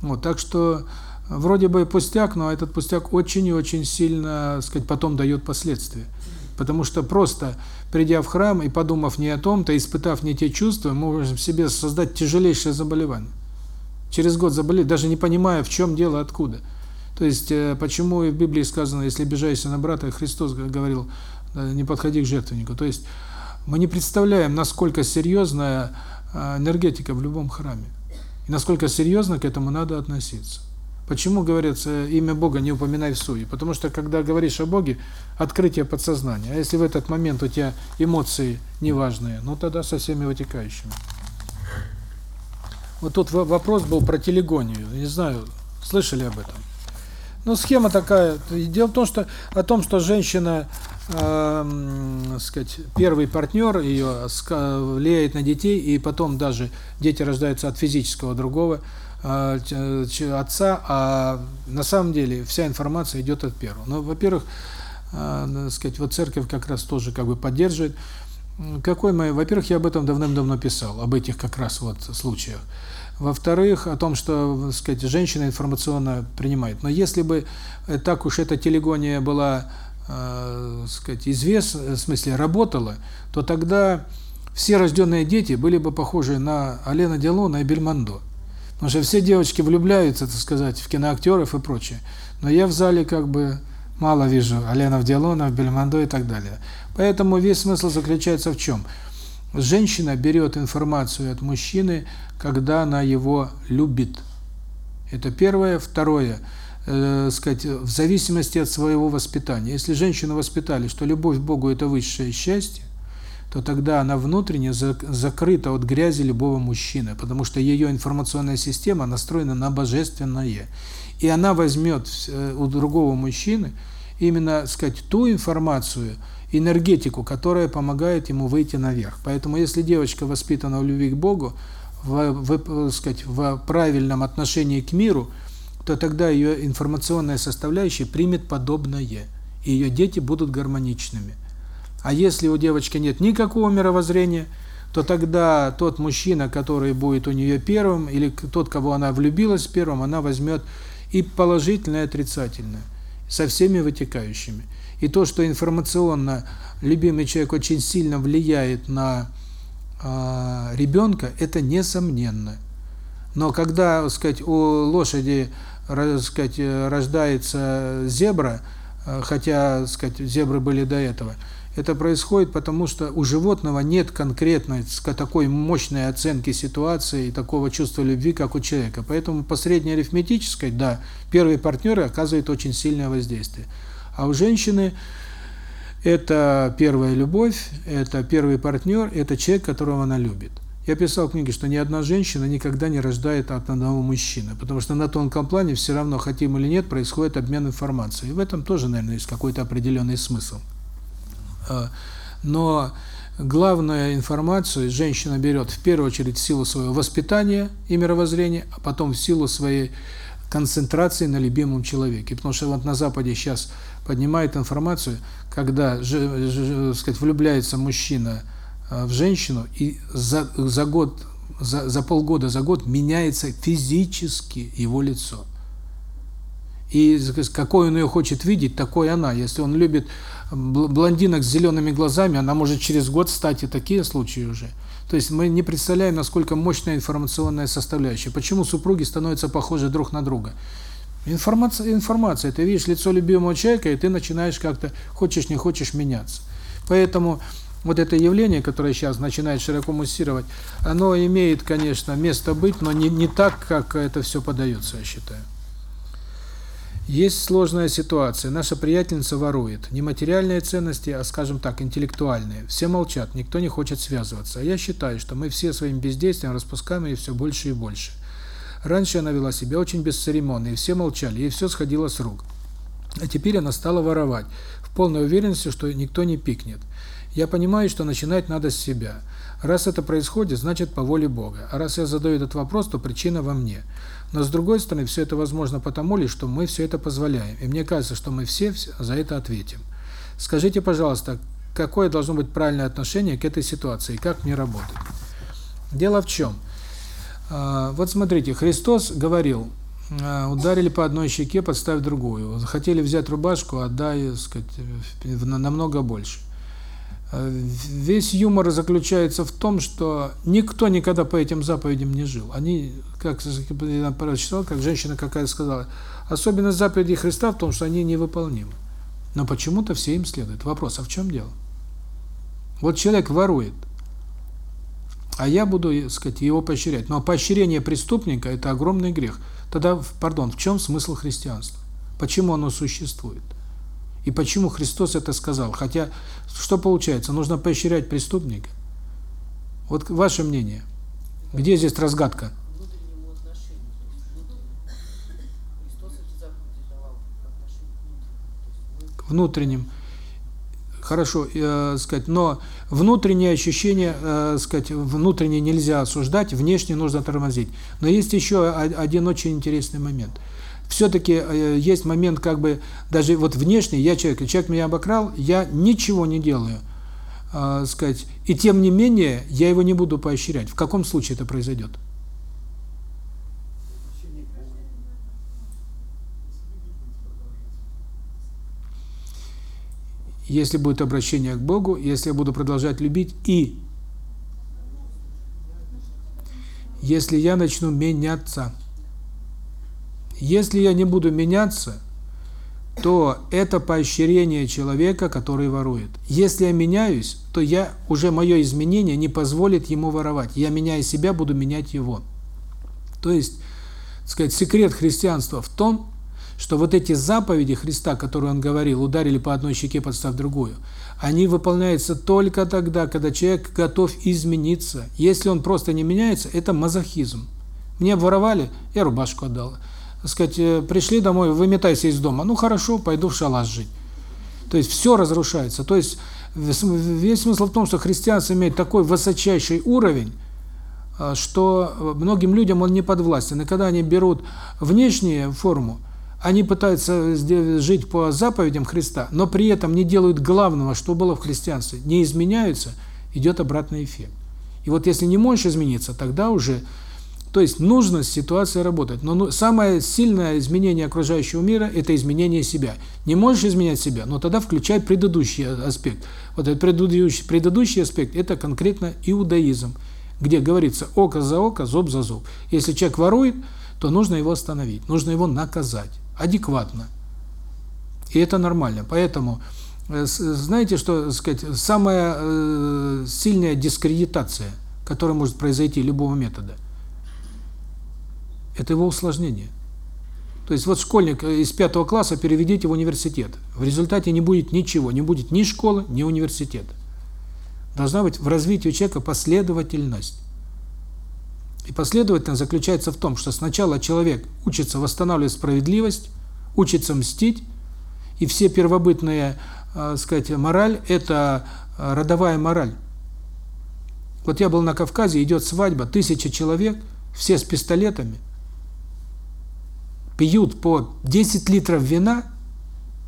Вот, так что вроде бы пустяк, но этот пустяк очень и очень сильно, сказать, потом дает последствия. Потому что просто придя в храм и подумав не о том-то, испытав не те чувства, мы можем себе создать тяжелейшее заболевание. Через год заболеть, даже не понимая, в чем дело, откуда. То есть, э, почему и в Библии сказано, если обижаешься на брата, Христос говорил, не подходи к жертвеннику. То есть, мы не представляем, насколько серьезная э, энергетика в любом храме. И насколько серьезно к этому надо относиться. Почему говорится имя Бога не упоминай в суе? Потому что когда говоришь о Боге, открытие подсознания. А если в этот момент у тебя эмоции неважные, ну тогда со всеми вытекающими. Вот тут вопрос был про телегонию. Не знаю, слышали об этом? Ну, схема такая. Дело в том, что о том, что женщина, э, сказать, первый партнер ее влияет на детей, и потом даже дети рождаются от физического другого э, отца, а на самом деле вся информация идет от первого. Ну, во-первых, э, сказать, вот церковь как раз тоже как бы поддерживает. Какой мы, во-первых, я об этом давным-давно писал, об этих как раз вот случаях. Во-вторых, о том, что, так сказать, женщина информационно принимает. Но если бы э, так уж эта телегония была, э, сказать, известна, в смысле, работала, то тогда все рожденные дети были бы похожи на Алена Делона и Бельмондо. Потому что все девочки влюбляются, так сказать, в киноактеров и прочее. Но я в зале как бы мало вижу Аленов Делонов, Бельмондо и так далее. Поэтому весь смысл заключается в чем? Женщина берет информацию от мужчины, когда она его любит. Это первое. Второе, э, сказать, в зависимости от своего воспитания. Если женщину воспитали, что любовь к Богу – это высшее счастье, то тогда она внутренне закрыта от грязи любого мужчины, потому что ее информационная система настроена на божественное. И она возьмет э, у другого мужчины именно, сказать, ту информацию, энергетику, которая помогает ему выйти наверх. Поэтому если девочка воспитана в любви к Богу, в, в, сказать, в правильном отношении к миру, то тогда ее информационная составляющая примет подобное, и ее дети будут гармоничными. А если у девочки нет никакого мировоззрения, то тогда тот мужчина, который будет у нее первым, или тот, кого она влюбилась первым, она возьмет и положительное, и отрицательное, со всеми вытекающими. И то, что информационно любимый человек очень сильно влияет на э, ребенка, это несомненно. Но когда, сказать, у лошади, сказать, рождается зебра, э, хотя, сказать, зебры были до этого, это происходит потому, что у животного нет конкретной такой мощной оценки ситуации и такого чувства любви, как у человека. Поэтому по среднеарифметической, да, первые партнеры оказывают очень сильное воздействие. А у женщины это первая любовь, это первый партнер, это человек, которого она любит. Я писал в книге, что ни одна женщина никогда не рождает от одного мужчины, потому что на тонком плане все равно, хотим или нет, происходит обмен информацией. И в этом тоже, наверное, есть какой-то определенный смысл. А, но главную информацию женщина берет в первую очередь в силу своего воспитания и мировоззрения, а потом в силу своей концентрации на любимом человеке. Потому что вот на Западе сейчас поднимает информацию, когда, сказать, влюбляется мужчина в женщину, и за, за год, за, за полгода, за год меняется физически его лицо. И какой он ее хочет видеть, такой она. Если он любит блондинок с зелеными глазами, она может через год стать, и такие случаи уже – то есть мы не представляем, насколько мощная информационная составляющая. Почему супруги становятся похожи друг на друга? Информация, информация. Ты видишь лицо любимого человека, и ты начинаешь как-то, хочешь не хочешь, меняться. Поэтому вот это явление, которое сейчас начинает широко муссировать, оно имеет, конечно, место быть, но не, не так, как это все подается, я считаю. Есть сложная ситуация. Наша приятельница ворует. Не материальные ценности, а, скажем так, интеллектуальные. Все молчат, никто не хочет связываться. А я считаю, что мы все своим бездействием распускаем ее все больше и больше. Раньше она вела себя очень бесцеремонно, и все молчали, ей все сходило с рук. А теперь она стала воровать, в полной уверенности, что никто не пикнет. Я понимаю, что начинать надо с себя. Раз это происходит, значит по воле Бога. А раз я задаю этот вопрос, то причина во мне. Но с другой стороны, все это возможно потому ли, что мы все это позволяем. И мне кажется, что мы все за это ответим. Скажите, пожалуйста, какое должно быть правильное отношение к этой ситуации, как мне работать? Дело в чем? А, вот смотрите, Христос говорил, а, ударили по одной щеке, подставь другую. Хотели взять рубашку, отдай, сказать, намного больше. А, весь юмор заключается в том, что никто никогда по этим заповедям не жил. Они, как я прочитал, как женщина какая сказала, особенность заповедей Христа в том, что они невыполнимы. Но почему-то все им следуют. Вопрос, а в чем дело? Вот человек ворует, а я буду, так сказать, его поощрять. Но поощрение преступника – это огромный грех. Тогда, пардон, в чем смысл христианства? Почему оно существует? И почему Христос это сказал? Хотя, что получается? Нужно поощрять преступника? Вот ваше мнение. Где здесь разгадка? Внутренним. Хорошо, э, сказать, но внутреннее ощущение, э, сказать, внутреннее нельзя осуждать, внешне нужно тормозить. Но есть еще один очень интересный момент. Все-таки э, есть момент, как бы, даже вот внешний, я человек, человек меня обокрал, я ничего не делаю, э, сказать, и тем не менее, я его не буду поощрять. В каком случае это произойдет? если будет обращение к Богу, если я буду продолжать любить, и если я начну меняться. Если я не буду меняться, то это поощрение человека, который ворует. Если я меняюсь, то я уже мое изменение не позволит ему воровать. Я меняя себя, буду менять его. То есть, сказать, секрет христианства в том, что вот эти заповеди Христа, которые он говорил, ударили по одной щеке, подстав другую, они выполняются только тогда, когда человек готов измениться. Если он просто не меняется, это мазохизм. Мне воровали, я рубашку отдал. Сказать, э, пришли домой, выметайся из дома. Ну хорошо, пойду в шалаш жить. То есть все разрушается. То есть весь смысл в том, что христианство имеет такой высочайший уровень, э, что многим людям он не подвластен. И когда они берут внешнюю форму, они пытаются жить по заповедям Христа, но при этом не делают главного, что было в христианстве, не изменяются, идет обратный эффект. И вот если не можешь измениться, тогда уже, то есть нужно с ситуацией работать. Но ну, самое сильное изменение окружающего мира – это изменение себя. Не можешь изменять себя, но тогда включай предыдущий аспект. Вот этот предыдущий, предыдущий аспект – это конкретно иудаизм, где говорится око за око, зуб за зуб. Если человек ворует, то нужно его остановить, нужно его наказать адекватно. И это нормально. Поэтому, э, знаете, что сказать, самая э, сильная дискредитация, которая может произойти любого метода, это его усложнение. То есть вот школьник э, из пятого класса переведите в университет. В результате не будет ничего, не будет ни школы, ни университета. Должна быть в развитии человека последовательность. И последовательность заключается в том, что сначала человек учится восстанавливать справедливость, учится мстить, и все первобытные, э, сказать, мораль – это э, родовая мораль. Вот я был на Кавказе, идет свадьба, тысяча человек, все с пистолетами, пьют по 10 литров вина,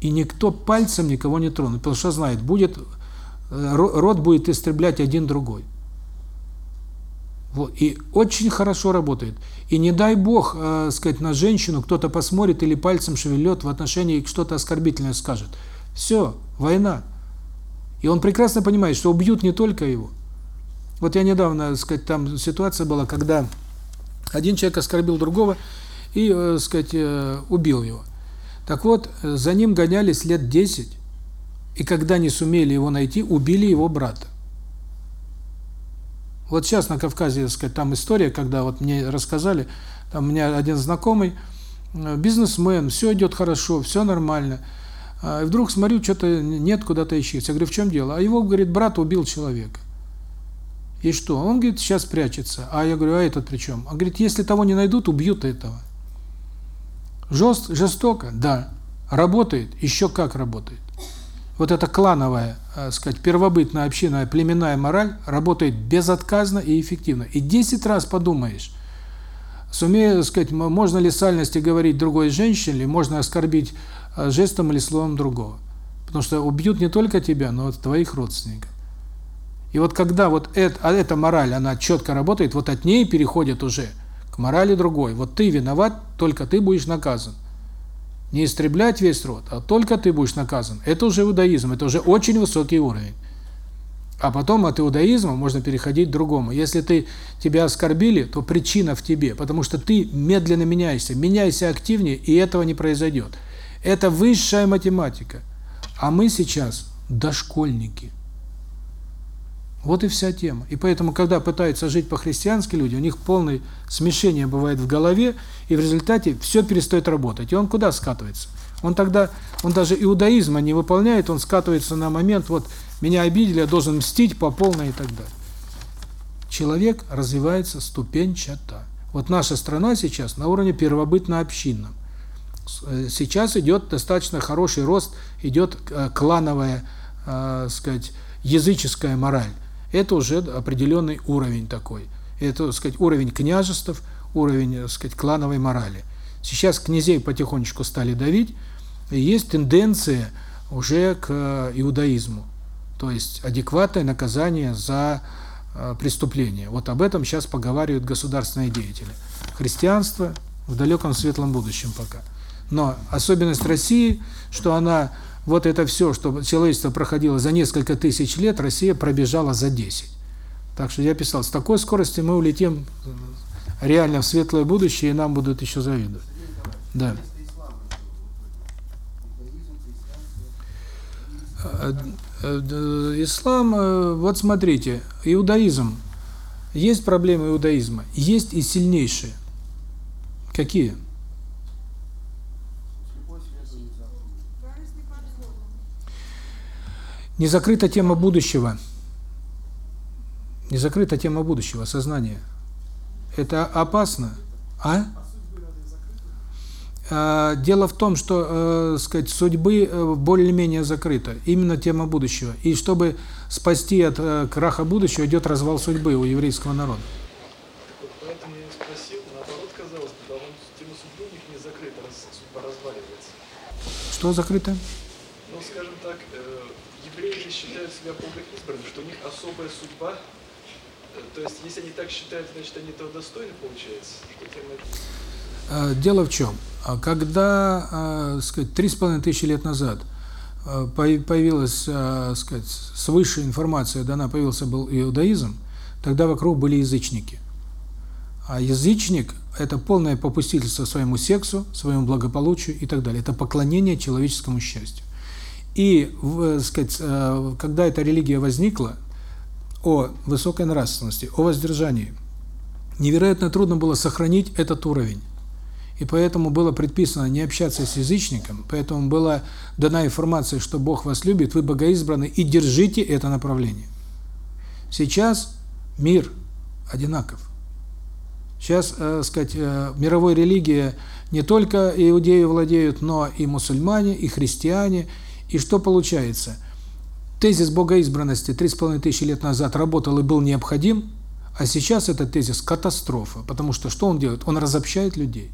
и никто пальцем никого не тронет, потому что знает, будет э, род будет истреблять один другой. Вот. И очень хорошо работает. И не дай бог, э, сказать, на женщину кто-то посмотрит или пальцем шевелет в отношении что-то оскорбительное скажет. Все, война. И он прекрасно понимает, что убьют не только его. Вот я недавно, сказать, там ситуация была, когда один человек оскорбил другого и, э, сказать, э, убил его. Так вот, э, за ним гонялись лет 10, и когда не сумели его найти, убили его брата. Вот сейчас на Кавказе, сказать, там история, когда вот мне рассказали, там у меня один знакомый, э, бизнесмен, все идет хорошо, все нормально. А, и вдруг смотрю, что-то нет, куда-то исчез. Я говорю, в чем дело? А его, говорит, брат убил человека. И что? Он, говорит, сейчас прячется. А я говорю, а этот при чем? Он говорит, если того не найдут, убьют этого. Жест, жестоко? Да. Работает? Еще как работает. вот эта клановая, э, сказать, первобытная община, племенная мораль работает безотказно и эффективно. И 10 раз подумаешь, сумею, сказать, можно ли сальности говорить другой женщине, или можно оскорбить э, жестом или словом другого. Потому что убьют не только тебя, но и твоих родственников. И вот когда вот это, а эта мораль, она четко работает, вот от ней переходит уже к морали другой. Вот ты виноват, только ты будешь наказан. Не истреблять весь род, а только ты будешь наказан. Это уже иудаизм, это уже очень высокий уровень. А потом от иудаизма можно переходить к другому. Если ты тебя оскорбили, то причина в тебе, потому что ты медленно меняешься. Меняйся активнее, и этого не произойдет. Это высшая математика. А мы сейчас дошкольники. Вот и вся тема. И поэтому, когда пытаются жить по-христиански люди, у них полное смешение бывает в голове, и в результате все перестает работать. И он куда скатывается? Он тогда, он даже иудаизма не выполняет, он скатывается на момент, вот, меня обидели, я должен мстить по полной и так далее. Человек развивается ступенчато. Вот наша страна сейчас на уровне первобытно-общинном. Э, сейчас идет достаточно хороший рост, идет э, клановая, э, сказать, языческая мораль это уже определенный уровень такой. Это, так сказать, уровень княжеств, уровень, так сказать, клановой морали. Сейчас князей потихонечку стали давить, и есть тенденция уже к э, иудаизму. То есть адекватное наказание за э, преступление. Вот об этом сейчас поговаривают государственные деятели. Христианство в далеком светлом будущем пока. Но особенность России, что она вот это все, что человечество проходило за несколько тысяч лет, Россия пробежала за 10. Так что я писал, с такой скоростью мы улетим э, реально в светлое будущее, и нам будут еще завидовать. Да. Э, э, ислам, вот смотрите, иудаизм. Есть проблемы иудаизма, есть и сильнейшие. Какие? Не закрыта тема будущего. Не закрыта тема будущего, сознания. Это опасно. А? а дело в том, что, э, сказать, судьбы э, более-менее закрыта. Именно тема будущего. И чтобы спасти от э, краха будущего, идет развал судьбы у еврейского народа. Поэтому я спросил, наоборот, казалось, потому что тема судьбы у них не закрыта, судьба разваливается. Что закрыто? Ну, скажем так, э, евреи считают себя Богом избранными, что у них особая судьба. Э, то есть, если они так считают, значит, они этого достойны, получается? А, дело в чем? А, когда, э, сказать, три с половиной тысячи лет назад э, появилась, сказать, свыше информация дана, появился был иудаизм, тогда вокруг были язычники. А язычник – это полное попустительство своему сексу, своему благополучию и так далее. Это поклонение человеческому счастью. И, э, сказать, э, когда эта религия возникла, о высокой нравственности, о воздержании, невероятно трудно было сохранить этот уровень. И поэтому было предписано не общаться с язычником, поэтому была дана информация, что Бог вас любит, вы богоизбраны, и держите это направление. Сейчас мир одинаков. Сейчас, э, сказать, э, мировой религия не только иудеи владеют, но и мусульмане, и христиане, и что получается? Тезис богоизбранности три с половиной тысячи лет назад работал и был необходим, а сейчас этот тезис катастрофа, потому что что он делает? Он разобщает людей.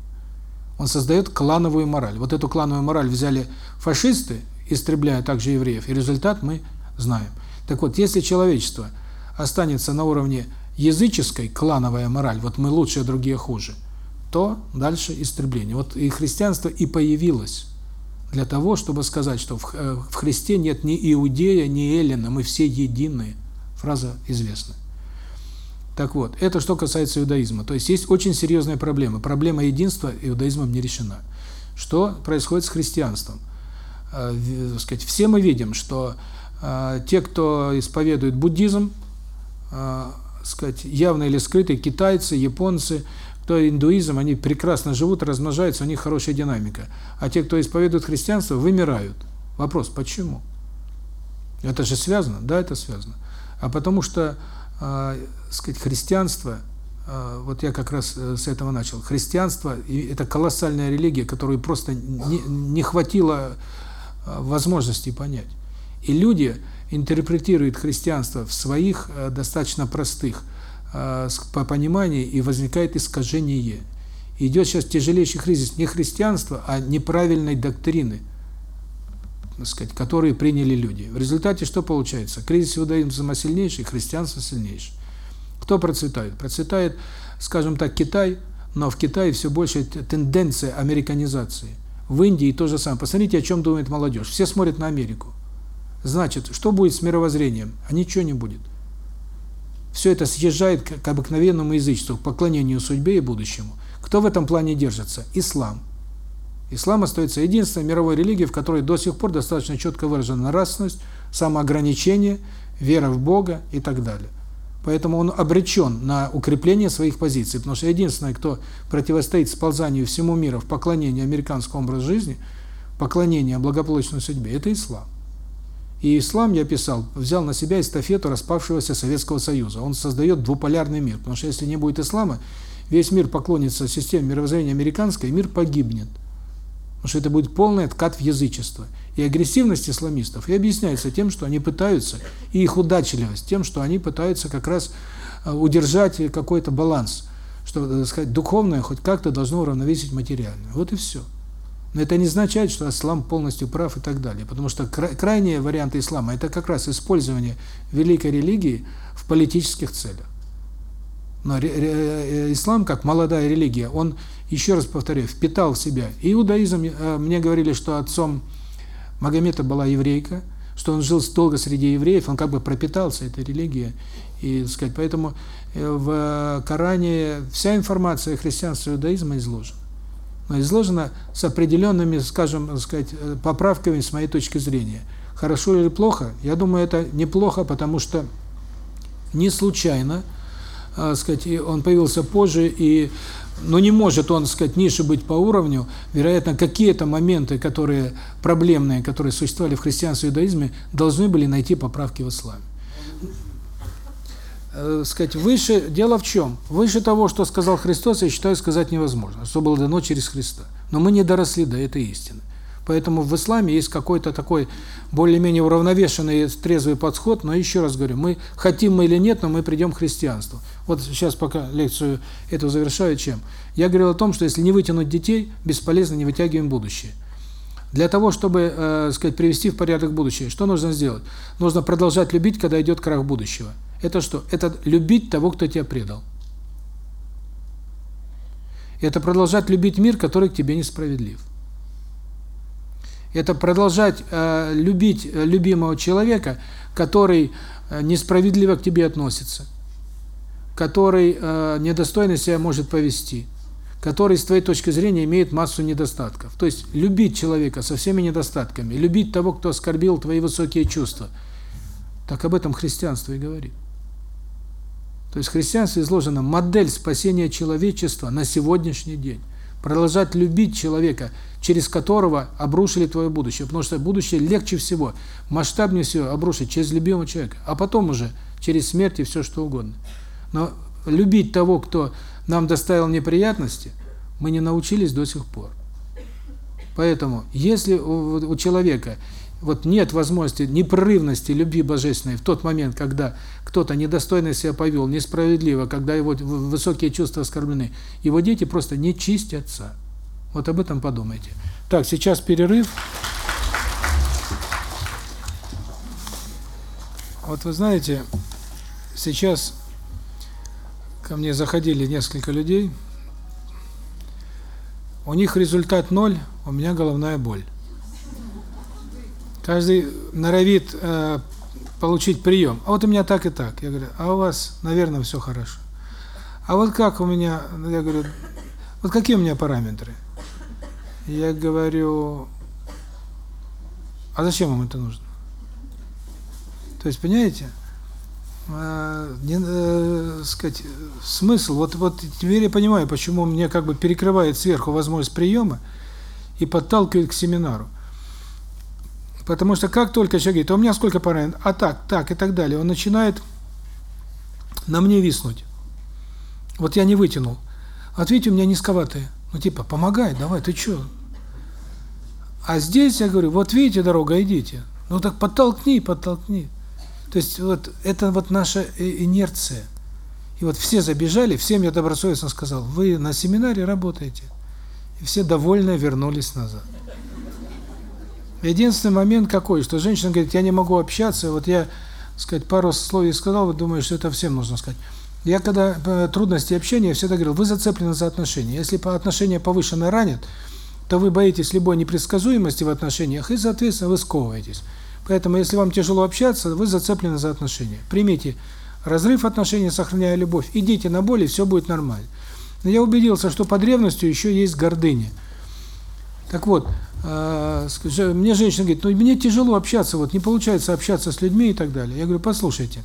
Он создает клановую мораль. Вот эту клановую мораль взяли фашисты, истребляя также евреев, и результат мы знаем. Так вот, если человечество останется на уровне языческой, клановая мораль, вот мы лучше, а другие хуже, то дальше истребление. Вот и христианство и появилось для того, чтобы сказать, что в, э, в Христе нет ни иудея, ни эллина, мы все единые. Фраза известна. Так вот, это что касается иудаизма. То есть есть очень серьезная проблема. Проблема единства иудаизмом не решена. Что происходит с христианством? Э, сказать, все мы видим, что э, те, кто исповедует буддизм, сказать, явно или скрытые, китайцы, японцы, кто индуизм, они прекрасно живут, размножаются, у них хорошая динамика. А те, кто исповедует христианство, вымирают. Вопрос, почему? Это же связано? Да, это связано. А потому что, э, сказать, христианство, э, вот я как раз э, с этого начал, христианство – это колоссальная религия, которую просто не, не хватило возможности понять. И люди интерпретируют христианство в своих э, достаточно простых э, по пониманию, и возникает искажение. Идет сейчас тяжелейший кризис не христианства, а неправильной доктрины, так сказать, которые приняли люди. В результате что получается? Кризис иудаизма сильнейший, христианство сильнейшее. Кто процветает? Процветает, скажем так, Китай, но в Китае все больше тенденция американизации. В Индии то же самое. Посмотрите, о чем думает молодежь. Все смотрят на Америку. Значит, что будет с мировоззрением? А ничего не будет. Все это съезжает к обыкновенному язычеству, к поклонению судьбе и будущему. Кто в этом плане держится? Ислам. Ислам остается единственной мировой религией, в которой до сих пор достаточно четко выражена нравственность, самоограничение, вера в Бога и так далее. Поэтому он обречен на укрепление своих позиций, потому что единственное, кто противостоит сползанию всему миру в поклонении американскому образу жизни, поклонение благополучной судьбе, это ислам. И ислам, я писал, взял на себя эстафету распавшегося Советского Союза. Он создает двуполярный мир, потому что если не будет ислама, весь мир поклонится системе мировоззрения американской, и мир погибнет. Потому что это будет полный откат в язычество. И агрессивность исламистов и объясняется тем, что они пытаются, и их удачливость тем, что они пытаются как раз э, удержать какой-то баланс, что, так сказать, духовное хоть как-то должно уравновесить материальное. Вот и все. Но это не означает, что ислам полностью прав и так далее, потому что крайние варианты ислама – это как раз использование великой религии в политических целях. Но э, ислам, как молодая религия, он, еще раз повторяю, впитал в себя. Иудаизм, э, мне говорили, что отцом Магомета была еврейка, что он жил долго среди евреев, он как бы пропитался этой религией. И, сказать, поэтому э, в Коране вся информация христианства и иудаизма изложена изложено с определенными, скажем, сказать, поправками с моей точки зрения. Хорошо или плохо? Я думаю, это неплохо, потому что не случайно, так сказать, он появился позже, и но не может он, сказать, ниже быть по уровню. Вероятно, какие-то моменты, которые проблемные, которые существовали в христианстве и иудаизме, должны были найти поправки в исламе э, сказать, выше, дело в чем? Выше того, что сказал Христос, я считаю, сказать невозможно, что было дано через Христа. Но мы не доросли до этой истины. Поэтому в исламе есть какой-то такой более-менее уравновешенный, трезвый подход, но еще раз говорю, мы хотим мы или нет, но мы придем к христианству. Вот сейчас пока лекцию эту завершаю чем? Я говорил о том, что если не вытянуть детей, бесполезно не вытягиваем будущее. Для того, чтобы, э, сказать, привести в порядок будущее, что нужно сделать? Нужно продолжать любить, когда идет крах будущего. Это что? Это любить того, кто тебя предал. Это продолжать любить мир, который к тебе несправедлив. Это продолжать э, любить э, любимого человека, который э, несправедливо к тебе относится, который э, недостойно себя может повести, который с твоей точки зрения имеет массу недостатков. То есть любить человека со всеми недостатками, любить того, кто оскорбил твои высокие чувства. Так об этом христианство и говорит. То есть в христианстве изложена модель спасения человечества на сегодняшний день. Продолжать любить человека, через которого обрушили твое будущее. Потому что будущее легче всего, масштабнее всего обрушить через любимого человека. А потом уже через смерть и все что угодно. Но любить того, кто нам доставил неприятности, мы не научились до сих пор. Поэтому, если у, у человека вот нет возможности непрерывности любви божественной в тот момент, когда кто-то недостойно себя повел, несправедливо, когда его высокие чувства оскорблены, его дети просто не чистятся. Вот об этом подумайте. Так, сейчас перерыв. Вот вы знаете, сейчас ко мне заходили несколько людей, у них результат ноль, у меня головная боль. Каждый норовит э, получить прием. А вот у меня так и так. Я говорю, а у вас, наверное, все хорошо. А вот как у меня, я говорю, вот какие у меня параметры? Я говорю, а зачем вам это нужно? То есть, понимаете, э, не, э, сказать, смысл, вот, вот теперь я понимаю, почему мне как бы перекрывает сверху возможность приема и подталкивает к семинару. Потому что как только человек говорит, а у меня сколько параметров, а так, так и так далее, он начинает на мне виснуть. Вот я не вытянул. Ответь, у меня низковатые. Ну типа, помогай, давай, ты что? А здесь я говорю, вот видите дорога, идите. Ну так подтолкни, подтолкни. То есть вот это вот наша инерция. И вот все забежали, всем я добросовестно сказал, вы на семинаре работаете. И все довольно вернулись назад. Единственный момент какой, что женщина говорит, я не могу общаться, вот я, сказать, пару слов сказал, вы думаете, что это всем нужно сказать. Я когда э, трудности общения, всегда говорил, вы зацеплены за отношения. Если отношения повышенно ранят, то вы боитесь любой непредсказуемости в отношениях и, соответственно, вы сковываетесь. Поэтому, если вам тяжело общаться, вы зацеплены за отношения. Примите разрыв отношений, сохраняя любовь, идите на боль, и все будет нормально. Но я убедился, что под ревностью еще есть гордыня. Так вот, мне женщина говорит, ну мне тяжело общаться, вот не получается общаться с людьми и так далее. Я говорю, послушайте,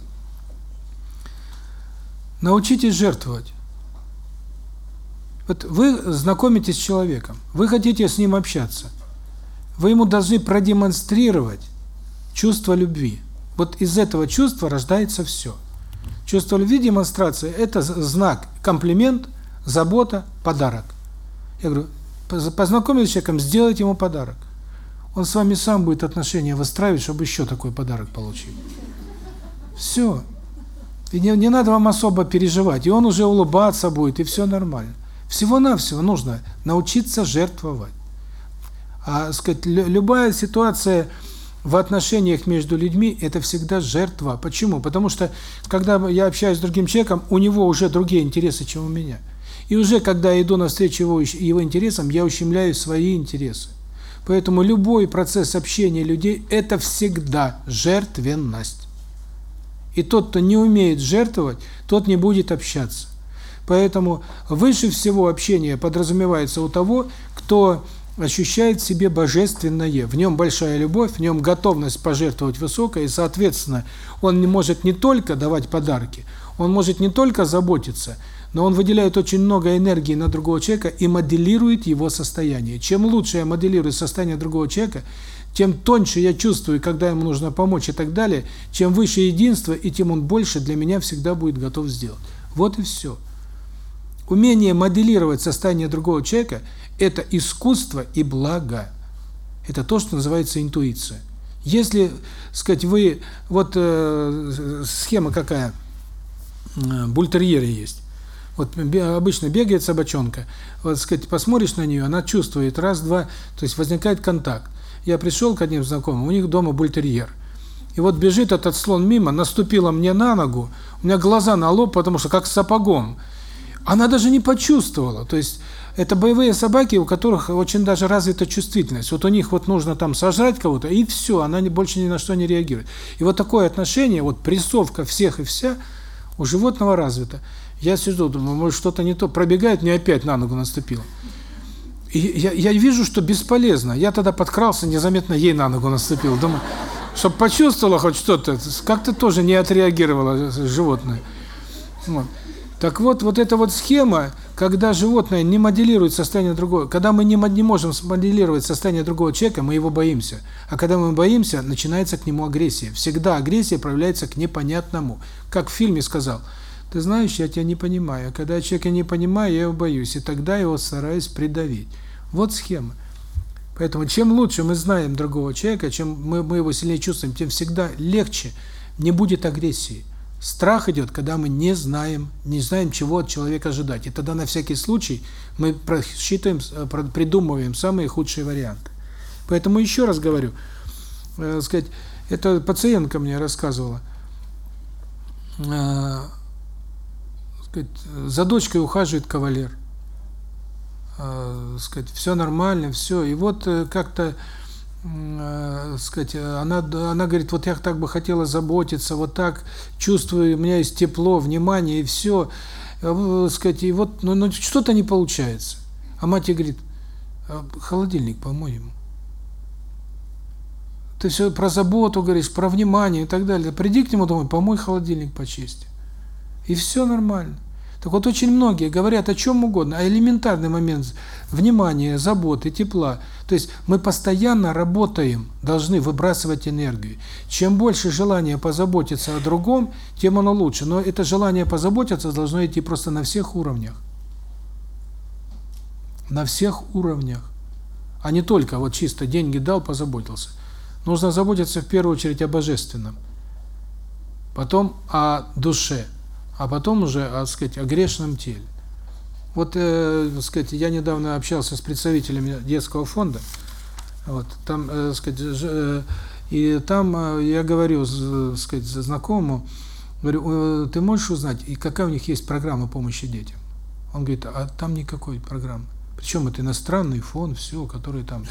научитесь жертвовать. Вот вы знакомитесь с человеком, вы хотите с ним общаться, вы ему должны продемонстрировать чувство любви. Вот из этого чувства рождается все. Чувство любви, демонстрация – это знак, комплимент, забота, подарок. Я говорю, познакомиться с человеком, сделать ему подарок. Он с вами сам будет отношения выстраивать, чтобы еще такой подарок получить. Все. И не, не надо вам особо переживать. И он уже улыбаться будет, и все нормально. Всего-навсего нужно научиться жертвовать. А, сказать, любая ситуация в отношениях между людьми это всегда жертва. Почему? Потому что когда я общаюсь с другим человеком, у него уже другие интересы, чем у меня. И уже когда я иду навстречу его его интересам, я ущемляю свои интересы. Поэтому любой процесс общения людей это всегда жертвенность. И тот, кто не умеет жертвовать, тот не будет общаться. Поэтому выше всего общение подразумевается у того, кто ощущает в себе божественное, в нем большая любовь, в нем готовность пожертвовать высокое, и, соответственно, он не может не только давать подарки, он может не только заботиться, но он выделяет очень много энергии на другого человека и моделирует его состояние. Чем лучше я моделирую состояние другого человека, тем тоньше я чувствую, когда ему нужно помочь и так далее, чем выше единство, и тем он больше для меня всегда будет готов сделать. Вот и все. Умение моделировать состояние другого человека – это искусство и благо. Это то, что называется интуиция. Если, сказать, вы, вот э, схема какая, э, бультерьеры есть. Вот обычно бегает собачонка, вот, сказать, посмотришь на нее, она чувствует, раз, два, то есть возникает контакт. Я пришел к одним знакомым, у них дома бультерьер. И вот бежит этот слон мимо, наступила мне на ногу, у меня глаза на лоб, потому что как сапогом. Она даже не почувствовала. То есть это боевые собаки, у которых очень даже развита чувствительность. Вот у них вот нужно там сожрать кого-то, и все, она не, больше ни на что не реагирует. И вот такое отношение, вот прессовка всех и вся у животного развита. Я сижу, думаю, может что-то не то. Пробегает, мне опять на ногу наступило. И я, я вижу, что бесполезно. Я тогда подкрался, незаметно ей на ногу наступил. Думаю, чтобы почувствовала хоть что-то, как-то тоже не отреагировало животное. Вот. Так вот, вот эта вот схема, когда животное не моделирует состояние другого, когда мы не, не можем смоделировать состояние другого человека, мы его боимся. А когда мы боимся, начинается к нему агрессия. Всегда агрессия проявляется к непонятному. Как в фильме сказал, ты знаешь, я тебя не понимаю. Когда я человека не понимаю, я его боюсь. И тогда его стараюсь придавить. Вот схема. Поэтому чем лучше мы знаем другого человека, чем мы, мы его сильнее чувствуем, тем всегда легче, не будет агрессии. Страх идет, когда мы не знаем, не знаем, чего от человека ожидать. И тогда на всякий случай мы просчитываем, э, придумываем самые худшие варианты. Поэтому еще раз говорю, э, сказать, это пациентка мне рассказывала, э, сказать, за дочкой ухаживает кавалер. Э, сказать, все нормально, все. И вот э, как-то э, сказать, она она говорит, вот я так бы хотела заботиться, вот так чувствую, у меня есть тепло, внимание и все, э, сказать, и вот, ну, ну что-то не получается. А мать ей говорит, «А холодильник помой ему. Ты все про заботу говоришь, про внимание и так далее. Приди к нему домой, помой холодильник почисти. И все нормально. Так вот, очень многие говорят о чем угодно, а элементарный момент внимания, заботы, тепла. То есть мы постоянно работаем, должны выбрасывать энергию. Чем больше желания позаботиться о другом, тем оно лучше. Но это желание позаботиться должно идти просто на всех уровнях. На всех уровнях. А не только вот чисто деньги дал, позаботился. Нужно заботиться в первую очередь о божественном, потом о душе, а потом уже, так сказать, о грешном теле. Вот, э, так сказать, я недавно общался с представителями детского фонда, вот, там, э, сказать, э, и там э, я говорю, так сказать, знакомому, говорю, ты можешь узнать, и какая у них есть программа помощи детям? Он говорит, а там никакой программы. Причем это иностранный фонд, все, который там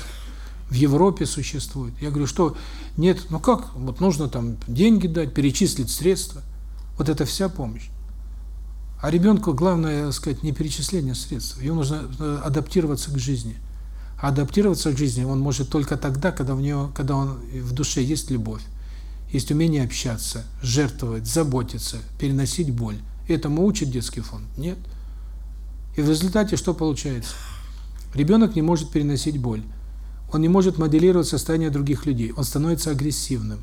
в Европе существует. Я говорю, что нет, ну как, вот нужно там деньги дать, перечислить средства. Вот это вся помощь. А ребенку главное, так сказать, не перечисление средств. Ему нужно э, адаптироваться к жизни. А адаптироваться к жизни он может только тогда, когда в него, когда он в душе есть любовь, есть умение общаться, жертвовать, заботиться, переносить боль. Этому учит детский фонд? Нет. И в результате что получается? Ребенок не может переносить боль. Он не может моделировать состояние других людей. Он становится агрессивным.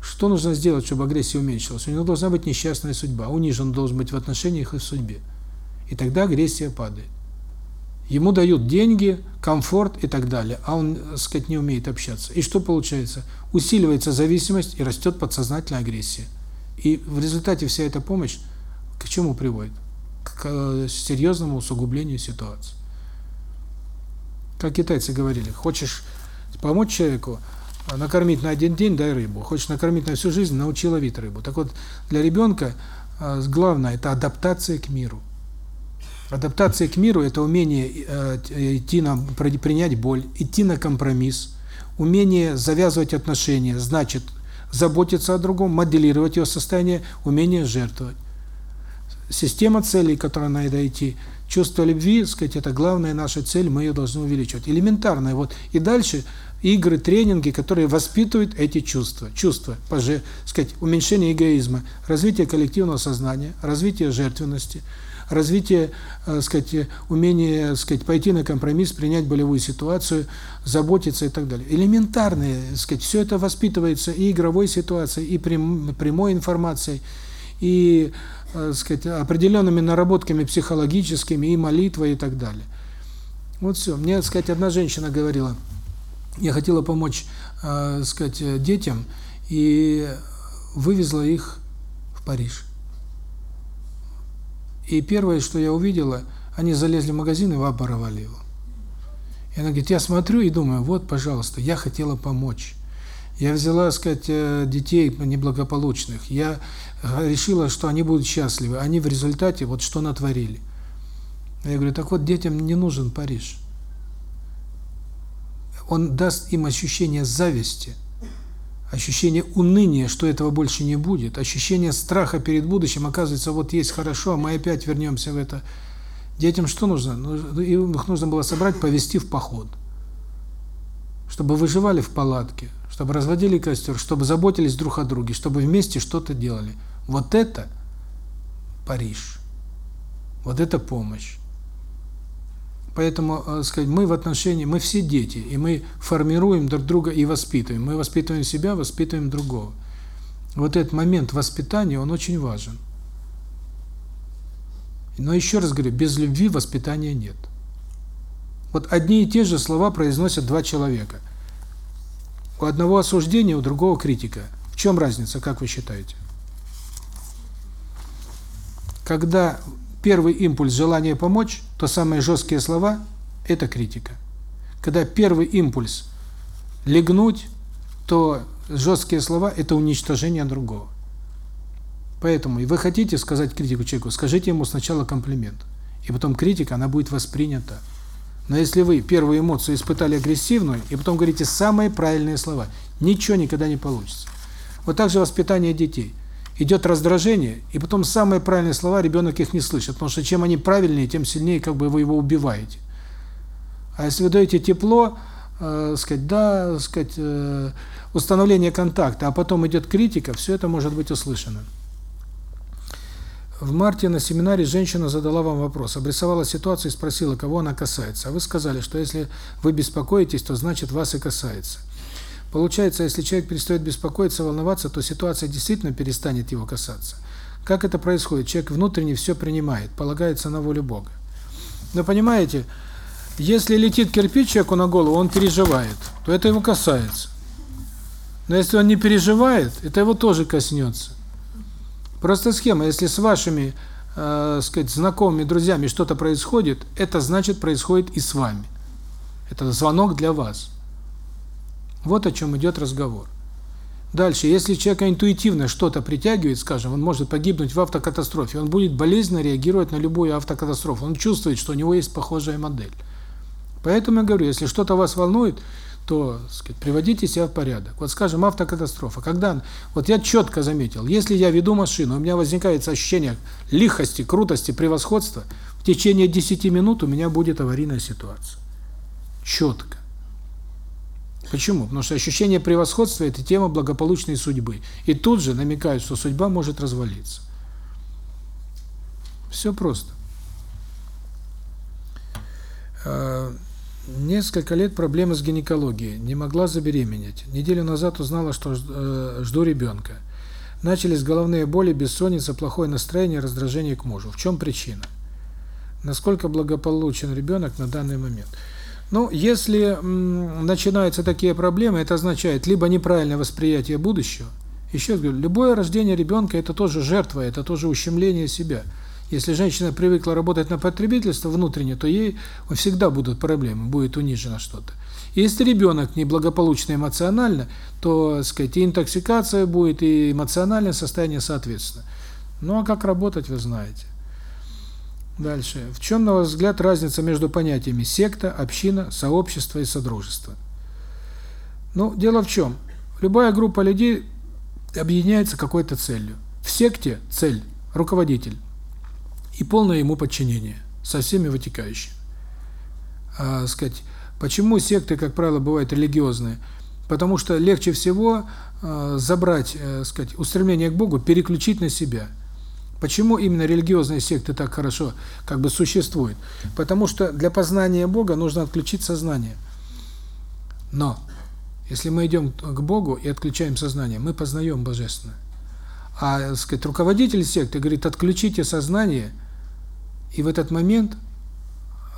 Что нужно сделать, чтобы агрессия уменьшилась? У него должна быть несчастная судьба. Унижен должен быть в отношениях и в судьбе. И тогда агрессия падает. Ему дают деньги, комфорт и так далее, а он, так сказать, не умеет общаться. И что получается? Усиливается зависимость и растет подсознательная агрессия. И в результате вся эта помощь к чему приводит? К э, серьезному усугублению ситуации. Как китайцы говорили, хочешь помочь человеку, накормить на один день, дай рыбу. Хочешь накормить на всю жизнь, научи ловить рыбу. Так вот, для ребенка э, главное – это адаптация к миру. Адаптация к миру – это умение э, идти на, принять боль, идти на компромисс, умение завязывать отношения, значит, заботиться о другом, моделировать его состояние, умение жертвовать. Система целей, к которой надо идти, чувство любви, сказать, это главная наша цель, мы ее должны увеличивать. Элементарная. Вот. И дальше игры, тренинги, которые воспитывают эти чувства. Чувства, поже, сказать, уменьшение эгоизма, развитие коллективного сознания, развитие жертвенности – развитие, э, сказать, умение, сказать, пойти на компромисс, принять болевую ситуацию, заботиться и так далее. Элементарные, сказать, все это воспитывается и игровой ситуацией, и прям, прямой информацией, и, э, сказать, определенными наработками психологическими, и молитвой и так далее. Вот все. Мне, сказать, одна женщина говорила, я хотела помочь, э, сказать, детям, и вывезла их в Париж. И первое, что я увидела, они залезли в магазин и воровали его. И она говорит, я смотрю и думаю, вот, пожалуйста, я хотела помочь. Я взяла, сказать, э, детей неблагополучных. Я решила, что они будут счастливы. Они в результате вот что натворили. Я говорю, так вот, детям не нужен Париж. Он даст им ощущение зависти – ощущение уныния, что этого больше не будет, ощущение страха перед будущим, оказывается, вот есть хорошо, а мы опять вернемся в это. Детям что нужно? Ну, их нужно было собрать, повести в поход. Чтобы выживали в палатке, чтобы разводили костер, чтобы заботились друг о друге, чтобы вместе что-то делали. Вот это Париж. Вот это помощь. Поэтому, э, сказать, мы в отношении, мы все дети, и мы формируем друг друга и воспитываем. Мы воспитываем себя, воспитываем другого. Вот этот момент воспитания, он очень важен. Но еще раз говорю, без любви воспитания нет. Вот одни и те же слова произносят два человека. У одного осуждения, у другого критика. В чем разница, как вы считаете? Когда первый импульс желания помочь, то самые жесткие слова – это критика. Когда первый импульс легнуть, то жесткие слова – это уничтожение другого. Поэтому, и вы хотите сказать критику человеку, скажите ему сначала комплимент. И потом критика, она будет воспринята. Но если вы первую эмоцию испытали агрессивную, и потом говорите самые правильные слова, ничего никогда не получится. Вот так же воспитание детей идет раздражение, и потом самые правильные слова ребенок их не слышит, потому что чем они правильнее, тем сильнее как бы вы его убиваете. А если вы даете тепло, э, сказать, да, сказать, э, установление контакта, а потом идет критика, все это может быть услышано. В марте на семинаре женщина задала вам вопрос, обрисовала ситуацию и спросила, кого она касается. А вы сказали, что если вы беспокоитесь, то значит вас и касается. Получается, если человек перестает беспокоиться, волноваться, то ситуация действительно перестанет его касаться. Как это происходит? Человек внутренне все принимает, полагается на волю Бога. Но понимаете, если летит кирпич человеку на голову, он переживает, то это его касается. Но если он не переживает, это его тоже коснется. Просто схема, если с вашими, э, сказать, знакомыми, друзьями что-то происходит, это значит происходит и с вами. Это звонок для вас. Вот о чем идет разговор. Дальше, если человека интуитивно что-то притягивает, скажем, он может погибнуть в автокатастрофе, он будет болезненно реагировать на любую автокатастрофу. Он чувствует, что у него есть похожая модель. Поэтому я говорю, если что-то вас волнует, то, сказать, приводите себя в порядок. Вот, скажем, автокатастрофа. Когда, вот я четко заметил, если я веду машину, у меня возникает ощущение лихости, крутости, превосходства, в течение 10 минут у меня будет аварийная ситуация. Четко. Почему? Потому что ощущение превосходства – это тема благополучной судьбы. И тут же намекают, что судьба может развалиться. Все просто. А, несколько лет проблемы с гинекологией. Не могла забеременеть. Неделю назад узнала, что э, жду ребенка. Начались головные боли, бессонница, плохое настроение, раздражение к мужу. В чем причина? Насколько благополучен ребенок на данный момент? Ну, если начинаются такие проблемы, это означает либо неправильное восприятие будущего. Еще раз говорю, любое рождение ребенка – это тоже жертва, это тоже ущемление себя. Если женщина привыкла работать на потребительство внутренне, то ей всегда будут проблемы, будет унижено что-то. Если ребенок неблагополучно эмоционально, то, так сказать, и интоксикация будет, и эмоциональное состояние соответственно. Ну а как работать, вы знаете. Дальше. В чем, на ваш взгляд, разница между понятиями секта, община, сообщество и содружество? Ну, дело в чем? Любая группа людей объединяется какой-то целью. В секте цель – руководитель и полное ему подчинение со всеми вытекающими. А, сказать, почему секты, как правило, бывают религиозные? Потому что легче всего э, забрать, э, сказать, устремление к Богу, переключить на себя – Почему именно религиозные секты так хорошо как бы существуют? Потому что для познания Бога нужно отключить сознание. Но если мы идем к Богу и отключаем сознание, мы познаем Божественное. А, так сказать, руководитель секты говорит, отключите сознание, и в этот момент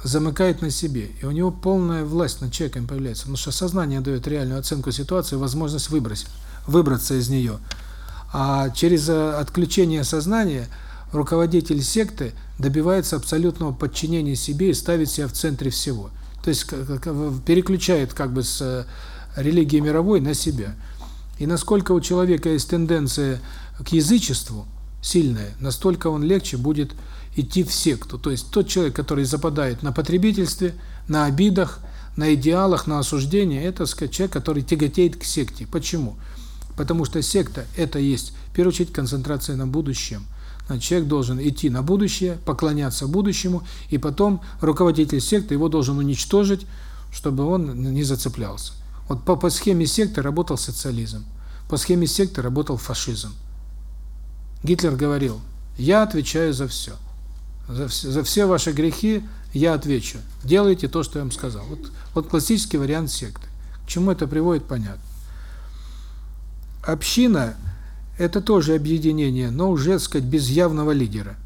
замыкает на себе. И у него полная власть над человеком появляется. Потому что сознание дает реальную оценку ситуации, возможность выбросить, выбраться из нее. А через э, отключение сознания руководитель секты добивается абсолютного подчинения себе и ставит себя в центре всего. То есть переключает как бы с э, религии мировой на себя. И насколько у человека есть тенденция к язычеству сильная, настолько он легче будет идти в секту. То есть тот человек, который западает на потребительстве, на обидах, на идеалах, на осуждении, это, сказать, человек, который тяготеет к секте. Почему? Почему? Потому что секта – это есть, в первую очередь, концентрация на будущем. Значит, человек должен идти на будущее, поклоняться будущему, и потом руководитель секты его должен уничтожить, чтобы он не зацеплялся. Вот по, по схеме секты работал социализм, по схеме секты работал фашизм. Гитлер говорил, я отвечаю за все. За за все ваши грехи я отвечу. Делайте то, что я вам сказал. Вот, вот классический вариант секты. К чему это приводит, понятно община – это тоже объединение, но уже, сказать, без явного лидера.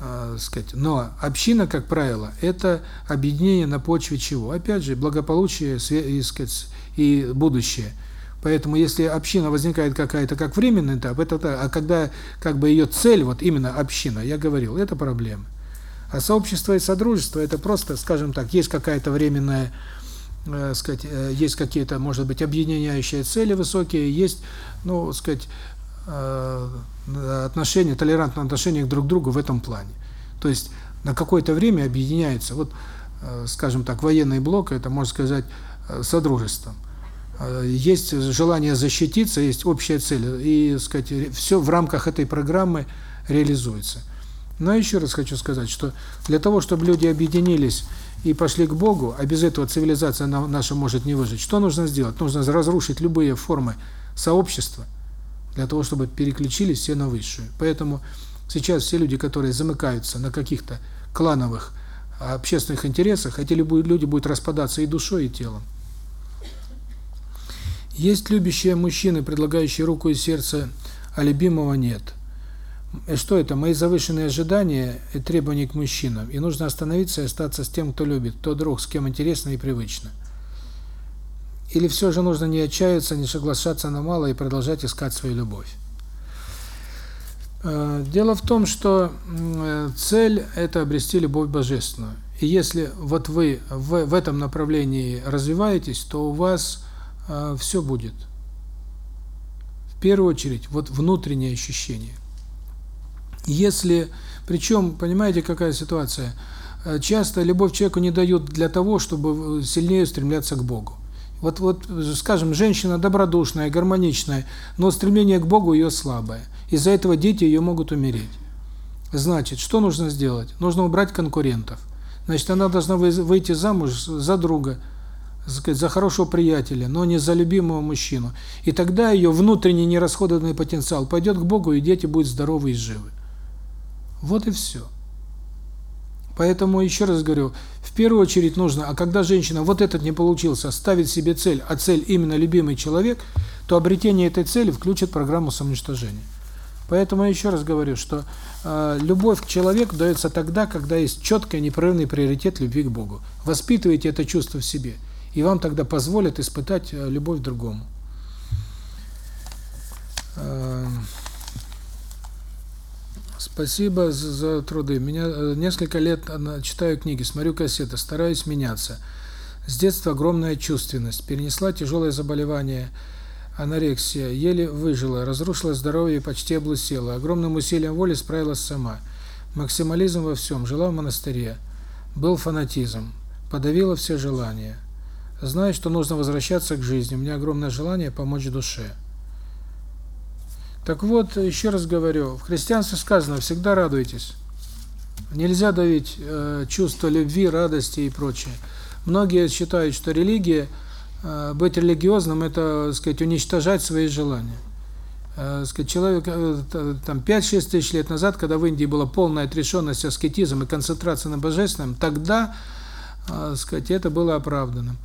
Э, сказать. Но община, как правило, это объединение на почве чего? Опять же, благополучие и, сказать, и будущее. Поэтому если община возникает какая-то как временный этап, это а когда как бы ее цель, вот именно община, я говорил, это проблема. А сообщество и содружество – это просто, скажем так, есть какая-то временная э, сказать, э, есть какие-то, может быть, объединяющие цели высокие, есть, ну, сказать, э, отношения, толерантное отношение друг к другу в этом плане. То есть на какое-то время объединяется, вот, э, скажем так, военный блок, это, можно сказать, э, содружеством. Э, есть желание защититься, есть общая цель, и, сказать, все в рамках этой программы реализуется. Но еще раз хочу сказать, что для того, чтобы люди объединились и пошли к Богу, а без этого цивилизация наша может не выжить, что нужно сделать? Нужно разрушить любые формы сообщества, для того, чтобы переключились все на высшую. Поэтому сейчас все люди, которые замыкаются на каких-то клановых общественных интересах, эти люди будут распадаться и душой, и телом. Есть любящие мужчины, предлагающие руку и сердце, а любимого нет – и что это? Мои завышенные ожидания и требования к мужчинам. И нужно остановиться и остаться с тем, кто любит, тот друг, с кем интересно и привычно. Или все же нужно не отчаяться, не соглашаться на мало и продолжать искать свою любовь? Э, дело в том, что э, цель – это обрести любовь божественную. И если вот вы в, этом направлении развиваетесь, то у вас э, все будет. В первую очередь, вот внутреннее ощущение. Если, причем, понимаете, какая ситуация? Э, часто любовь человеку не дают для того, чтобы сильнее стремляться к Богу. Вот, вот, скажем, женщина добродушная, гармоничная, но стремление к Богу ее слабое. Из-за этого дети ее могут умереть. Значит, что нужно сделать? Нужно убрать конкурентов. Значит, она должна выйти замуж за друга, за хорошего приятеля, но не за любимого мужчину. И тогда ее внутренний нерасходованный потенциал пойдет к Богу, и дети будут здоровы и живы. Вот и все. Поэтому еще раз говорю, в первую очередь нужно, а когда женщина вот этот не получился, ставит себе цель, а цель именно любимый человек, то обретение этой цели включит программу самоуничтожения. Поэтому я еще раз говорю, что э, любовь к человеку дается тогда, когда есть четкий непрерывный приоритет любви к Богу. Воспитывайте это чувство в себе, и вам тогда позволят испытать э, любовь к другому. Э, Спасибо за, за труды. Меня э, несколько лет читаю книги, смотрю кассеты, стараюсь меняться. С детства огромная чувственность. Перенесла тяжелое заболевание, анорексия, еле выжила, разрушила здоровье и почти облысела. Огромным усилием воли справилась сама. Максимализм во всем. Жила в монастыре. Был фанатизм. Подавила все желания. Знаю, что нужно возвращаться к жизни. У меня огромное желание помочь душе. Так вот, еще раз говорю, в христианстве сказано, всегда радуйтесь. Нельзя давить э, чувство любви, радости и прочее. Многие считают, что религия, э, быть религиозным, это, сказать, уничтожать свои желания. Э, сказать, человек, э, там, 5-6 тысяч лет назад, когда в Индии была полная отрешенность, аскетизм и концентрация на божественном, тогда, э, сказать, это было оправданным.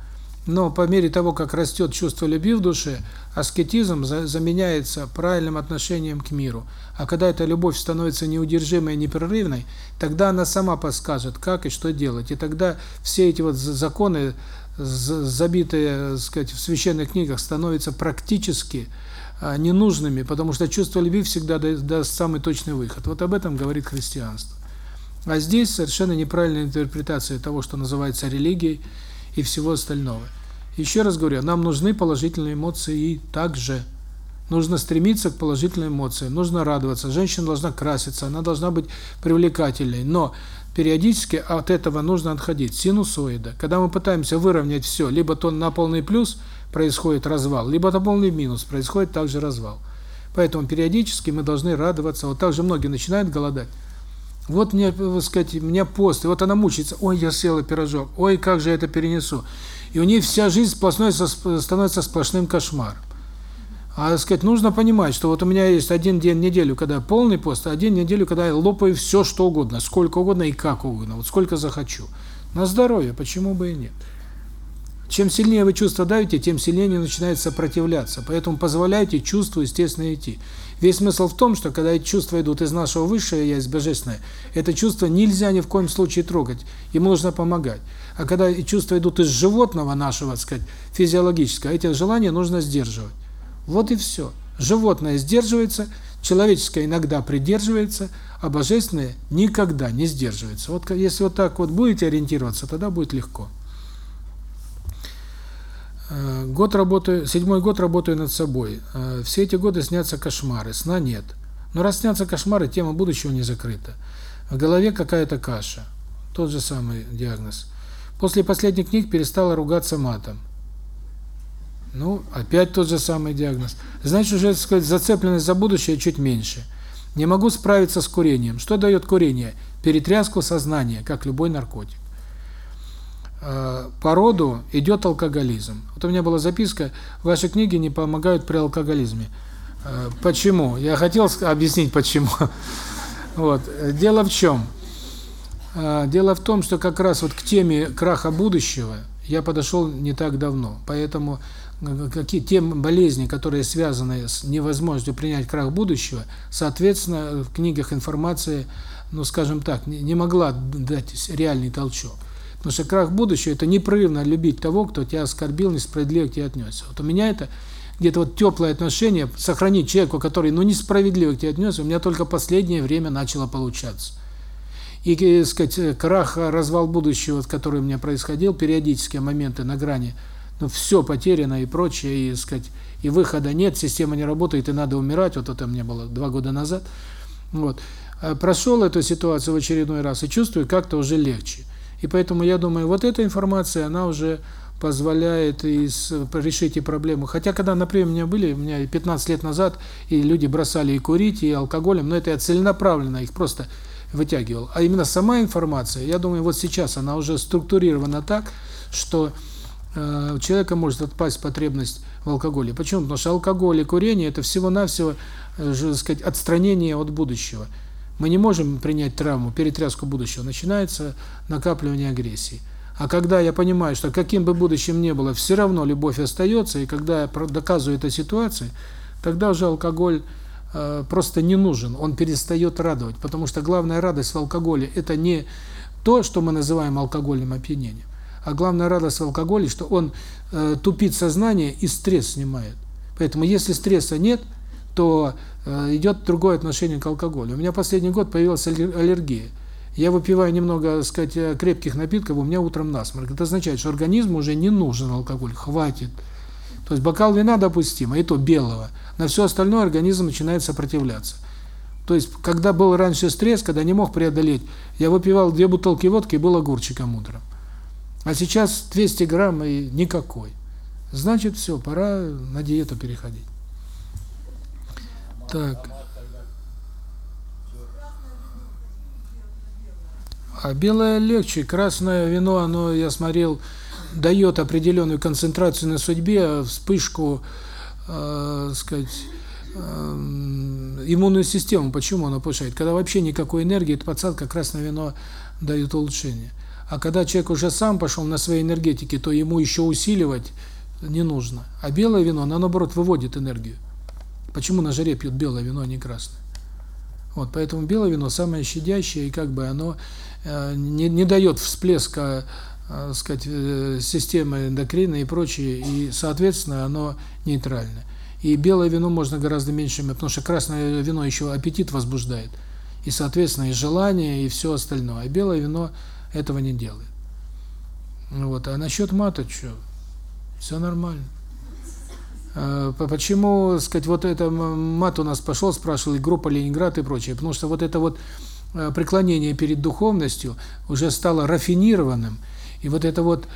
Но по мере того, как растет чувство любви в душе, аскетизм заменяется правильным отношением к миру. А когда эта любовь становится неудержимой и непрерывной, тогда она сама подскажет, как и что делать. И тогда все эти вот законы, забитые, сказать, в священных книгах, становятся практически а, ненужными, потому что чувство любви всегда даст самый точный выход. Вот об этом говорит христианство. А здесь совершенно неправильная интерпретация того, что называется религией, и всего остального. Еще раз говорю, нам нужны положительные эмоции и также. Нужно стремиться к положительным эмоциям, нужно радоваться. Женщина должна краситься, она должна быть привлекательной. Но периодически от этого нужно отходить. Синусоида. Когда мы пытаемся выровнять все, либо то на полный плюс происходит развал, либо на полный минус происходит также развал. Поэтому периодически мы должны радоваться. Вот так же многие начинают голодать. Вот мне, так сказать, меня пост, и вот она мучается. Ой, я съела пирожок. Ой, как же я это перенесу. И у нее вся жизнь сплошной становится сплошным кошмаром. А, так сказать, нужно понимать, что вот у меня есть один день в неделю, когда полный пост, а один неделю, когда я лопаю все, что угодно, сколько угодно и как угодно, вот сколько захочу. На здоровье, почему бы и нет. Чем сильнее вы чувства давите, тем сильнее начинает сопротивляться. Поэтому позволяйте чувству, естественно, идти. Весь смысл в том, что когда эти чувства идут из нашего высшего я, из божественное, это чувство нельзя ни в коем случае трогать, ему нужно помогать. А когда чувства идут из животного нашего, так сказать, физиологического, эти желания нужно сдерживать. Вот и все. Животное сдерживается, человеческое иногда придерживается, а божественное никогда не сдерживается. Вот если вот так вот будете ориентироваться, тогда будет легко. Э, год работаю, седьмой год работаю над собой. Э, все эти годы снятся кошмары, сна нет. Но раз снятся кошмары, тема будущего не закрыта. В голове какая-то каша. Тот же самый диагноз. После последних книг перестала ругаться матом. Ну, опять тот же самый диагноз. Значит, уже, так сказать, зацепленность за будущее чуть меньше. Не могу справиться с курением. Что дает курение? Перетряску сознания, как любой наркотик. Э, по роду идет алкоголизм. Вот у меня была записка, ваши книги не помогают при алкоголизме. Э, почему? Я хотел объяснить, почему. (laughs) Вот. Дело в чем? Э, дело в том, что как раз вот к теме краха будущего я подошел не так давно. Поэтому какие те болезни, которые связаны с невозможностью принять крах будущего, соответственно, в книгах информация, ну, скажем так, не могла дать реальный толчок. Потому что крах будущего – это непрерывно любить того, кто тебя оскорбил, несправедливо к тебе отнесся. Вот у меня это где-то вот теплое отношение сохранить человеку, который, ну, несправедливо к тебе отнесся, у меня только последнее время начало получаться. И, так сказать, крах, развал будущего, который у меня происходил, периодические моменты на грани, ну, все потеряно и прочее, и, так сказать, и выхода нет, система не работает, и надо умирать, вот это мне было два года назад. Вот. Прошел эту ситуацию в очередной раз и чувствую, как-то уже легче. И поэтому я думаю, вот эта информация, она уже позволяет и решить и проблему. Хотя, когда, например, у меня были, у меня 15 лет назад, и люди бросали и курить, и алкоголем, но это я целенаправленно их просто вытягивал. А именно сама информация, я думаю, вот сейчас она уже структурирована так, что э, человека может отпасть потребность в алкоголе. Почему? Потому что алкоголь и курение – это всего-навсего, э, сказать, отстранение от будущего. Мы не можем принять травму, перетряску будущего. Начинается накапливание агрессии. А когда я понимаю, что каким бы будущим ни было, все равно любовь остается, и когда я доказываю эту ситуацию, тогда уже алкоголь э, просто не нужен, он перестает радовать. Потому что главная радость в алкоголе – это не то, что мы называем алкогольным опьянением, а главная радость в алкоголе, что он э, тупит сознание и стресс снимает. Поэтому если стресса нет, то э, идет другое отношение к алкоголю. У меня последний год появилась аллергия. Я выпиваю немного, так сказать, э, крепких напитков, у меня утром насморк. Это означает, что организму уже не нужен алкоголь, хватит. То есть бокал вина допустимо, и то белого. На все остальное организм начинает сопротивляться. То есть, когда был раньше стресс, когда не мог преодолеть, я выпивал две бутылки водки и был огурчиком утром. А сейчас 200 грамм и никакой. Значит, все, пора на диету переходить. Так. А белое легче, красное вино, оно, я смотрел, дает определенную концентрацию на судьбе, вспышку, э, сказать, э, иммунную систему. Почему оно повышает? Когда вообще никакой энергии, это подсадка, красное вино дает улучшение. А когда человек уже сам пошел на своей энергетике, то ему еще усиливать не нужно. А белое вино, оно наоборот выводит энергию. Почему на жаре пьют белое вино, а не красное? Вот, поэтому белое вино самое щадящее, и как бы оно э, не, не дает всплеска, э, сказать, э, системы эндокрина и прочее, и, соответственно, оно нейтральное. И белое вино можно гораздо меньше, потому что красное вино еще аппетит возбуждает. И, соответственно, и желание, и все остальное. А белое вино этого не делает. Вот. А насчет мата? Все нормально. Э, почему, сказать, вот это мат у нас пошел, спрашивали, группа Ленинград и прочее, потому что вот это вот э, преклонение перед духовностью уже стало рафинированным, и вот это вот,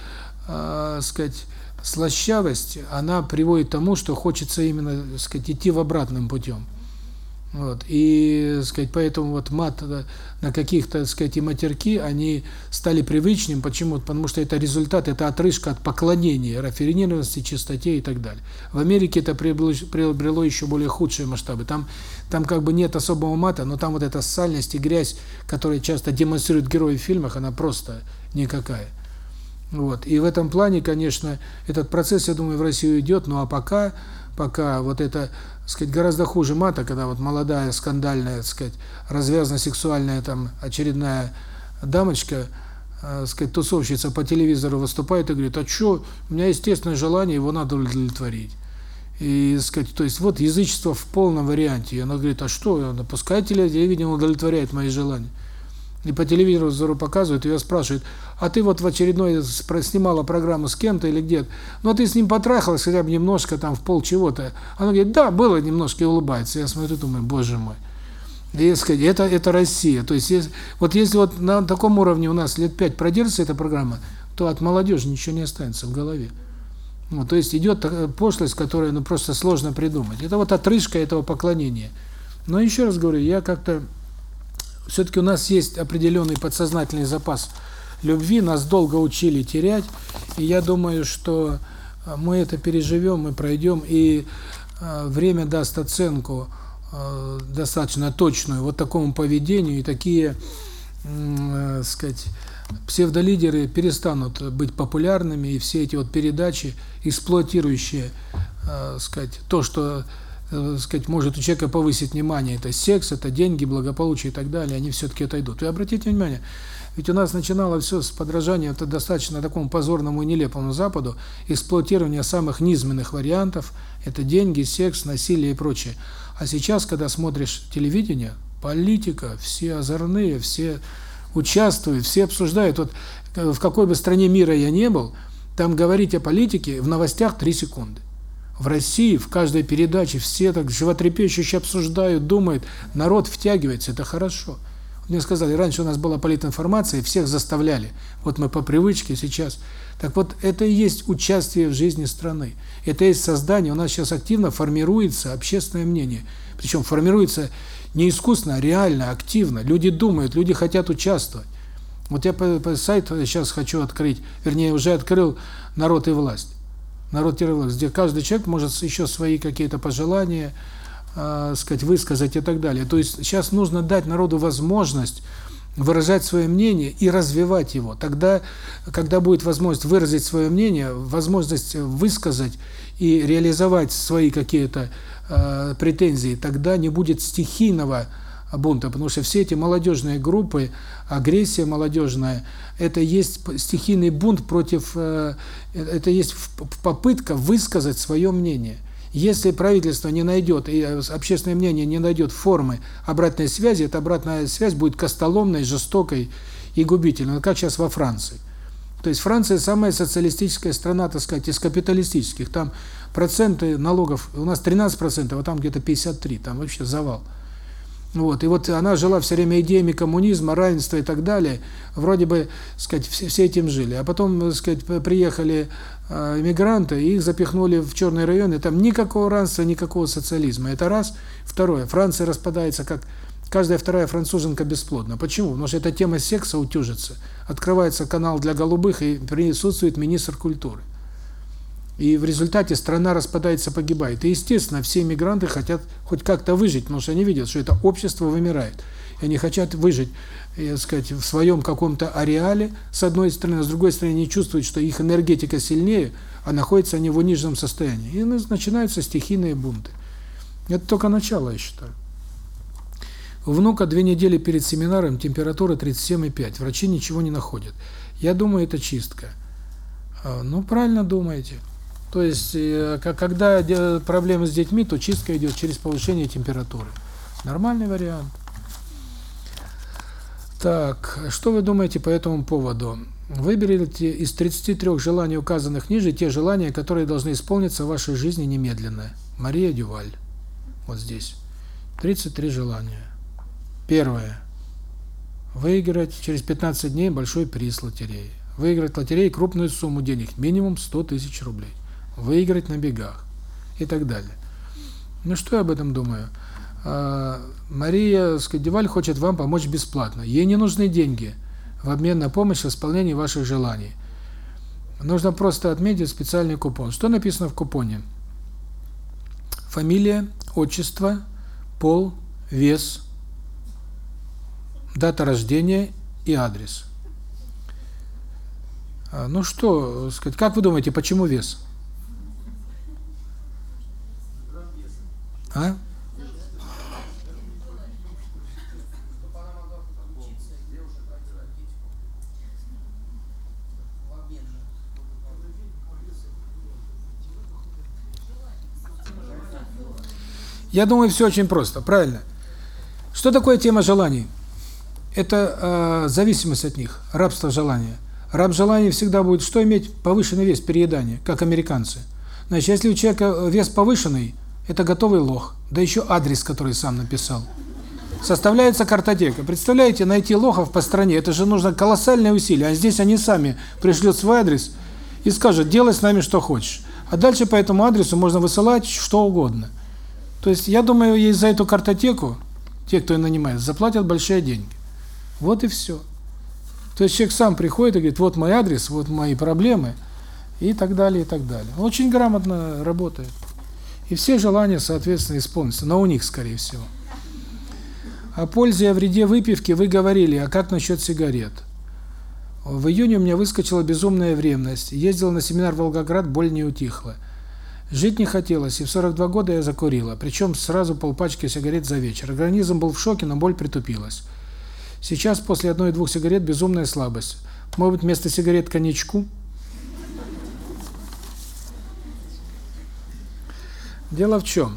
э, сказать, слащавость, она приводит к тому, что хочется именно, сказать, идти в обратным путем. Вот. И, сказать, поэтому вот мат на каких-то, сказать, и матерки, они стали привычным. Почему? Потому что это результат, это отрыжка от поклонения, рафинированности, чистоте и так далее. В Америке это приобрело, еще более худшие масштабы. Там, там как бы нет особого мата, но там вот эта сальность и грязь, которая часто демонстрируют герои в фильмах, она просто никакая. Вот. И в этом плане, конечно, этот процесс, я думаю, в Россию идет, ну а пока, пока вот это сказать, гораздо хуже мата, когда вот молодая, скандальная, сказать, развязно-сексуальная там очередная дамочка, э, сказать, тусовщица по телевизору выступает и говорит, а что, у меня естественное желание, его надо удовлетворить. И, сказать, то есть вот язычество в полном варианте. И она говорит, а что, пускай телевидение удовлетворяет мои желания и по телевизору показывают, ее спрашивают, а ты вот в очередной снимала программу с кем-то или где-то, ну ты с ним потрахалась хотя бы немножко, там, в пол чего-то. Она говорит, да, было немножко, и улыбается. Я смотрю, думаю, боже мой. И, сказать, это, это Россия. То есть, если, вот если вот на таком уровне у нас лет пять продержится эта программа, то от молодежи ничего не останется в голове. Ну, то есть идет пошлость, которую ну, просто сложно придумать. Это вот отрыжка этого поклонения. Но еще раз говорю, я как-то все-таки у нас есть определенный подсознательный запас любви, нас долго учили терять, и я думаю, что а, мы это переживем и пройдем, и э, время даст оценку э, достаточно точную вот такому поведению, и такие, э, сказать, псевдолидеры перестанут быть популярными, и все эти вот передачи, эксплуатирующие, э, сказать, то, что э, сказать, может у человека повысить внимание, это секс, это деньги, благополучие и так далее, они все-таки отойдут. И обратите внимание, ведь у нас начинало все с подражания это достаточно такому позорному и нелепому Западу, эксплуатирования самых низменных вариантов, это деньги, секс, насилие и прочее. А сейчас, когда смотришь телевидение, политика, все озорные, все участвуют, все обсуждают. Вот э, в какой бы стране мира я не был, там говорить о политике в новостях 3 секунды. В России в каждой передаче все так животрепещуще обсуждают, думают, народ втягивается, это хорошо. Мне сказали, раньше у нас была политинформация, всех заставляли. Вот мы по привычке сейчас. Так вот, это и есть участие в жизни страны. Это и есть создание. У нас сейчас активно формируется общественное мнение. Причем формируется не искусственно, а реально, активно. Люди думают, люди хотят участвовать. Вот я по, по сайту сейчас хочу открыть, вернее, уже открыл «Народ и власть». «Народ власть», где каждый человек может еще свои какие-то пожелания, э, сказать, высказать и так далее. То есть сейчас нужно дать народу возможность выражать свое мнение и развивать его. Тогда, когда будет возможность выразить свое мнение, возможность высказать и реализовать свои какие-то э, претензии, тогда не будет стихийного бунта, потому что все эти молодежные группы, агрессия молодежная, это есть стихийный бунт против, э, это есть попытка высказать свое мнение. Если правительство не найдет, и общественное мнение не найдет формы обратной связи, эта обратная связь будет костоломной, жестокой и губительной, как сейчас во Франции. То есть Франция самая социалистическая страна, так сказать, из капиталистических. Там проценты налогов, у нас 13%, а там где-то 53%, там вообще завал. Вот, и вот она жила все время идеями коммунизма, равенства и так далее, вроде бы, сказать, все, все этим жили. А потом, сказать, приехали э, иммигранты, и их запихнули в черные районы, там никакого равенства, никакого социализма. Это раз. Второе, Франция распадается как каждая вторая француженка бесплодна. Почему? Потому что эта тема секса утюжится. Открывается канал для голубых, и присутствует министр культуры. И в результате страна распадается, погибает. И, естественно, все мигранты хотят хоть как-то выжить, потому что они видят, что это общество вымирает. И они хотят выжить, я сказать, в своем каком-то ареале, с одной стороны, а с другой стороны, они чувствуют, что их энергетика сильнее, а находятся они в униженном состоянии. И начинаются стихийные бунты. Это только начало, я считаю. У внука две недели перед семинаром температура 37,5. Врачи ничего не находят. Я думаю, это чистка. А, ну, правильно думаете. То есть, э, когда проблемы с детьми, то чистка идет через повышение температуры. Нормальный вариант. Так, что вы думаете по этому поводу? Выберите из 33 желаний, указанных ниже, те желания, которые должны исполниться в вашей жизни немедленно. Мария Дюваль. Вот здесь. 33 желания. Первое. Выиграть через 15 дней большой приз лотереи. Выиграть лотереи крупную сумму денег, минимум 100 тысяч рублей выиграть на бегах и так далее. Ну что я об этом думаю? А, Мария Скадеваль хочет вам помочь бесплатно. Ей не нужны деньги в обмен на помощь в исполнении ваших желаний. Нужно просто отметить специальный купон. Что написано в купоне? Фамилия, отчество, пол, вес, дата рождения и адрес. А, ну что, сказать, как вы думаете, почему вес? А? Я думаю, все очень просто, правильно. Что такое тема желаний? Это э, зависимость от них, рабство желания. Раб желания всегда будет что иметь? Повышенный вес, переедание, как американцы. Значит, если у человека вес повышенный, это готовый лох, да еще адрес, который сам написал. Составляется картотека. Представляете, найти лохов по стране, это же нужно колоссальное усилие. А здесь они сами пришлют свой адрес и скажут, делай с нами что хочешь. А дальше по этому адресу можно высылать что угодно. То есть, я думаю, ей за эту картотеку, те, кто ее нанимает, заплатят большие деньги. Вот и все. То есть, человек сам приходит и говорит, вот мой адрес, вот мои проблемы, и так далее, и так далее. Очень грамотно работает. И все желания, соответственно, исполнятся, но у них, скорее всего. О пользе и о вреде выпивки вы говорили, а как насчет сигарет? В июне у меня выскочила безумная временность. Ездил на семинар в Волгоград, боль не утихла. Жить не хотелось, и в 42 года я закурила, причем сразу полпачки сигарет за вечер. Организм был в шоке, но боль притупилась. Сейчас после одной-двух сигарет безумная слабость. Может быть, вместо сигарет коньячку? Дело в чем?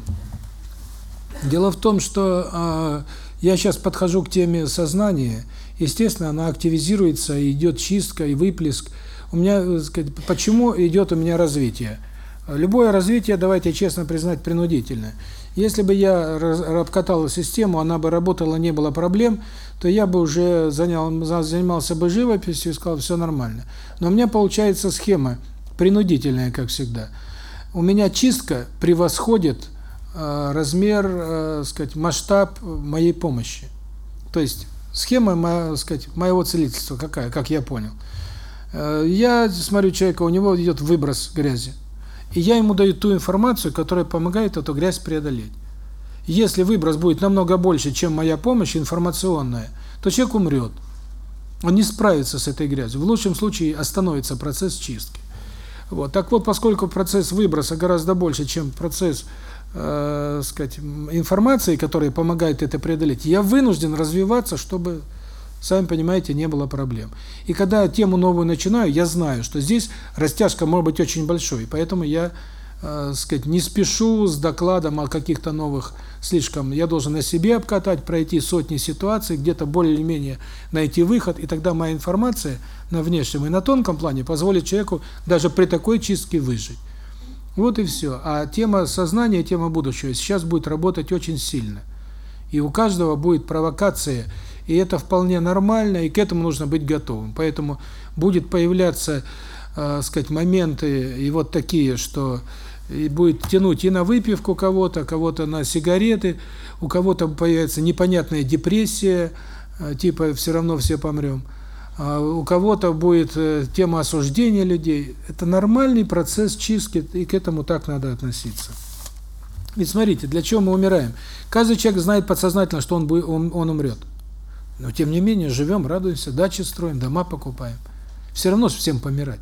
Дело в том, что э, я сейчас подхожу к теме сознания. Естественно, она активизируется, идет чистка и выплеск. У меня, сказать, почему идет у меня развитие? Любое развитие, давайте честно признать, принудительное. Если бы я обкатал систему, она бы работала, не было проблем, то я бы уже занял, занимался бы живописью и сказал, все нормально. Но у меня получается схема принудительная, как всегда. У меня чистка превосходит э, размер, э, сказать, масштаб моей помощи. То есть схема, моя, сказать, моего целительства какая, как я понял. Э, я смотрю человека, у него идет выброс грязи. И я ему даю ту информацию, которая помогает эту грязь преодолеть. Если выброс будет намного больше, чем моя помощь информационная, то человек умрет. Он не справится с этой грязью. В лучшем случае остановится процесс чистки. Вот. Так вот, поскольку процесс выброса гораздо больше, чем процесс э, сказать, информации, которая помогает это преодолеть, я вынужден развиваться, чтобы Сами понимаете, не было проблем. И когда я тему новую начинаю, я знаю, что здесь растяжка может быть очень большой, поэтому я, э, сказать, не спешу с докладом о каких-то новых слишком. Я должен на себе обкатать, пройти сотни ситуаций, где-то более-менее найти выход, и тогда моя информация на внешнем и на тонком плане позволит человеку даже при такой чистке выжить. Вот и все. А тема сознания, тема будущего сейчас будет работать очень сильно. И у каждого будет провокация и это вполне нормально, и к этому нужно быть готовым. Поэтому будет появляться, э, сказать, моменты и вот такие, что и будет тянуть и на выпивку кого-то, кого-то на сигареты, у кого-то появится непонятная депрессия, э, типа все равно все помрем. А у кого-то будет э, тема осуждения людей. Это нормальный процесс чистки, и к этому так надо относиться. Ведь смотрите, для чего мы умираем? Каждый человек знает подсознательно, что он он, он умрет. Но тем не менее живем, радуемся, дачи строим, дома покупаем. Все равно всем помирать.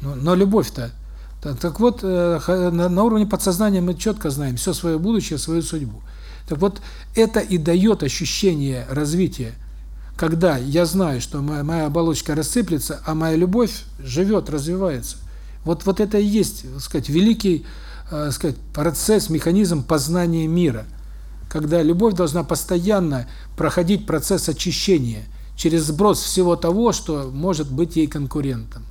Но, но любовь-то... Так, так вот, э, на, на уровне подсознания мы четко знаем все свое будущее, свою судьбу. Так вот, это и дает ощущение развития, когда я знаю, что моя, моя оболочка рассыплется, а моя любовь живет, развивается. Вот, вот это и есть, сказать, великий э, сказать, процесс, механизм познания мира – когда любовь должна постоянно проходить процесс очищения через сброс всего того, что может быть ей конкурентом.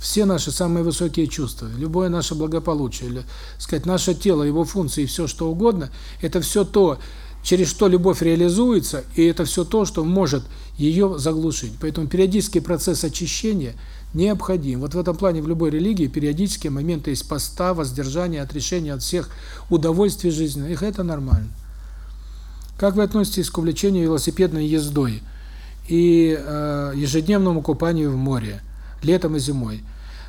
Все наши самые высокие чувства, любое наше благополучие, или, сказать, наше тело, его функции, все что угодно, это все то, через что любовь реализуется, и это все то, что может ее заглушить. Поэтому периодический процесс очищения необходим. Вот в этом плане в любой религии периодические моменты есть поста, воздержания, отрешения от всех удовольствий жизни. Их это нормально. Как вы относитесь к увлечению велосипедной ездой и э, ежедневному купанию в море, летом и зимой?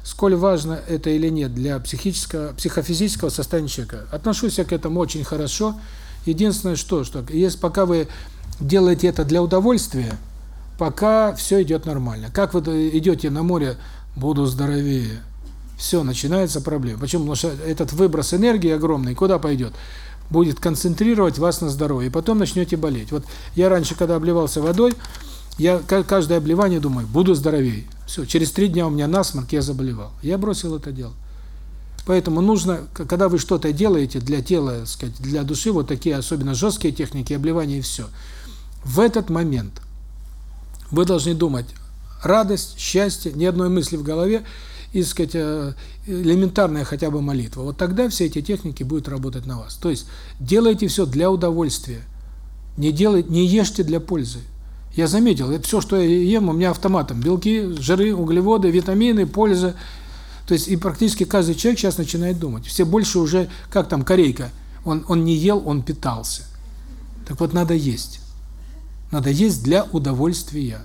Сколь важно это или нет для психического, психофизического состояния человека? Отношусь я к этому очень хорошо. Единственное, что, что если пока вы делаете это для удовольствия, пока все идет нормально. Как вы идете на море, буду здоровее. Все, начинается проблема. Почему? Потому что этот выброс энергии огромный, куда пойдет? будет концентрировать вас на здоровье, и потом начнете болеть. Вот я раньше, когда обливался водой, я каждое обливание думаю, буду здоровее. Все, через три дня у меня насморк, я заболевал. Я бросил это дело. Поэтому нужно, когда вы что-то делаете для тела, сказать, для души, вот такие особенно жесткие техники обливания и все. В этот момент вы должны думать радость, счастье, ни одной мысли в голове, и, сказать, э, элементарная хотя бы молитва. Вот тогда все эти техники будут работать на вас. То есть делайте все для удовольствия. Не делайте, не ешьте для пользы. Я заметил, это все, что я ем, у меня автоматом. Белки, жиры, углеводы, витамины, польза. То есть и практически каждый человек сейчас начинает думать. Все больше уже, как там, корейка, он, он не ел, он питался. Так вот, надо есть. Надо есть для удовольствия.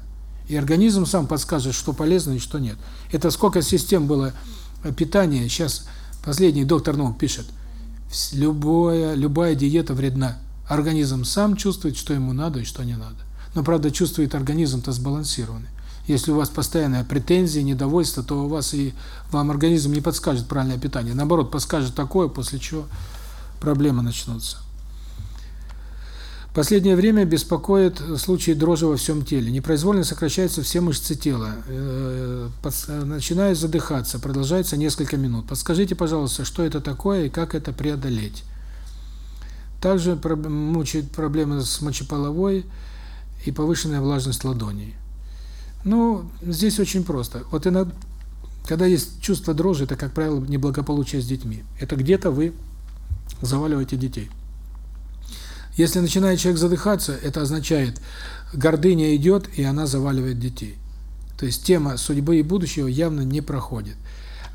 И организм сам подскажет, что полезно и что нет. Это сколько систем было питания. Сейчас последний доктор наук пишет, любая, любая диета вредна. Организм сам чувствует, что ему надо и что не надо. Но, правда, чувствует организм-то сбалансированный. Если у вас постоянная претензия, недовольство, то у вас и вам организм не подскажет правильное питание. Наоборот, подскажет такое, после чего проблемы начнутся. Последнее время беспокоит случаи дрожи во всем теле. Непроизвольно сокращаются все мышцы тела. Э, начинаю задыхаться. Продолжается несколько минут. Подскажите, пожалуйста, что это такое и как это преодолеть? Также мучают проблемы с мочеполовой и повышенная влажность ладоней. Ну, здесь очень просто. Вот иногда, когда есть чувство дрожи, это, как правило, неблагополучие с детьми. Это где-то вы заваливаете детей. Если начинает человек задыхаться, это означает, гордыня идет, и она заваливает детей. То есть тема судьбы и будущего явно не проходит.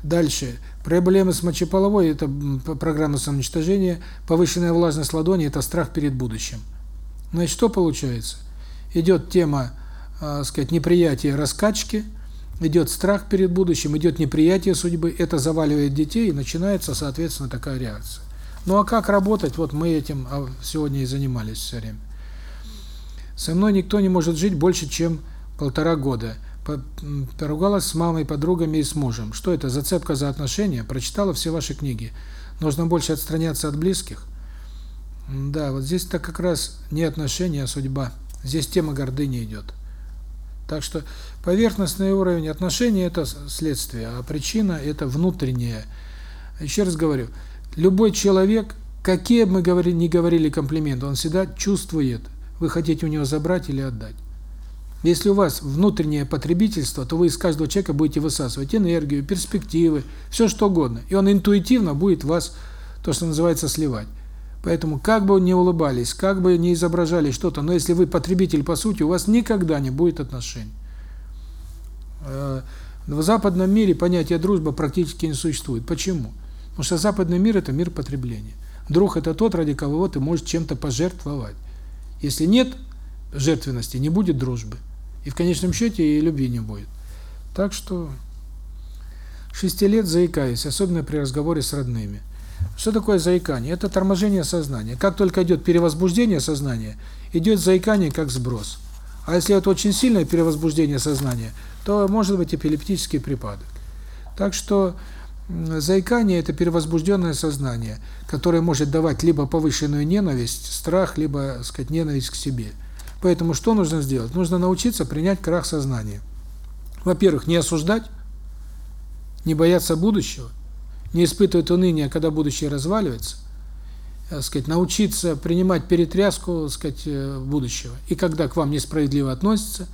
Дальше. Проблемы с мочеполовой – это программа самоуничтожения. Повышенная влажность ладони – это страх перед будущим. Значит, что получается? Идет тема, э, сказать, неприятия раскачки, идет страх перед будущим, идет неприятие судьбы, это заваливает детей, и начинается, соответственно, такая реакция. Ну а как работать? Вот мы этим а, сегодня и занимались все время. Со мной никто не может жить больше, чем полтора года. Поругалась с мамой, подругами и с мужем. Что это? Зацепка за отношения? Прочитала все ваши книги. Нужно больше отстраняться от близких? Да, вот здесь-то как раз не отношения, а судьба. Здесь тема гордыни идет. Так что поверхностный уровень отношений – это следствие, а причина – это внутренняя. Еще раз говорю – Любой человек, какие бы мы говорили, не говорили комплименты, он всегда чувствует, вы хотите у него забрать или отдать. Если у вас внутреннее потребительство, то вы из каждого человека будете высасывать энергию, перспективы, все что угодно. И он интуитивно будет вас, то, что называется, сливать. Поэтому, как бы не улыбались, как бы не изображали что-то, но если вы потребитель по сути, у вас никогда не будет отношений. Э, в западном мире понятие дружба практически не существует. Почему? Потому что западный мир – это мир потребления. Друг – это тот, ради кого ты можешь чем-то пожертвовать. Если нет жертвенности, не будет дружбы. И в конечном счете и любви не будет. Так что шести лет заикаюсь, особенно при разговоре с родными. Что такое заикание? Это торможение сознания. Как только идет перевозбуждение сознания, идет заикание как сброс. А если это очень сильное перевозбуждение сознания, то может быть эпилептический припадок. Так что Заикание – это перевозбужденное сознание, которое может давать либо повышенную ненависть, страх, либо, сказать, ненависть к себе. Поэтому что нужно сделать? Нужно научиться принять крах сознания. Во-первых, не осуждать, не бояться будущего, не испытывать уныния, когда будущее разваливается, так сказать, научиться принимать перетряску, сказать, э, будущего. И когда к вам несправедливо относятся,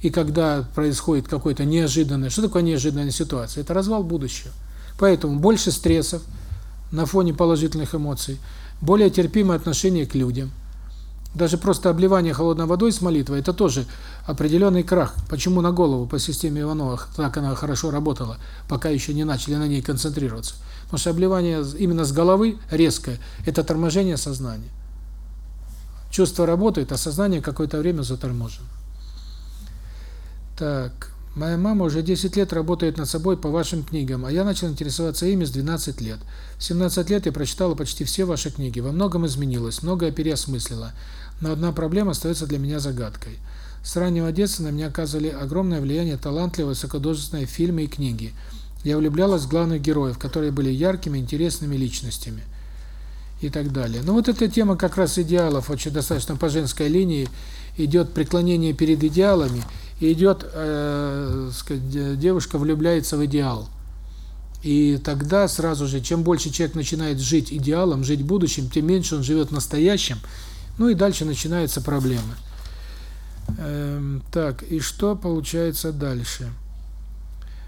и когда происходит какое-то неожиданное, что такое неожиданная ситуация? Это развал будущего. Поэтому больше стрессов на фоне положительных эмоций, более терпимое отношение к людям. Даже просто обливание холодной водой с молитвой – это тоже определенный крах. Почему на голову по системе Иванова так она хорошо работала, пока еще не начали на ней концентрироваться? Потому что обливание именно с головы резкое – это торможение сознания. Чувство работает, а сознание какое-то время заторможено. Так, Моя мама уже 10 лет работает над собой по вашим книгам, а я начал интересоваться ими с 12 лет. В 17 лет я прочитала почти все ваши книги, во многом изменилась, многое переосмыслила, но одна проблема остается для меня загадкой. С раннего детства на меня оказывали огромное влияние талантливые высокодозные фильмы и книги. Я влюблялась в главных героев, которые были яркими, интересными личностями и так далее. Но вот эта тема как раз идеалов, очень достаточно по женской линии, идет преклонение перед идеалами, идет, э, сказать, девушка влюбляется в идеал. И тогда сразу же, чем больше человек начинает жить идеалом, жить будущим, тем меньше он живет настоящим, ну и дальше начинаются проблемы. Эм, так, и что получается дальше?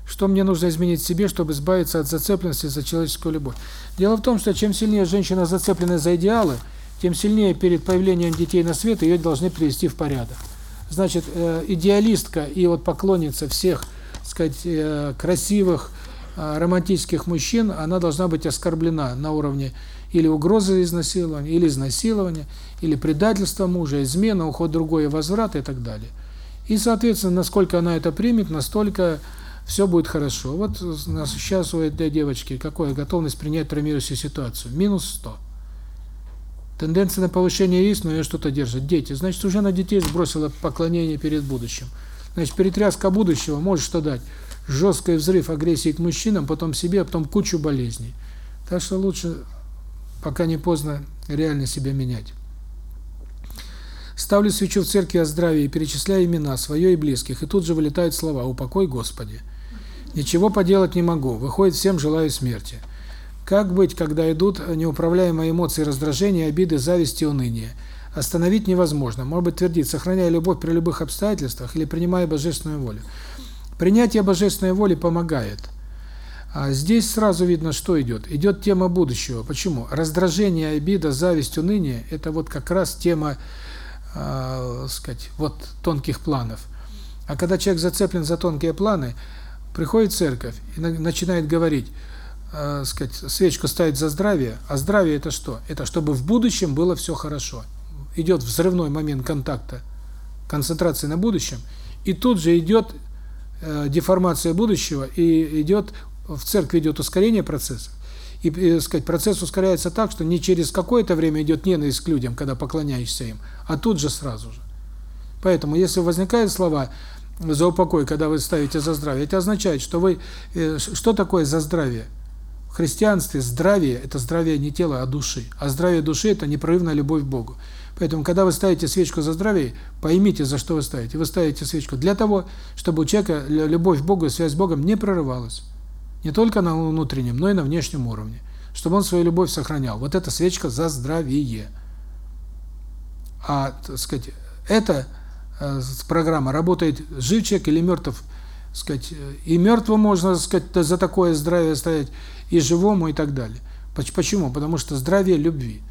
Что мне нужно изменить в себе, чтобы избавиться от зацепленности за человеческую любовь? Дело в том, что чем сильнее женщина зацеплена за идеалы, тем сильнее перед появлением детей на свет ее должны привести в порядок. Значит, э, идеалистка и вот поклонница всех, сказать, э, красивых, э, романтических мужчин, она должна быть оскорблена на уровне или угрозы изнасилования, или изнасилования, или предательства мужа, измена, уход другой, возврат и так далее. И, соответственно, насколько она это примет, настолько все будет хорошо. Вот сейчас у этой девочки какая готовность принять травмирующую ситуацию? Минус 100. Тенденция на повышение есть, но ее что-то держит. Дети. Значит, уже на детей сбросила поклонение перед будущим. Значит, перетряска будущего может что дать? Жесткий взрыв агрессии к мужчинам, потом себе, а потом кучу болезней. Так что лучше, пока не поздно, реально себя менять. Ставлю свечу в церкви о здравии и перечисляю имена, свое и близких, и тут же вылетают слова «Упокой, Господи». Ничего поделать не могу, выходит, всем желаю смерти. Как быть, когда идут неуправляемые эмоции раздражения, обиды, зависти, уныния? Остановить невозможно. Может быть, твердить, сохраняя любовь при любых обстоятельствах или принимая божественную волю. Принятие божественной воли помогает. А здесь сразу видно, что идет. Идет тема будущего. Почему? Раздражение, обида, зависть, уныние – это вот как раз тема, э, сказать, вот тонких планов. А когда человек зацеплен за тонкие планы, приходит церковь и начинает говорить, э, сказать, свечку ставить за здравие, а здравие это что? Это чтобы в будущем было все хорошо. Идет взрывной момент контакта, концентрации на будущем, и тут же идет э, деформация будущего, и идет в церкви идет ускорение процесса. И, и сказать, процесс ускоряется так, что не через какое-то время идет ненависть к людям, когда поклоняешься им, а тут же сразу же. Поэтому, если возникают слова за упокой, когда вы ставите за здравие, это означает, что вы... Э, что такое за здравие? В христианстве здравие – это здравие не тела, а души. А здравие души – это непрерывная любовь к Богу. Поэтому, когда вы ставите свечку за здравие, поймите, за что вы ставите. Вы ставите свечку для того, чтобы у человека любовь к Богу и связь с Богом не прорывалась. Не только на внутреннем, но и на внешнем уровне. Чтобы он свою любовь сохранял. Вот эта свечка за здравие. А, так сказать, эта э, программа работает жив человек или мертв, сказать, и мертвому можно, сказать, за такое здравие стоять, и живому, и так далее. Почему? Потому что здравие любви.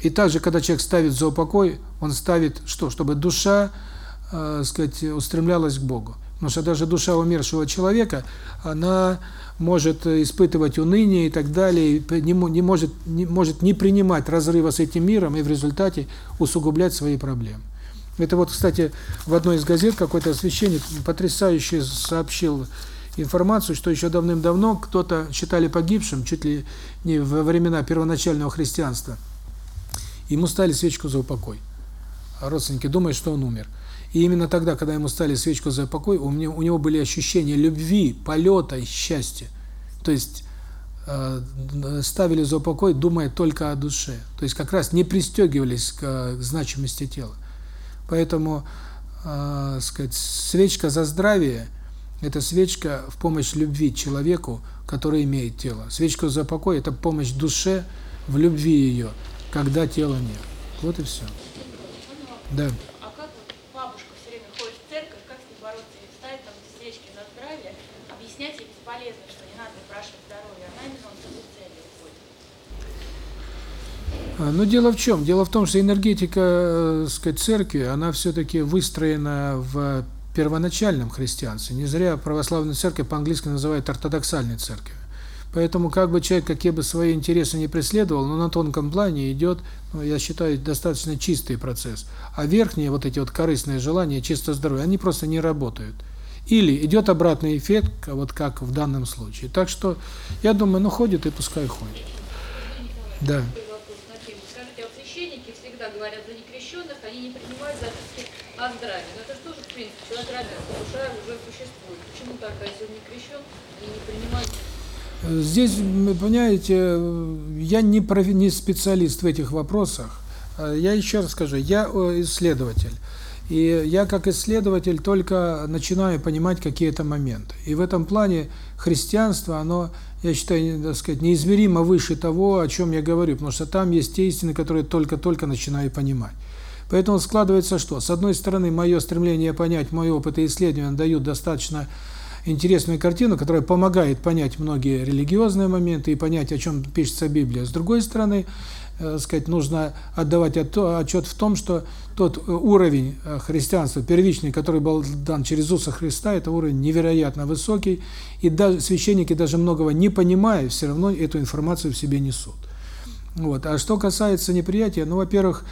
И также, когда человек ставит за упокой, он ставит что? Чтобы душа, э, сказать, устремлялась к Богу. Потому что даже душа умершего человека, она может испытывать уныние и так далее, и не, не может не может не принимать разрыва с этим миром и в результате усугублять свои проблемы. Это вот, кстати, в одной из газет какой-то священник потрясающе сообщил информацию, что еще давным-давно кто-то считали погибшим, чуть ли не во времена первоначального христианства. Ему стали свечку за упокой. А родственники думают, что он умер. И именно тогда, когда ему стали свечку за покой, у, меня, у него были ощущения любви, полета и счастья. То есть э, ставили за покой, думая только о душе. То есть как раз не пристегивались к, к значимости тела. Поэтому, э, сказать, свечка за здравие – это свечка в помощь любви человеку, который имеет тело. Свечка за покой – это помощь душе в любви ее, когда тела нет. Вот и все. Да. Но ну, дело в чем? Дело в том, что энергетика, э, сказать, церкви, она все-таки выстроена в первоначальном христианстве. Не зря православная церковь по-английски называют ортодоксальной церковью. Поэтому как бы человек какие бы свои интересы не преследовал, но на тонком плане идет, ну, я считаю, достаточно чистый процесс. А верхние вот эти вот корыстные желания, чисто здоровье, они просто не работают. Или идет обратный эффект, вот как в данном случае. Так что, я думаю, ну ходит и пускай ходит. Да. О. Но это же тоже, в принципе, человек родился, душа уже существует. Почему так, а если он не крещен, они не принимают? Здесь, понимаете, я не, не специалист в этих вопросах. Я еще раз скажу, я исследователь. И я как исследователь только начинаю понимать какие-то моменты. И в этом плане христианство, оно, я считаю, так сказать, неизмеримо выше того, о чем я говорю, потому что там есть те истины, которые только-только начинаю понимать. Поэтому складывается что? С одной стороны, мое стремление понять, мой опыт и исследования дают достаточно интересную картину, которая помогает понять многие религиозные моменты и понять, о чем пишется Библия. С другой стороны, э, сказать, нужно отдавать отчет в том, что тот уровень э, христианства первичный, который был дан через Иисуса Христа, это уровень невероятно высокий, и даже священники даже многого не понимая, все равно эту информацию в себе несут. Вот. А что касается неприятия, ну, во-первых,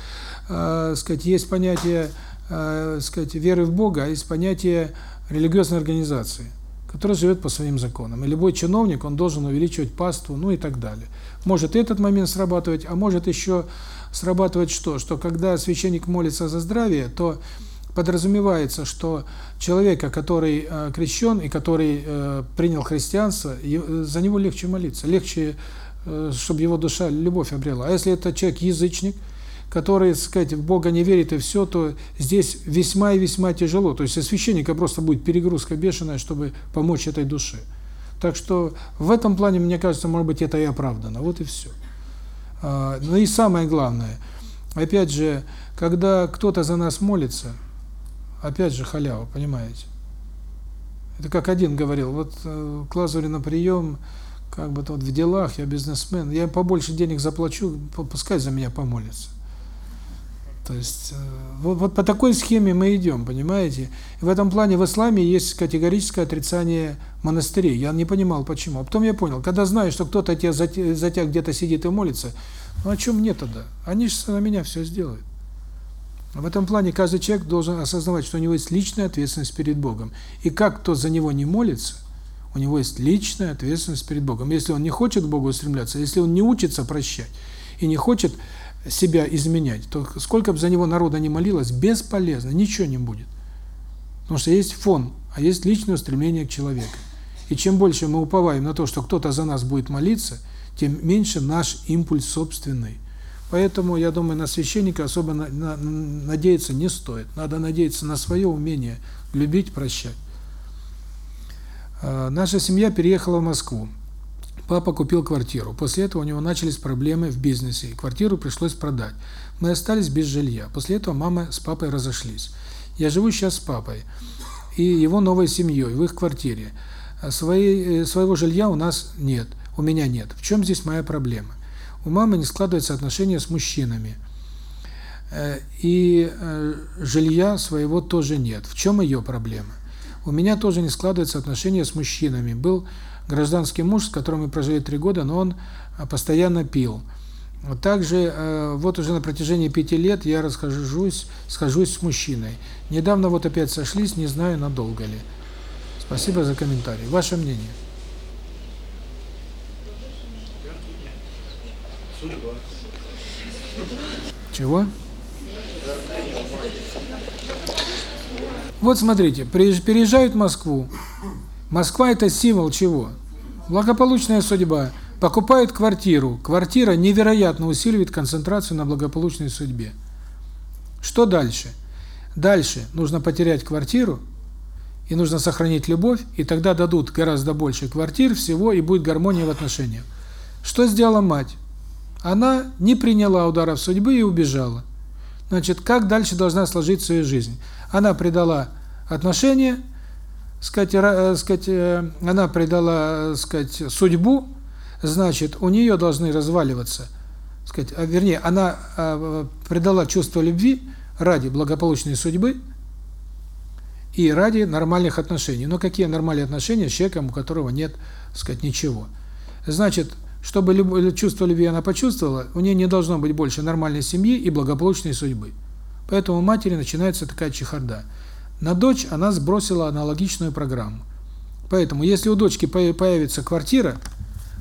э, сказать, есть понятие, э, сказать, веры в Бога, а есть понятие религиозной организации, которая живет по своим законам. И любой чиновник, он должен увеличивать паству, ну и так далее. Может этот момент срабатывать, а может еще срабатывать что? Что когда священник молится за здравие, то подразумевается, что человека, который э, крещен и который э, принял христианство, е- за него легче молиться, легче, э, чтобы его душа любовь обрела. А если это человек язычник, который, так сказать, в Бога не верит и все, то здесь весьма и весьма тяжело. То есть у священника просто будет перегрузка бешеная, чтобы помочь этой душе. Так что в этом плане, мне кажется, может быть, это и оправдано. Вот и все. А, ну и самое главное, опять же, когда кто-то за нас молится, опять же халява, понимаете? Это как один говорил, вот э, к на прием, как бы вот в делах, я бизнесмен, я побольше денег заплачу, пускай за меня помолятся. То есть э, вот, вот по такой схеме мы идем, понимаете? В этом плане в исламе есть категорическое отрицание монастырей. Я не понимал, почему. А потом я понял, когда знаю, что кто-то тебя за, за тебя где-то сидит и молится, ну о чем мне тогда? Они же на меня все сделают. В этом плане каждый человек должен осознавать, что у него есть личная ответственность перед Богом. И как кто за него не молится, у него есть личная ответственность перед Богом. Если он не хочет к Богу устремляться, если он не учится прощать и не хочет себя изменять, то сколько бы за него народа не молилось, бесполезно, ничего не будет. Потому что есть фон, а есть личное устремление к человеку. И чем больше мы уповаем на то, что кто-то за нас будет молиться, тем меньше наш импульс собственный. Поэтому, я думаю, на священника особо на, на, надеяться не стоит. Надо надеяться на свое умение любить, прощать. А, наша семья переехала в Москву. Папа купил квартиру. После этого у него начались проблемы в бизнесе, и квартиру пришлось продать. Мы остались без жилья. После этого мама с папой разошлись. Я живу сейчас с папой и его новой семьей в их квартире. Своей, э, своего жилья у нас нет, у меня нет. В чем здесь моя проблема? У мамы не складываются отношения с мужчинами. Э, и э, жилья своего тоже нет. В чем ее проблема? У меня тоже не складываются отношения с мужчинами. Был гражданский муж, с которым мы прожили три года, но он а, постоянно пил. Также э, вот уже на протяжении пяти лет я расхожусь, схожусь с мужчиной. Недавно вот опять сошлись, не знаю, надолго ли. Спасибо за комментарий. Ваше мнение? Чего? Вот смотрите, переезжают в Москву. Москва – это символ чего? Благополучная судьба. Покупают квартиру. Квартира невероятно усиливает концентрацию на благополучной судьбе. Что дальше? Дальше нужно потерять квартиру, и нужно сохранить любовь, и тогда дадут гораздо больше квартир, всего, и будет гармония в отношениях. Что сделала мать? Она не приняла ударов судьбы и убежала. Значит, как дальше должна сложиться ее жизнь? Она предала отношения, сказать, э, сказать, э, она предала, сказать, судьбу, значит, у нее должны разваливаться, сказать, а, вернее, она а, предала чувство любви ради благополучной судьбы и ради нормальных отношений. Но какие нормальные отношения с человеком, у которого нет, сказать, ничего? Значит, чтобы люб... чувство любви она почувствовала, у нее не должно быть больше нормальной семьи и благополучной судьбы. Поэтому у матери начинается такая чехарда. На дочь она сбросила аналогичную программу. Поэтому, если у дочки появится квартира,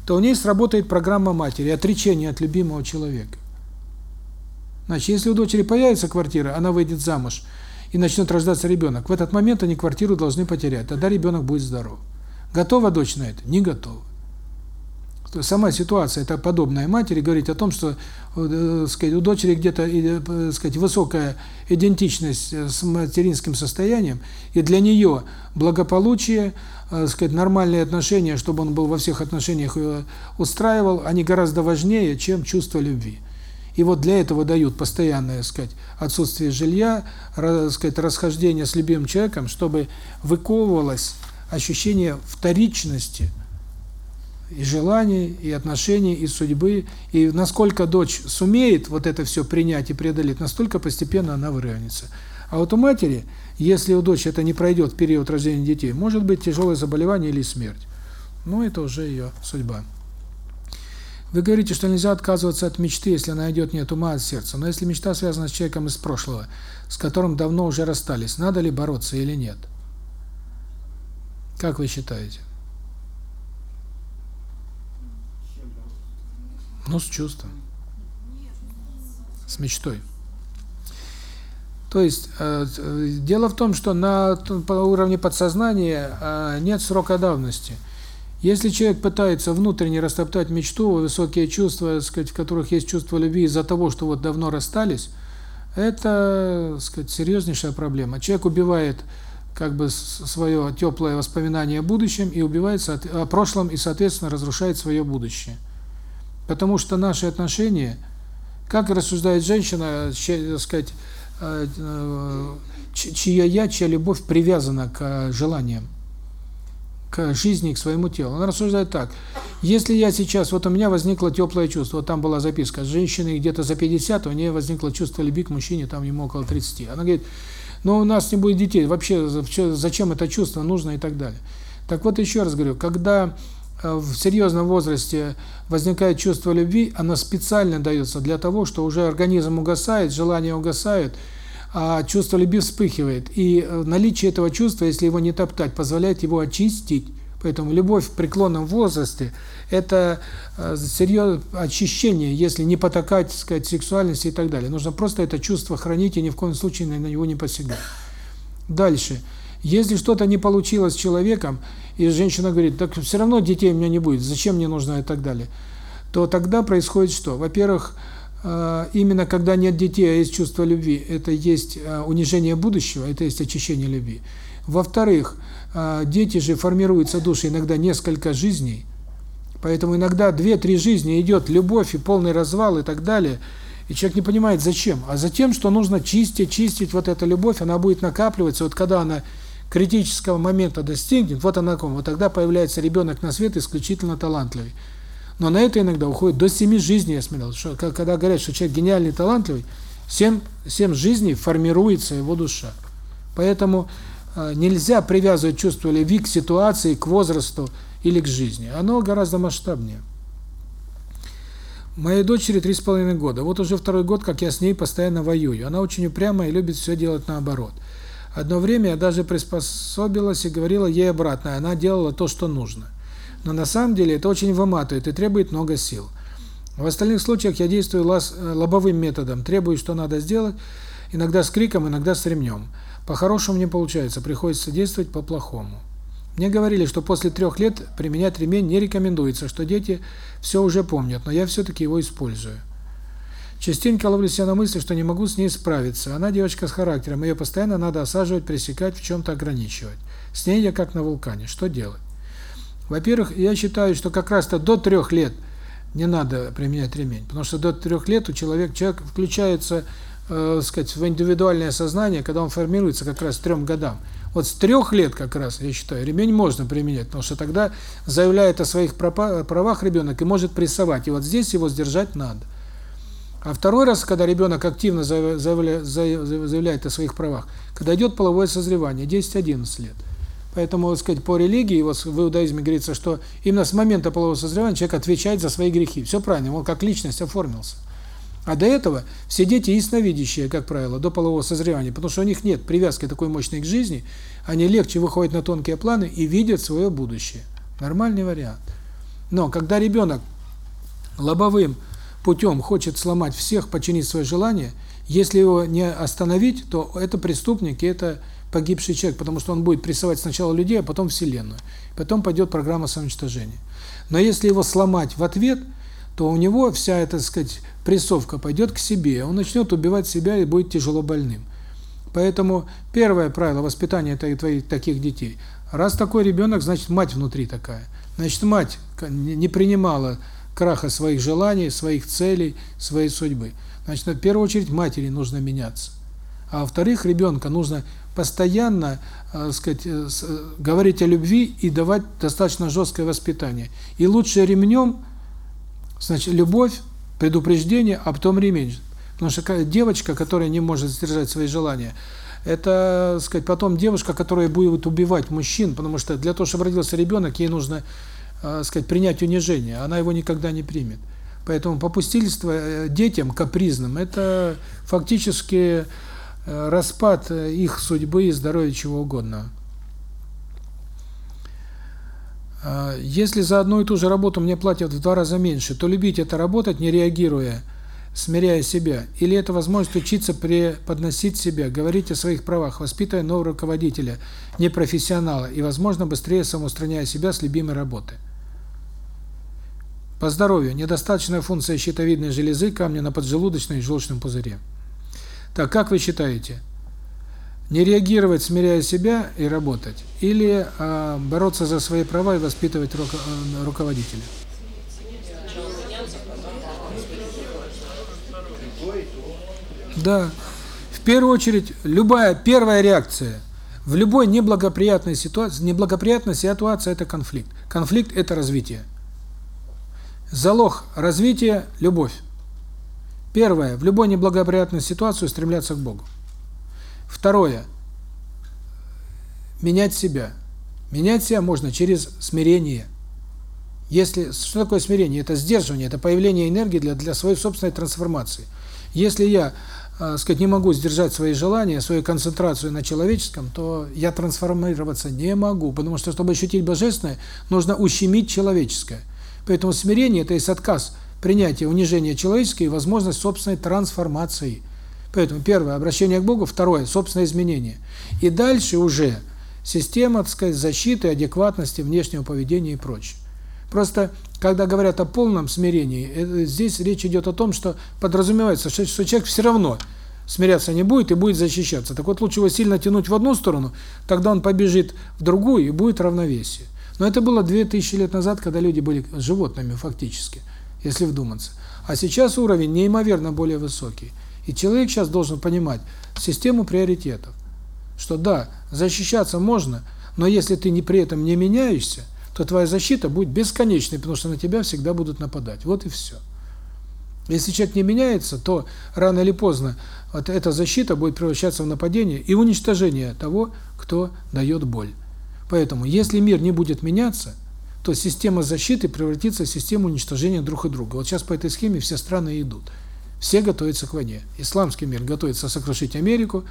то у ней сработает программа матери, отречение от любимого человека. Значит, если у дочери появится квартира, она выйдет замуж и начнет рождаться ребенок, в этот момент они квартиру должны потерять, тогда ребенок будет здоров. Готова дочь на это? Не готова сама ситуация это подобная матери говорить о том, что, э, сказать, у дочери где-то, э, сказать, высокая идентичность э, с материнским состоянием, и для нее благополучие, э, сказать, нормальные отношения, чтобы он был во всех отношениях э, устраивал, они гораздо важнее, чем чувство любви. И вот для этого дают постоянное, сказать, отсутствие жилья, сказать, расхождение с любимым человеком, чтобы выковывалось ощущение вторичности и желаний, и отношений, и судьбы. И насколько дочь сумеет вот это все принять и преодолеть, настолько постепенно она выровняется. А вот у матери, если у дочери это не пройдет в период рождения детей, может быть тяжелое заболевание или смерть. Ну, это уже ее судьба. Вы говорите, что нельзя отказываться от мечты, если она идет не от ума, а от сердца. Но если мечта связана с человеком из прошлого, с которым давно уже расстались, надо ли бороться или нет? Как вы считаете? Ну, с чувством. С мечтой. То есть э, дело в том, что на по уровне подсознания э, нет срока давности. Если человек пытается внутренне растоптать мечту, высокие чувства, сказать, в которых есть чувство любви из-за того, что вот давно расстались, это, сказать, серьезнейшая проблема. Человек убивает как бы свое теплое воспоминание о будущем и убивает о прошлом и, соответственно, разрушает свое будущее. Потому что наши отношения, как рассуждает женщина, так сказать, э, э, чья я, чья любовь привязана к желаниям, к жизни, к своему телу. Она рассуждает так. Если я сейчас, вот у меня возникло теплое чувство, вот там была записка, с женщиной где-то за 50, у нее возникло чувство любви к мужчине, там ему около 30. Она говорит, ну у нас не будет детей, вообще зачем это чувство нужно и так далее. Так вот еще раз говорю, когда в серьезном возрасте возникает чувство любви, оно специально дается для того, что уже организм угасает, желание угасает, а чувство любви вспыхивает. И э, наличие этого чувства, если его не топтать, позволяет его очистить. Поэтому любовь в преклонном возрасте – это э, серьезное очищение, если не потакать, сказать, сексуальности и так далее. Нужно просто это чувство хранить и ни в коем случае на него не посягать. Дальше. Если что-то не получилось с человеком, и женщина говорит, так все равно детей у меня не будет, зачем мне нужно и так далее, то тогда происходит что? Во-первых, э, именно когда нет детей, а есть чувство любви, это есть э, унижение будущего, это есть очищение любви. Во-вторых, э, дети же формируются души иногда несколько жизней, поэтому иногда две-три жизни идет любовь и полный развал и так далее, и человек не понимает, зачем. А за тем, что нужно чистить, чистить вот эта любовь, она будет накапливаться, вот когда она критического момента достигнет, вот она ком, вот тогда появляется ребенок на свет исключительно талантливый. Но на это иногда уходит до семи жизней, я смотрел, что когда говорят, что человек гениальный, талантливый, семь, семь жизней формируется его душа. Поэтому э, нельзя привязывать чувство любви к ситуации, к возрасту или к жизни. Оно гораздо масштабнее. Моей дочери три с половиной года. Вот уже второй год, как я с ней постоянно воюю. Она очень упрямая и любит все делать наоборот. Одно время я даже приспособилась и говорила ей обратно, она делала то, что нужно. Но на самом деле это очень выматывает и требует много сил. В остальных случаях я действую э, лобовым методом, требую, что надо сделать, иногда с криком, иногда с ремнем. По-хорошему не получается, приходится действовать по-плохому. Мне говорили, что после трех лет применять ремень не рекомендуется, что дети все уже помнят, но я все-таки его использую. Частенько ловлю себя на мысли, что не могу с ней справиться. Она девочка с характером, ее постоянно надо осаживать, пресекать, в чем-то ограничивать. С ней я как на вулкане. Что делать? Во-первых, я считаю, что как раз-то до трех лет не надо применять ремень, потому что до трех лет у человека человек включается, э, сказать, в индивидуальное сознание, когда он формируется как раз трем годам. Вот с трех лет как раз, я считаю, ремень можно применять, потому что тогда заявляет о своих правах ребенок и может прессовать. И вот здесь его сдержать надо. А второй раз, когда ребенок активно заявляет о своих правах, когда идет половое созревание, 10-11 лет. Поэтому, так сказать, по религии, вот в иудаизме говорится, что именно с момента полового созревания человек отвечает за свои грехи. Все правильно, он как личность оформился. А до этого все дети ясновидящие, как правило, до полового созревания, потому что у них нет привязки такой мощной к жизни, они легче выходят на тонкие планы и видят свое будущее. Нормальный вариант. Но когда ребенок лобовым путем хочет сломать всех, подчинить свое желание, если его не остановить, то это преступник и это погибший человек, потому что он будет прессовать сначала людей, а потом Вселенную. Потом пойдет программа самоуничтожения. Но если его сломать в ответ, то у него вся эта, сказать, прессовка пойдет к себе, он начнет убивать себя и будет тяжело больным. Поэтому первое правило воспитания твоих таких детей. Раз такой ребенок, значит мать внутри такая. Значит мать не принимала краха своих желаний, своих целей, своей судьбы. Значит, в первую очередь матери нужно меняться. А во-вторых, ребенка нужно постоянно, э, сказать, э, э, говорить о любви и давать достаточно жесткое воспитание. И лучше ремнем, значит, любовь, предупреждение, а потом ремень. Потому что девочка, которая не может сдержать свои желания, это, сказать, потом девушка, которая будет убивать мужчин, потому что для того, чтобы родился ребенок, ей нужно э, сказать, принять унижение, она его никогда не примет. Поэтому попустительство э, детям капризным – это фактически э, распад э, их судьбы и здоровья чего угодно. Если за одну и ту же работу мне платят в два раза меньше, то любить это работать, не реагируя, смиряя себя, или это возможность учиться преподносить себя, говорить о своих правах, воспитывая нового руководителя, непрофессионала, и, возможно, быстрее самоустраняя себя с любимой работы. По здоровью. Недостаточная функция щитовидной железы, камня на поджелудочной и желчном пузыре. Так, как вы считаете? Не реагировать, смиряя себя и работать? Или э, бороться за свои права и воспитывать руко э, руководителя? Да. В первую очередь, любая первая реакция в любой неблагоприятной ситуации, неблагоприятная ситуация – это конфликт. Конфликт – это развитие. Залог развития – любовь. Первое. В любой неблагоприятной ситуации стремляться к Богу. Второе. Менять себя. Менять себя можно через смирение. Если Что такое смирение? Это сдерживание, это появление энергии для, для своей собственной трансформации. Если я э, сказать, не могу сдержать свои желания, свою концентрацию на человеческом, то я трансформироваться не могу, потому что, чтобы ощутить божественное, нужно ущемить человеческое. Поэтому смирение – это есть отказ принятия унижения человеческого и возможность собственной трансформации. Поэтому первое – обращение к Богу, второе – собственное изменение. И дальше уже система, так сказать, защиты, адекватности внешнего поведения и прочее. Просто, когда говорят о полном смирении, э, здесь речь идет о том, что подразумевается, что, что человек все равно смиряться не будет и будет защищаться. Так вот, лучше его сильно тянуть в одну сторону, тогда он побежит в другую и будет равновесие. Но это было 2000 лет назад, когда люди были животными фактически, если вдуматься. А сейчас уровень неимоверно более высокий. И человек сейчас должен понимать систему приоритетов. Что да, защищаться можно, но если ты не при этом не меняешься, то твоя защита будет бесконечной, потому что на тебя всегда будут нападать. Вот и все. Если человек не меняется, то рано или поздно вот эта защита будет превращаться в нападение и уничтожение того, кто дает боль. Поэтому, если мир не будет меняться, то система защиты превратится в систему уничтожения друг и друга. Вот сейчас по этой схеме все страны идут. Все готовятся к войне. Исламский мир готовится сокрушить Америку,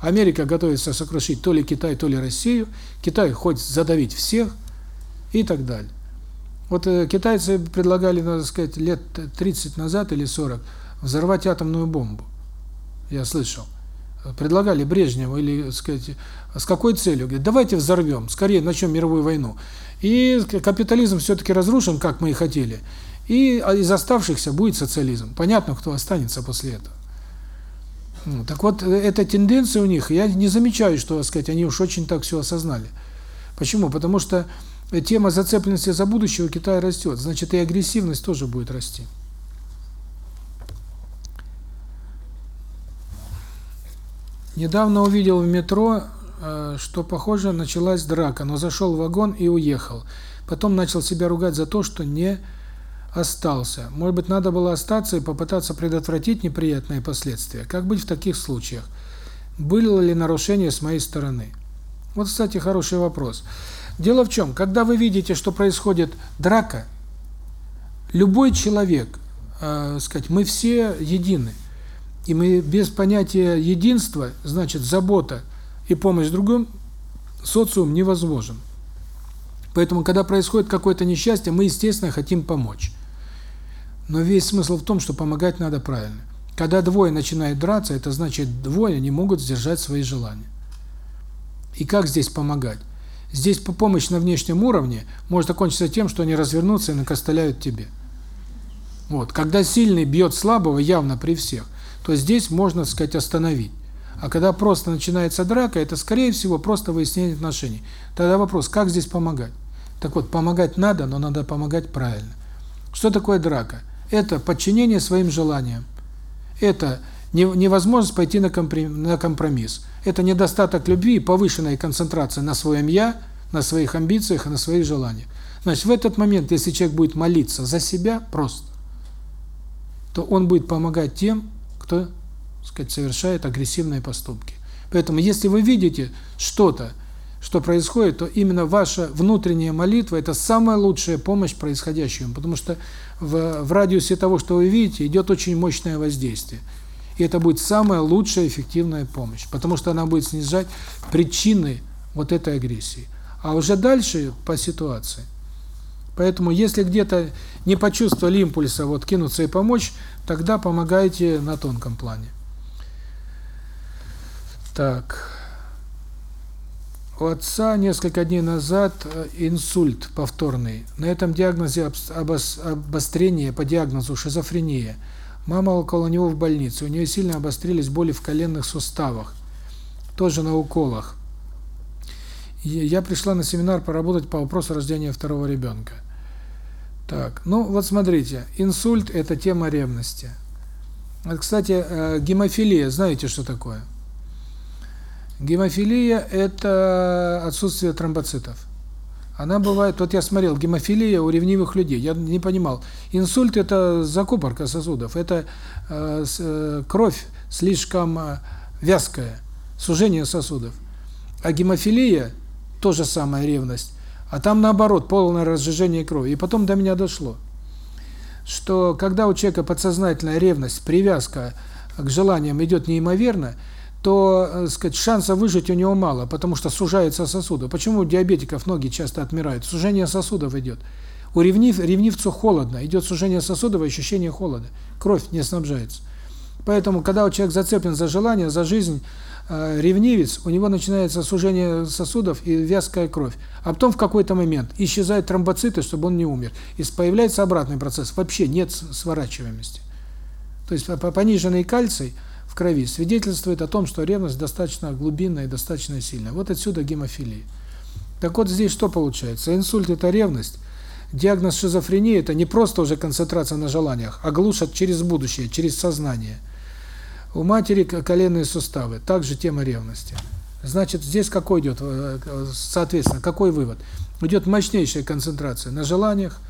Америка готовится сокрушить то ли Китай, то ли Россию, Китай хочет задавить всех, и так далее. Вот э, китайцы предлагали, надо сказать, лет 30 назад или 40 взорвать атомную бомбу. Я слышал. Предлагали Брежневу или, сказать, с какой целью? Говорит, давайте взорвем, скорее начнем мировую войну. И капитализм все-таки разрушен, как мы и хотели. И а из оставшихся будет социализм. Понятно, кто останется после этого. Ну, так вот, э, эта тенденция у них, я не замечаю, что, так сказать, они уж очень так все осознали. Почему? Потому что тема зацепленности за будущее у Китая растет, значит и агрессивность тоже будет расти. Недавно увидел в метро, э, что, похоже, началась драка, но зашел в вагон и уехал. Потом начал себя ругать за то, что не остался. Может быть, надо было остаться и попытаться предотвратить неприятные последствия. Как быть в таких случаях? Было ли нарушение с моей стороны? Вот, кстати, хороший вопрос. Дело в чем, когда вы видите, что происходит драка, любой человек, э, сказать, мы все едины. И мы без понятия единства, значит, забота и помощь другим, социум невозможен. Поэтому, когда происходит какое-то несчастье, мы, естественно, хотим помочь. Но весь смысл в том, что помогать надо правильно. Когда двое начинают драться, это значит, двое не могут сдержать свои желания. И как здесь помогать? Здесь помощь на внешнем уровне может окончиться тем, что они развернутся и накостыляют тебе. Вот. Когда сильный бьет слабого явно при всех, то здесь можно, так сказать, остановить. А когда просто начинается драка, это, скорее всего, просто выяснение отношений. Тогда вопрос, как здесь помогать? Так вот, помогать надо, но надо помогать правильно. Что такое драка? Это подчинение своим желаниям. Это невозможность пойти на компромисс. Это недостаток любви повышенная концентрация на своем «я», на своих амбициях и на своих желаниях. Значит, в этот момент, если человек будет молиться за себя просто, то он будет помогать тем, кто, так сказать, совершает агрессивные поступки. Поэтому, если вы видите что-то, что происходит, то именно ваша внутренняя молитва – это самая лучшая помощь происходящему, потому что в, в радиусе того, что вы видите, идет очень мощное воздействие. И это будет самая лучшая эффективная помощь, потому что она будет снижать причины вот этой агрессии. А уже дальше по ситуации. Поэтому, если где-то не почувствовали импульса вот кинуться и помочь, тогда помогайте на тонком плане. Так. У отца несколько дней назад э, инсульт повторный. На этом диагнозе обострение по диагнозу шизофрения. Мама около него в больнице. У нее сильно обострились боли в коленных суставах. Тоже на уколах. Я пришла на семинар поработать по вопросу рождения второго ребенка. Так, ну вот смотрите, инсульт – это тема ревности. Кстати, э, гемофилия, знаете, что такое? Гемофилия – это отсутствие тромбоцитов. Она бывает, вот я смотрел, гемофилия у ревнивых людей, я не понимал. Инсульт – это закупорка сосудов, это э, э, кровь слишком вязкая, сужение сосудов. А гемофилия – то же самое ревность, а там наоборот, полное разжижение крови. И потом до меня дошло, что когда у человека подсознательная ревность, привязка к желаниям идет неимоверно – то, э, сказать, шанса выжить у него мало, потому что сужаются сосуды. Почему у диабетиков ноги часто отмирают? Сужение сосудов идет. У ревнив, ревнивцу холодно, идет сужение сосудов ощущение холода. Кровь не снабжается. Поэтому, когда у человека зацеплен за желание, за жизнь, ревнивец, у него начинается сужение сосудов и вязкая кровь. А потом в какой-то момент исчезают тромбоциты, чтобы он не умер. И появляется обратный процесс. Вообще нет сворачиваемости. То есть пониженный кальций – в крови свидетельствует о том, что ревность достаточно глубинная и достаточно сильная. Вот отсюда гемофилия. Так вот здесь что получается? Инсульт – это ревность. Диагноз шизофрении – это не просто уже концентрация на желаниях, а глушат через будущее, через сознание. У матери коленные суставы, также тема ревности. Значит, здесь какой идет, э, соответственно, какой вывод? Идет мощнейшая концентрация на желаниях,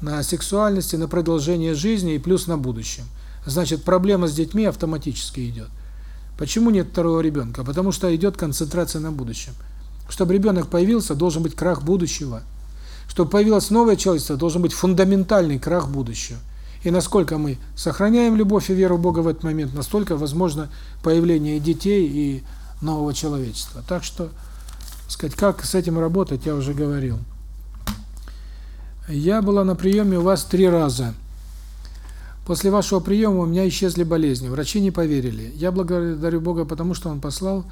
на сексуальности, на продолжение жизни и плюс на будущем значит проблема с детьми автоматически идет. Почему нет второго ребенка? Потому что идет концентрация на будущем. Чтобы ребенок появился, должен быть крах будущего. Чтобы появилось новое человечество, должен быть фундаментальный крах будущего. И насколько мы сохраняем любовь и веру в Бога в этот момент, настолько возможно появление детей и нового человечества. Так что, сказать, как с этим работать, я уже говорил. Я была на приеме у вас три раза. После вашего приема у меня исчезли болезни. Врачи не поверили. Я благодарю Бога, потому что Он послал,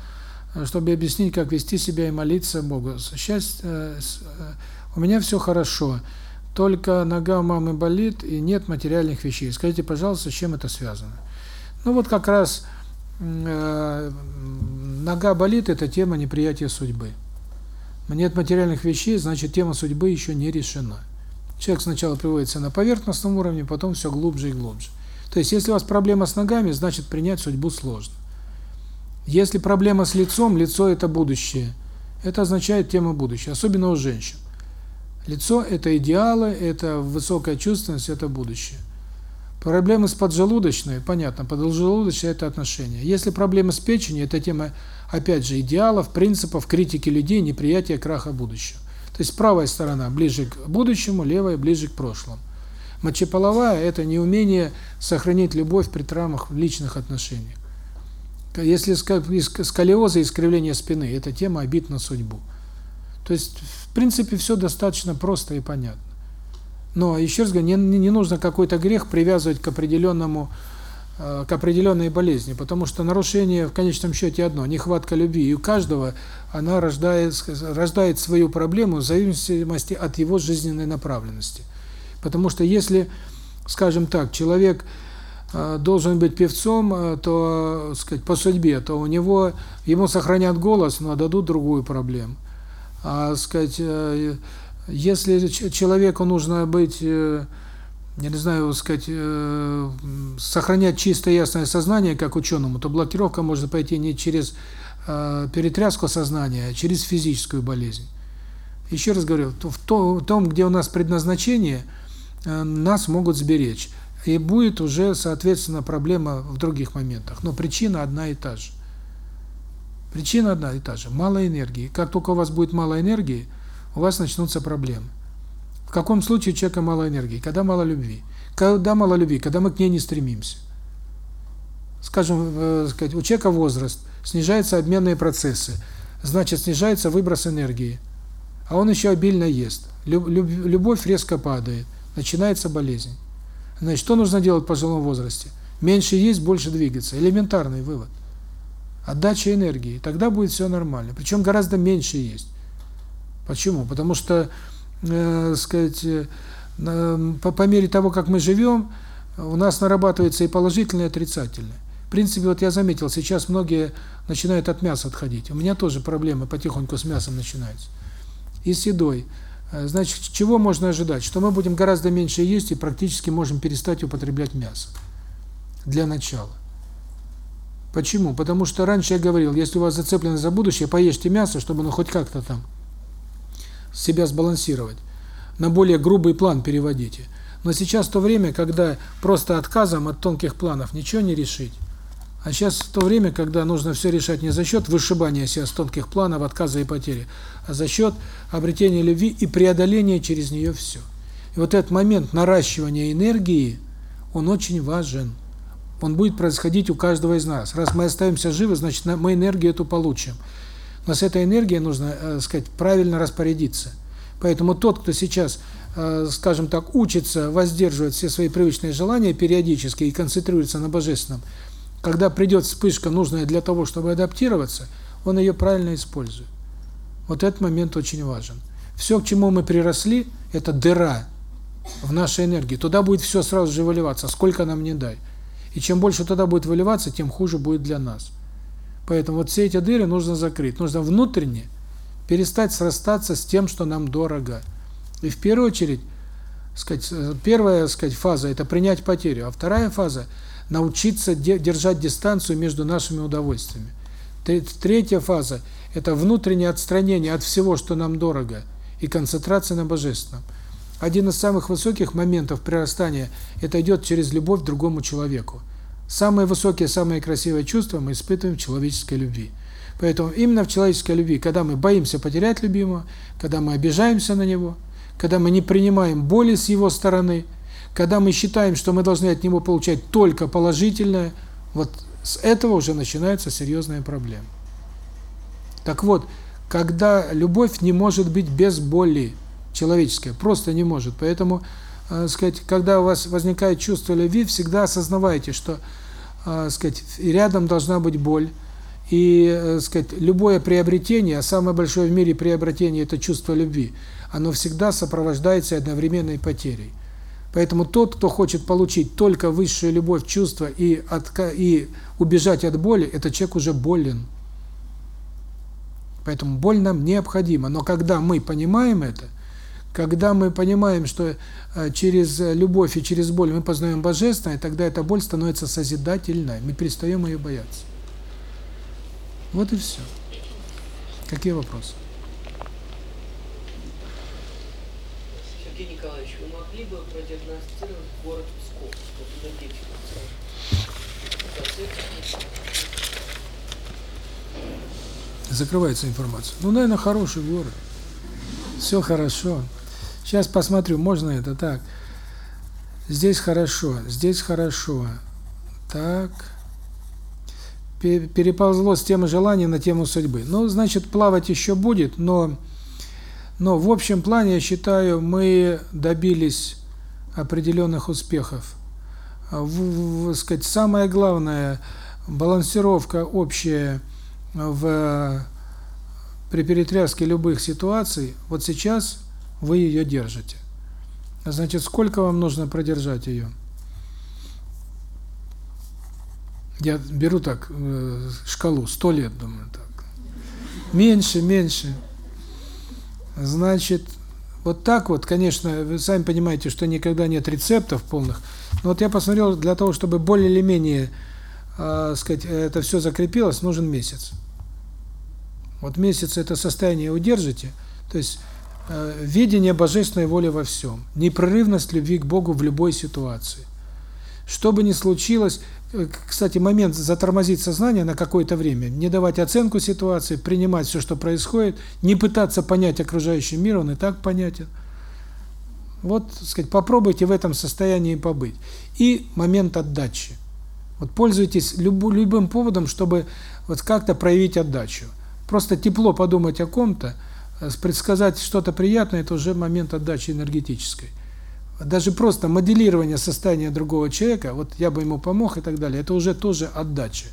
э, чтобы объяснить, как вести себя и молиться Богу. Счастье, э, э, у меня все хорошо. Только нога мамы болит и нет материальных вещей. Скажите, пожалуйста, с чем это связано? Ну вот как раз э, нога болит – это тема неприятия судьбы. Нет материальных вещей, значит, тема судьбы еще не решена. Человек сначала приводится на поверхностном уровне, потом все глубже и глубже. То есть, если у вас проблема с ногами, значит, принять судьбу сложно. Если проблема с лицом, лицо – это будущее. Это означает тема будущего, особенно у женщин. Лицо – это идеалы, это высокая чувственность, это будущее. Проблемы с поджелудочной, понятно, поджелудочная – это отношения. Если проблемы с печенью – это тема, опять же, идеалов, принципов, критики людей, неприятия краха будущего. То есть правая сторона ближе к будущему, левая ближе к прошлому. Мочеполовая – это неумение сохранить любовь при травмах в личных отношениях. Если сколиоза и искривление спины – это тема обид на судьбу. То есть, в принципе, все достаточно просто и понятно. Но, еще раз говорю, не, не нужно какой-то грех привязывать к определенному Э, к определенной болезни, потому что нарушение в конечном счете одно – нехватка любви. И у каждого она рождает, рождает свою проблему в зависимости от его жизненной направленности. Потому что если, скажем так, человек э, должен быть певцом, э, то, сказать, по судьбе, то у него, ему сохранят голос, но дадут другую проблему. А, сказать, если человеку нужно быть я не знаю, сказать, э, сохранять чистое ясное сознание как ученому, то блокировка может пойти не через э, перетряску сознания, а через физическую болезнь. Еще раз говорю, в том, где у нас предназначение, э, нас могут сберечь. И будет уже, соответственно, проблема в других моментах. Но причина одна и та же. Причина одна и та же. Мало энергии. Как только у вас будет мало энергии, у вас начнутся проблемы. В каком случае у человека мало энергии? Когда мало любви. Когда мало любви? Когда мы к ней не стремимся. Скажем, э, сказать, у человека возраст, снижаются обменные процессы, значит, снижается выброс энергии. а он еще обильно ест. Любовь резко падает, начинается болезнь. Значит, что нужно делать в пожилом возрасте? Меньше есть, больше двигаться. Элементарный вывод. Отдача энергии. Тогда будет все нормально. Причем гораздо меньше есть. Почему? Потому что, э, сказать, э, по, по мере того, как мы живем, у нас нарабатывается и положительное, и отрицательное. В принципе, вот я заметил, сейчас многие начинают от мяса отходить. У меня тоже проблемы потихоньку с мясом начинаются. И с едой. Э, значит, чего можно ожидать? Что мы будем гораздо меньше есть и практически можем перестать употреблять мясо. Для начала. Почему? Потому что раньше я говорил, если у вас зацеплено за будущее, поешьте мясо, чтобы оно хоть как-то там себя сбалансировать. На более грубый план переводите. Но сейчас то время, когда просто отказом от тонких планов ничего не решить. А сейчас то время, когда нужно все решать не за счет вышибания себя с тонких планов, отказа и потери, а за счет обретения любви и преодоления через нее все. И вот этот момент наращивания энергии, он очень важен. Он будет происходить у каждого из нас. Раз мы остаемся живы, значит, мы энергию эту получим. Но с этой энергией нужно, э, сказать, правильно распорядиться. Поэтому тот, кто сейчас, э, скажем так, учится воздерживать все свои привычные желания периодически и концентрируется на божественном, когда придет вспышка, нужная для того, чтобы адаптироваться, он ее правильно использует. Вот этот момент очень важен. Все, к чему мы приросли, это дыра в нашей энергии. Туда будет все сразу же выливаться, сколько нам не дай. И чем больше туда будет выливаться, тем хуже будет для нас. Поэтому вот все эти дыры нужно закрыть. Нужно внутренне перестать срастаться с тем, что нам дорого. И в первую очередь, сказать, э, первая, сказать, фаза это принять потерю, а вторая фаза научиться держать дистанцию между нашими удовольствиями. Третья фаза это внутреннее отстранение от всего, что нам дорого, и концентрация на божественном. Один из самых высоких моментов прирастания это идет через любовь к другому человеку. Самые высокие, самые красивые чувства мы испытываем в человеческой любви. Поэтому именно в человеческой любви, когда мы боимся потерять любимого, когда мы обижаемся на него, когда мы не принимаем боли с его стороны, когда мы считаем, что мы должны от него получать только положительное, вот с этого уже начинается серьезная проблема. Так вот, когда любовь не может быть без боли человеческая, просто не может. Поэтому, э, сказать, когда у вас возникает чувство любви, всегда осознавайте, что, э, сказать, рядом должна быть боль. И, э, сказать, любое приобретение, а самое большое в мире приобретение это чувство любви, оно всегда сопровождается одновременной потерей. Поэтому тот, кто хочет получить только высшую любовь, чувства и от и убежать от боли, этот человек уже болен. Поэтому боль нам необходима, но когда мы понимаем это, когда мы понимаем, что э, через любовь и через боль мы познаем Божественное, тогда эта боль становится созидательной, мы перестаем ее бояться. Вот и все. Какие вопросы? Сергей Николаевич, вы могли бы продиагностировать город Псков? Закрывается информация. Ну, наверное, хороший город. Все хорошо. Сейчас посмотрю, можно это так. Здесь хорошо, здесь хорошо. Так. Переползло с темы желания на тему судьбы. Ну, значит, плавать еще будет, но но в общем плане, я считаю, мы добились определенных успехов. В, в, сказать, самое главное балансировка общая в при перетряске любых ситуаций. Вот сейчас вы ее держите. Значит, сколько вам нужно продержать ее? Я беру так э, шкалу 100 лет, думаю, так. Меньше, меньше. Значит, вот так вот, конечно, вы сами понимаете, что никогда нет рецептов полных. Но вот я посмотрел, для того, чтобы более или менее, э, сказать, это все закрепилось, нужен месяц. Вот месяц это состояние удержите, то есть видение божественной воли во всем, непрерывность любви к Богу в любой ситуации. Что бы ни случилось, э, кстати, момент затормозить сознание на какое-то время, не давать оценку ситуации, принимать все, что происходит, не пытаться понять окружающий мир, он и так понятен. Вот, сказать, попробуйте в этом состоянии побыть. И момент отдачи. Вот пользуйтесь любым, любым поводом, чтобы вот как-то проявить отдачу. Просто тепло подумать о ком-то, э, предсказать что-то приятное – это уже момент отдачи энергетической. Даже просто моделирование состояния другого человека, вот я бы ему помог и так далее, это уже тоже отдача.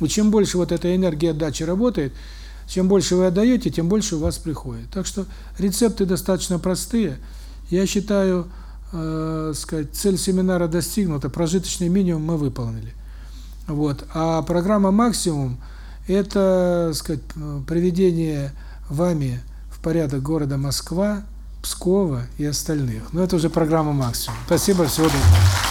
И чем больше вот эта энергия отдачи работает, чем больше вы отдаете, тем больше у вас приходит. Так что рецепты достаточно простые. Я считаю, э, сказать, цель семинара достигнута, прожиточный минимум мы выполнили. Вот. А программа максимум это, сказать, приведение вами порядок города Москва, Пскова и остальных. Но это уже программа максимум. Спасибо, всего доброго.